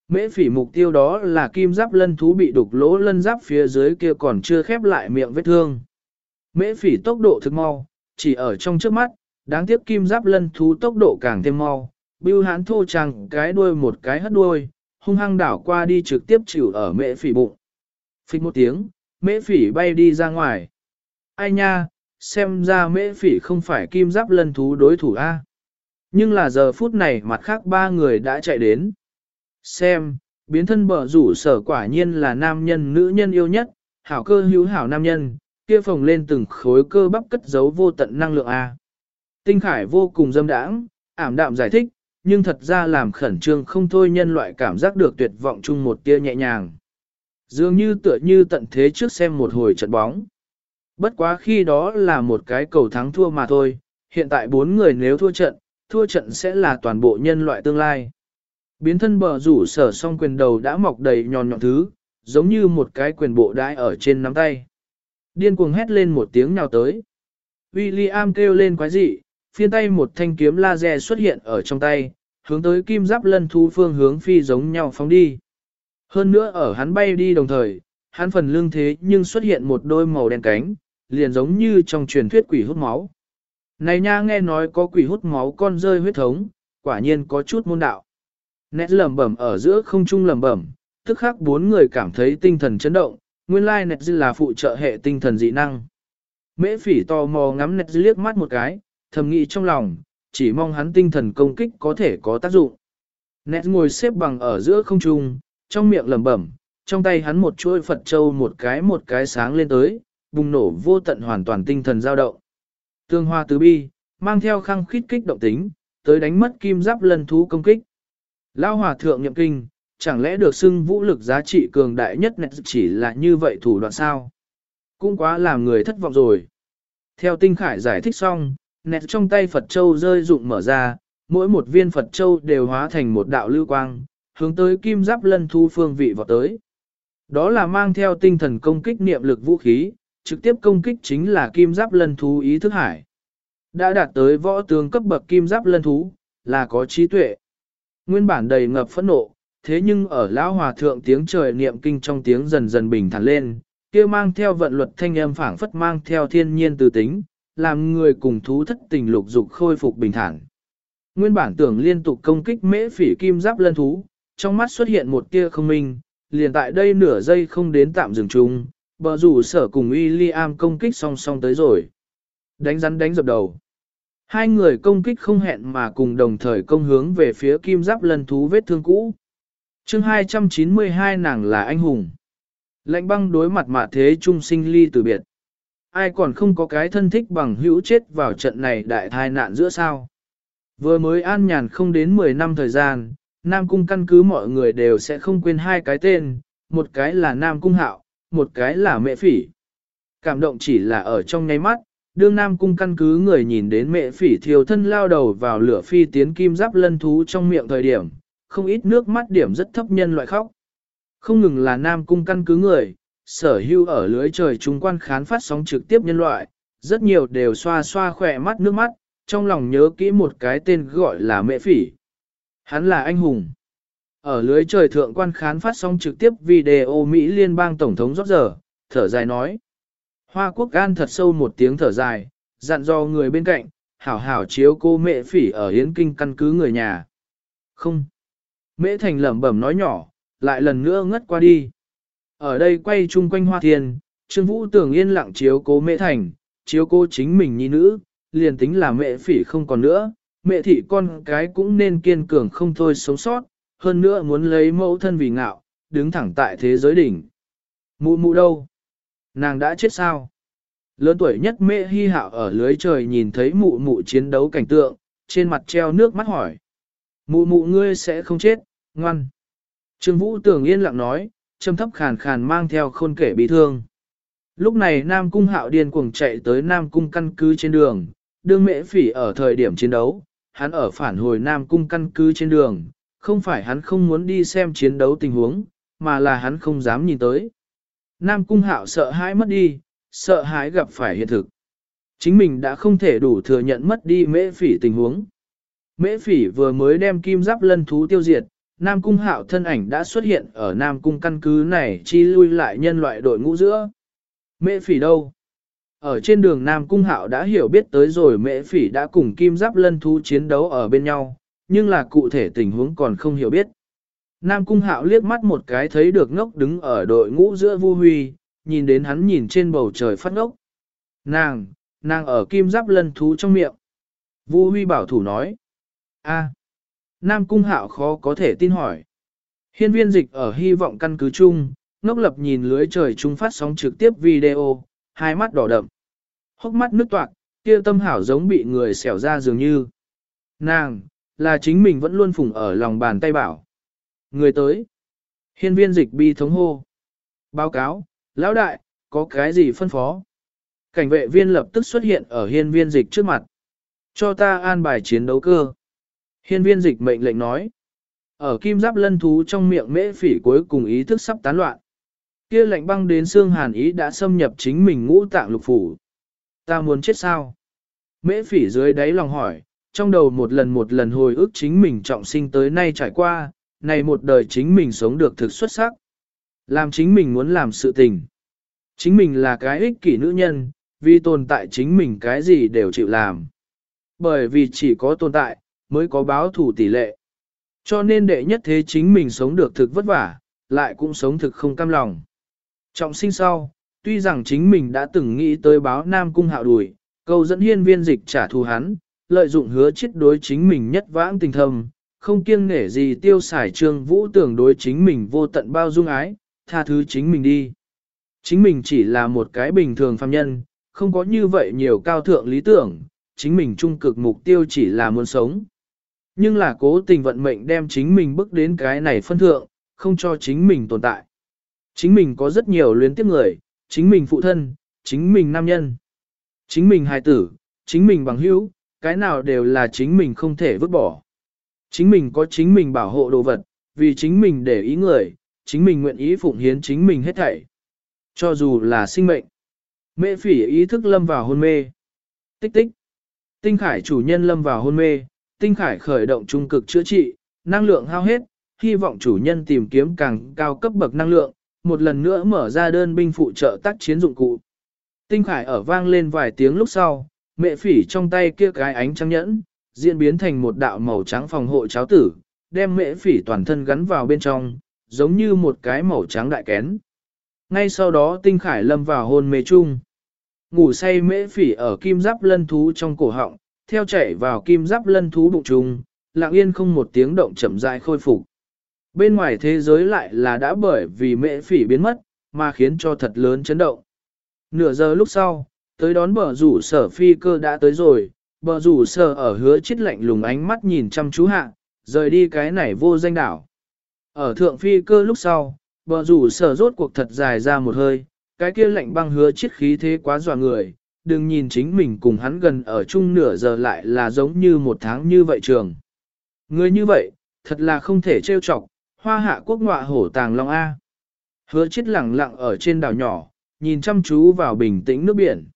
Mễ phỉ mục tiêu đó là kim giáp lân thú bị đục lỗ lân giáp phía dưới kia còn chưa khép lại miệng vết thương. Mễ phỉ tốc độ thực mau, chỉ ở trong trước mắt, đáng tiếc kim giáp lân thú tốc độ càng thêm mau. Bưu hán thô trăng cái đuôi một cái hất đuôi, hung hăng đảo qua đi trực tiếp chịu ở mễ phỉ bụng. Phích một tiếng, mễ phỉ bay đi ra ngoài. Ai nha, xem ra mễ phỉ không phải kim giáp lân thú đối thủ A. Nhưng là giờ phút này mặt khác ba người đã chạy đến. Xem, biến thân bờ rủ sở quả nhiên là nam nhân nữ nhân yêu nhất, hảo cơ hữu hảo nam nhân, kia phồng lên từng khối cơ bắp cất giấu vô tận năng lượng A. Tinh Khải vô cùng dâm đãng, ảm đạm giải thích, nhưng thật ra làm khẩn trương không thôi nhân loại cảm giác được tuyệt vọng chung một tia nhẹ nhàng. Dường như tựa như tận thế trước xem một hồi trận bóng. Bất quá khi đó là một cái cầu thắng thua mà thôi, hiện tại bốn người nếu thua trận, thua trận sẽ là toàn bộ nhân loại tương lai. Biến thân bờ rủ sở song quyền đầu đã mọc đầy nhọn nhọn thứ, giống như một cái quyền bộ đãi ở trên nắm tay. Điên cuồng hét lên một tiếng nào tới. William kêu lên quái dị, phiên tay một thanh kiếm laser xuất hiện ở trong tay, hướng tới kim giáp lân thú phương hướng phi giống nhau phóng đi. Hơn nữa ở hắn bay đi đồng thời, hắn phần lưng thế nhưng xuất hiện một đôi màu đen cánh, liền giống như trong truyền thuyết quỷ hút máu. Này nha nghe nói có quỷ hút máu con rơi huyết thống, quả nhiên có chút môn đạo. Nét lầm bẩm ở giữa không trung lầm bẩm, tức khắc bốn người cảm thấy tinh thần chấn động, nguyên lai like nét là phụ trợ hệ tinh thần dị năng. Mễ phỉ tò mò ngắm nét liếc mắt một cái, thầm nghĩ trong lòng, chỉ mong hắn tinh thần công kích có thể có tác dụng. Nét ngồi xếp bằng ở giữa không trung, trong miệng lẩm bẩm, trong tay hắn một chuôi Phật Châu một cái một cái sáng lên tới, bùng nổ vô tận hoàn toàn tinh thần dao động. Tương hoa tứ bi, mang theo khăng khít kích động tính, tới đánh mất kim giáp lân thú công kích. Lao hòa thượng nhậm kinh, chẳng lẽ được xưng vũ lực giá trị cường đại nhất nẹ chỉ là như vậy thủ đoạn sao? Cũng quá làm người thất vọng rồi. Theo tinh khải giải thích xong, nét trong tay Phật Châu rơi rụng mở ra, mỗi một viên Phật Châu đều hóa thành một đạo lưu quang, hướng tới kim giáp lân thu phương vị vào tới. Đó là mang theo tinh thần công kích niệm lực vũ khí, trực tiếp công kích chính là kim giáp lân thú ý thức hải. Đã đạt tới võ tướng cấp bậc kim giáp lân thú, là có trí tuệ. Nguyên bản đầy ngập phẫn nộ, thế nhưng ở lão hòa thượng tiếng trời niệm kinh trong tiếng dần dần bình thản lên, kia mang theo vận luật thanh âm phảng phất mang theo thiên nhiên từ tính, làm người cùng thú thất tình lục dục khôi phục bình thản. Nguyên bản tưởng liên tục công kích mễ phỉ kim giáp lân thú, trong mắt xuất hiện một tia không minh, liền tại đây nửa giây không đến tạm dừng chung, bờ rủ sở cùng William công kích song song tới rồi. Đánh rắn đánh dập đầu. Hai người công kích không hẹn mà cùng đồng thời công hướng về phía kim giáp lân thú vết thương cũ. chương 292 nàng là anh hùng. Lạnh băng đối mặt mà thế trung sinh ly từ biệt. Ai còn không có cái thân thích bằng hữu chết vào trận này đại thai nạn giữa sao. Vừa mới an nhàn không đến 10 năm thời gian, Nam Cung căn cứ mọi người đều sẽ không quên hai cái tên, một cái là Nam Cung Hạo, một cái là mẹ phỉ. Cảm động chỉ là ở trong nháy mắt, đương Nam Cung căn cứ người nhìn đến mẹ phỉ thiêu thân lao đầu vào lửa phi tiến kim giáp lân thú trong miệng thời điểm, không ít nước mắt điểm rất thấp nhân loại khóc. Không ngừng là Nam Cung căn cứ người, sở hưu ở lưới trời trung quan khán phát sóng trực tiếp nhân loại, rất nhiều đều xoa xoa khỏe mắt nước mắt, trong lòng nhớ kỹ một cái tên gọi là mẹ phỉ. Hắn là anh hùng. Ở lưới trời thượng quan khán phát sóng trực tiếp video Mỹ liên bang Tổng thống rót giờ, thở dài nói. Hoa quốc gan thật sâu một tiếng thở dài, dặn do người bên cạnh, hảo hảo chiếu cô mẹ phỉ ở hiến kinh căn cứ người nhà. Không. Mễ thành lẩm bẩm nói nhỏ, lại lần nữa ngất qua đi. Ở đây quay chung quanh hoa thiên, Trương Vũ tưởng yên lặng chiếu cố mẹ thành, chiếu cố chính mình nhi nữ, liền tính là mẹ phỉ không còn nữa, mẹ thị con cái cũng nên kiên cường không thôi sống sót, hơn nữa muốn lấy mẫu thân vì ngạo, đứng thẳng tại thế giới đỉnh. Mụ mụ đâu? Nàng đã chết sao? Lớn tuổi nhất mẹ hy hạo ở lưới trời nhìn thấy mụ mụ chiến đấu cảnh tượng, trên mặt treo nước mắt hỏi. Mụ mụ ngươi sẽ không chết, ngoan. Trương Vũ tưởng yên lặng nói, châm thấp khàn khàn mang theo khôn kể bị thương. Lúc này Nam Cung hạo điên cuồng chạy tới Nam Cung căn cứ trên đường, đương mễ phỉ ở thời điểm chiến đấu, hắn ở phản hồi Nam Cung căn cứ trên đường, không phải hắn không muốn đi xem chiến đấu tình huống, mà là hắn không dám nhìn tới. Nam Cung hạo sợ hãi mất đi, sợ hãi gặp phải hiện thực. Chính mình đã không thể đủ thừa nhận mất đi mễ phỉ tình huống. Mễ phỉ vừa mới đem kim giáp lân thú tiêu diệt, Nam Cung hạo thân ảnh đã xuất hiện ở Nam Cung căn cứ này chi lui lại nhân loại đội ngũ giữa. Mễ phỉ đâu? Ở trên đường Nam Cung hạo đã hiểu biết tới rồi mễ phỉ đã cùng kim giáp lân thú chiến đấu ở bên nhau, nhưng là cụ thể tình huống còn không hiểu biết. Nam Cung Hạo liếc mắt một cái thấy được ngốc đứng ở đội ngũ giữa Vu Huy, nhìn đến hắn nhìn trên bầu trời phát ngốc. Nàng, nàng ở kim giáp lân thú trong miệng. Vu Huy bảo thủ nói. a Nam Cung Hạo khó có thể tin hỏi. Hiên viên dịch ở hy vọng căn cứ chung, ngốc lập nhìn lưới trời chung phát sóng trực tiếp video, hai mắt đỏ đậm. Hốc mắt nước toạc, kia tâm hảo giống bị người xẻo ra dường như. Nàng, là chính mình vẫn luôn phùng ở lòng bàn tay bảo. Người tới. Hiên viên dịch bi thống hô. Báo cáo, lão đại, có cái gì phân phó? Cảnh vệ viên lập tức xuất hiện ở hiên viên dịch trước mặt. Cho ta an bài chiến đấu cơ. Hiên viên dịch mệnh lệnh nói. Ở kim giáp lân thú trong miệng mễ phỉ cuối cùng ý thức sắp tán loạn. Kia lạnh băng đến xương hàn ý đã xâm nhập chính mình ngũ tạng lục phủ. Ta muốn chết sao? Mễ phỉ dưới đáy lòng hỏi, trong đầu một lần một lần hồi ức chính mình trọng sinh tới nay trải qua, này một đời chính mình sống được thực xuất sắc. Làm chính mình muốn làm sự tình. Chính mình là cái ích kỷ nữ nhân, vì tồn tại chính mình cái gì đều chịu làm. Bởi vì chỉ có tồn tại, mới có báo thủ tỷ lệ. Cho nên đệ nhất thế chính mình sống được thực vất vả, lại cũng sống thực không cam lòng. Trọng sinh sau, tuy rằng chính mình đã từng nghĩ tới báo Nam Cung hạo đuổi, câu dẫn hiên viên dịch trả thù hắn, lợi dụng hứa chết đối chính mình nhất vãng tình thâm, không kiêng nể gì tiêu xài trương vũ tưởng đối chính mình vô tận bao dung ái, tha thứ chính mình đi. Chính mình chỉ là một cái bình thường phàm nhân, không có như vậy nhiều cao thượng lý tưởng, chính mình trung cực mục tiêu chỉ là muốn sống. Nhưng là cố tình vận mệnh đem chính mình bước đến cái này phân thượng, không cho chính mình tồn tại. Chính mình có rất nhiều luyến tiếc người, chính mình phụ thân, chính mình nam nhân, chính mình hài tử, chính mình bằng hữu, cái nào đều là chính mình không thể vứt bỏ. Chính mình có chính mình bảo hộ đồ vật, vì chính mình để ý người, chính mình nguyện ý phụng hiến chính mình hết thảy. Cho dù là sinh mệnh. Mẹ phỉ ý thức lâm vào hôn mê. Tích tích. Tinh khải chủ nhân lâm vào hôn mê, tinh khải khởi động trung cực chữa trị, năng lượng hao hết, hy vọng chủ nhân tìm kiếm càng cao cấp bậc năng lượng, một lần nữa mở ra đơn binh phụ trợ tác chiến dụng cụ. Tinh khải ở vang lên vài tiếng lúc sau, mẹ phỉ trong tay kia cái ánh trắng nhẫn, diễn biến thành một đạo màu trắng phòng hộ cháo tử, đem mễ phỉ toàn thân gắn vào bên trong, giống như một cái màu trắng đại kén. Ngay sau đó tinh khải lâm vào hôn mê chung. Ngủ say mễ phỉ ở kim giáp lân thú trong cổ họng, theo chảy vào kim giáp lân thú bụng trùng, lặng yên không một tiếng động chậm rãi khôi phục. Bên ngoài thế giới lại là đã bởi vì mễ phỉ biến mất, mà khiến cho thật lớn chấn động. Nửa giờ lúc sau, tới đón bờ rủ sở phi cơ đã tới rồi, bờ rủ sở ở hứa chết lạnh lùng ánh mắt nhìn chăm chú hạ, rời đi cái này vô danh đảo. Ở thượng phi cơ lúc sau, bờ rủ sở rốt cuộc thật dài ra một hơi, cái kia lạnh băng hứa chiết khí thế quá dọa người, đừng nhìn chính mình cùng hắn gần ở chung nửa giờ lại là giống như một tháng như vậy trường. Người như vậy, thật là không thể trêu chọc, hoa hạ quốc ngọa hổ tàng long A. Hứa chết lặng lặng ở trên đảo nhỏ, nhìn chăm chú vào bình tĩnh nước biển.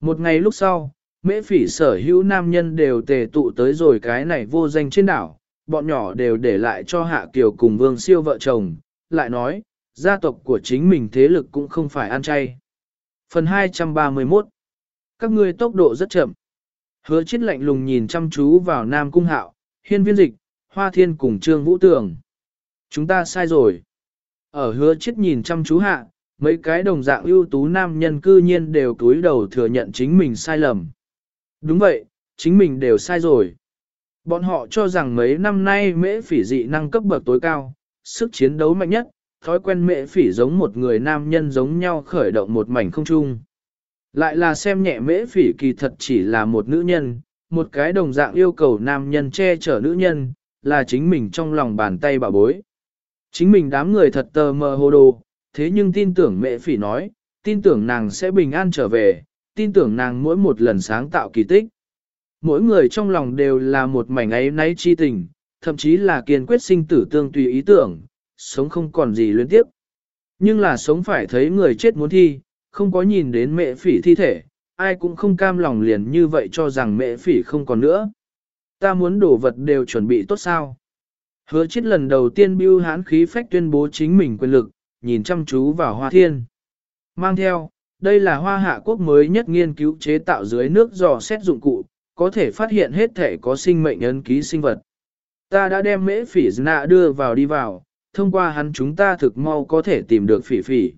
Một ngày lúc sau, mễ phỉ sở hữu nam nhân đều tề tụ tới rồi cái này vô danh trên đảo, bọn nhỏ đều để lại cho hạ kiều cùng vương siêu vợ chồng, lại nói, gia tộc của chính mình thế lực cũng không phải ăn chay. Phần 231 Các ngươi tốc độ rất chậm. Hứa chết lạnh lùng nhìn chăm chú vào Nam Cung Hạo, Hiên Viên Dịch, Hoa Thiên cùng Trương Vũ Tường. Chúng ta sai rồi. Ở hứa chết nhìn chăm chú hạ, mấy cái đồng dạng ưu tú nam nhân cư nhiên đều túi đầu thừa nhận chính mình sai lầm. Đúng vậy, chính mình đều sai rồi. Bọn họ cho rằng mấy năm nay mễ phỉ dị năng cấp bậc tối cao, sức chiến đấu mạnh nhất, thói quen mễ phỉ giống một người nam nhân giống nhau khởi động một mảnh không chung. Lại là xem nhẹ mễ phỉ kỳ thật chỉ là một nữ nhân, một cái đồng dạng yêu cầu nam nhân che chở nữ nhân, là chính mình trong lòng bàn tay bà bối. Chính mình đám người thật tờ mờ hồ đồ, thế nhưng tin tưởng mẹ phỉ nói, tin tưởng nàng sẽ bình an trở về, tin tưởng nàng mỗi một lần sáng tạo kỳ tích. Mỗi người trong lòng đều là một mảnh ấy náy chi tình, thậm chí là kiên quyết sinh tử tương tùy ý tưởng, sống không còn gì luyến tiếp. Nhưng là sống phải thấy người chết muốn thi, không có nhìn đến mẹ phỉ thi thể, ai cũng không cam lòng liền như vậy cho rằng mẹ phỉ không còn nữa. Ta muốn đổ vật đều chuẩn bị tốt sao. Hứa chết lần đầu tiên bưu hán khí phách tuyên bố chính mình quyền lực, nhìn chăm chú vào hoa thiên. Mang theo, đây là hoa hạ quốc mới nhất nghiên cứu chế tạo dưới nước dò xét dụng cụ, có thể phát hiện hết thể có sinh mệnh ấn ký sinh vật. Ta đã đem mễ phỉ nạ đưa vào đi vào, thông qua hắn chúng ta thực mau có thể tìm được phỉ phỉ.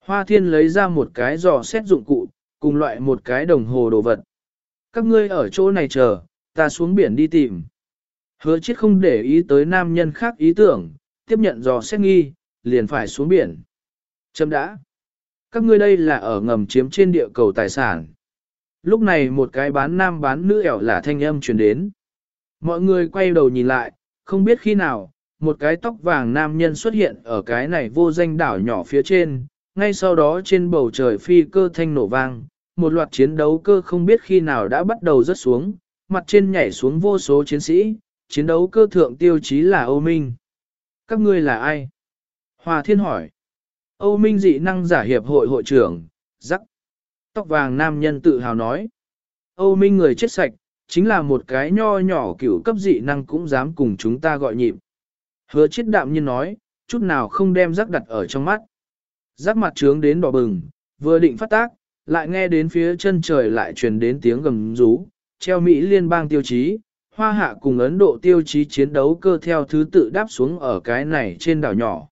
Hoa thiên lấy ra một cái dò xét dụng cụ, cùng loại một cái đồng hồ đồ vật. Các ngươi ở chỗ này chờ, ta xuống biển đi tìm. Hứa chết không để ý tới nam nhân khác ý tưởng, tiếp nhận dò xét nghi, liền phải xuống biển. Chấm đã. Các ngươi đây là ở ngầm chiếm trên địa cầu tài sản. Lúc này một cái bán nam bán nữ ẻo là thanh âm truyền đến. Mọi người quay đầu nhìn lại, không biết khi nào, một cái tóc vàng nam nhân xuất hiện ở cái này vô danh đảo nhỏ phía trên, ngay sau đó trên bầu trời phi cơ thanh nổ vang, một loạt chiến đấu cơ không biết khi nào đã bắt đầu rớt xuống, mặt trên nhảy xuống vô số chiến sĩ, chiến đấu cơ thượng tiêu chí là Âu Minh. Các ngươi là ai? Hòa Thiên hỏi. Âu Minh dị năng giả hiệp hội hội trưởng, rắc. Tóc vàng nam nhân tự hào nói. Âu Minh người chết sạch, chính là một cái nho nhỏ cửu cấp dị năng cũng dám cùng chúng ta gọi nhịp. Hứa chết đạm nhiên nói, chút nào không đem rắc đặt ở trong mắt. Rắc mặt trướng đến đỏ bừng, vừa định phát tác, lại nghe đến phía chân trời lại truyền đến tiếng gầm rú, treo Mỹ liên bang tiêu chí, Hoa Hạ cùng Ấn Độ tiêu chí chiến đấu cơ theo thứ tự đáp xuống ở cái này trên đảo nhỏ.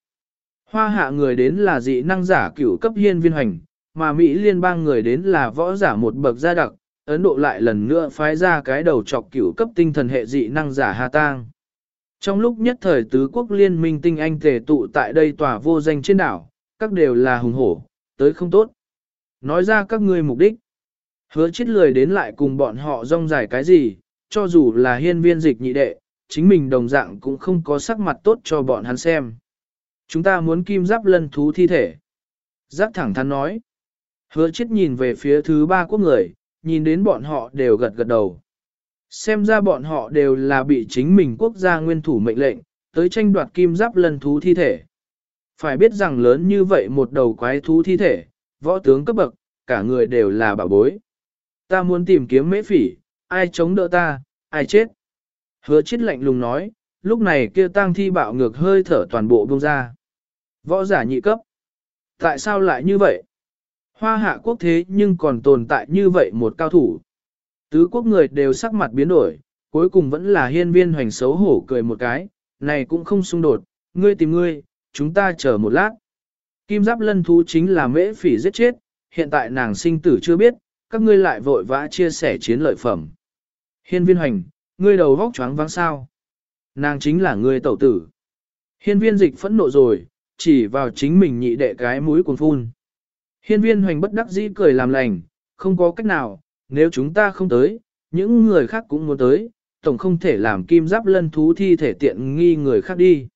Hoa Hạ người đến là dị năng giả cửu cấp hiên viên hành, mà Mỹ liên bang người đến là võ giả một bậc gia đặc, Ấn Độ lại lần nữa phái ra cái đầu chọc cửu cấp tinh thần hệ dị năng giả Hà Tang. Trong lúc nhất thời tứ quốc liên minh tinh anh tề tụ tại đây tòa vô danh trên đảo, các đều là hùng hổ, tới không tốt. Nói ra các ngươi mục đích. Hứa chết lười đến lại cùng bọn họ rong dài cái gì, cho dù là hiên viên dịch nhị đệ, chính mình đồng dạng cũng không có sắc mặt tốt cho bọn hắn xem. Chúng ta muốn kim giáp lân thú thi thể. Giáp thẳng thắn nói. Hứa chết nhìn về phía thứ ba quốc người, nhìn đến bọn họ đều gật gật đầu. Xem ra bọn họ đều là bị chính mình quốc gia nguyên thủ mệnh lệnh, tới tranh đoạt kim giáp lân thú thi thể. Phải biết rằng lớn như vậy một đầu quái thú thi thể, võ tướng cấp bậc, cả người đều là bảo bối. Ta muốn tìm kiếm mễ phỉ, ai chống đỡ ta, ai chết. Hứa chết lạnh lùng nói, lúc này kia tang thi bạo ngược hơi thở toàn bộ bông ra. Võ giả nhị cấp. Tại sao lại như vậy? Hoa hạ quốc thế nhưng còn tồn tại như vậy một cao thủ. Tứ quốc người đều sắc mặt biến đổi, cuối cùng vẫn là hiên viên hoành xấu hổ cười một cái, này cũng không xung đột, ngươi tìm ngươi, chúng ta chờ một lát. Kim giáp lân thú chính là mễ phỉ giết chết, hiện tại nàng sinh tử chưa biết, các ngươi lại vội vã chia sẻ chiến lợi phẩm. Hiên viên hoành, ngươi đầu vóc choáng váng sao. Nàng chính là ngươi tẩu tử. Hiên viên dịch phẫn nộ rồi, chỉ vào chính mình nhị đệ cái mũi cuồng phun. Hiên viên hoành bất đắc dĩ cười làm lành, không có cách nào, nếu chúng ta không tới, những người khác cũng muốn tới, tổng không thể làm kim giáp lân thú thi thể tiện nghi người khác đi.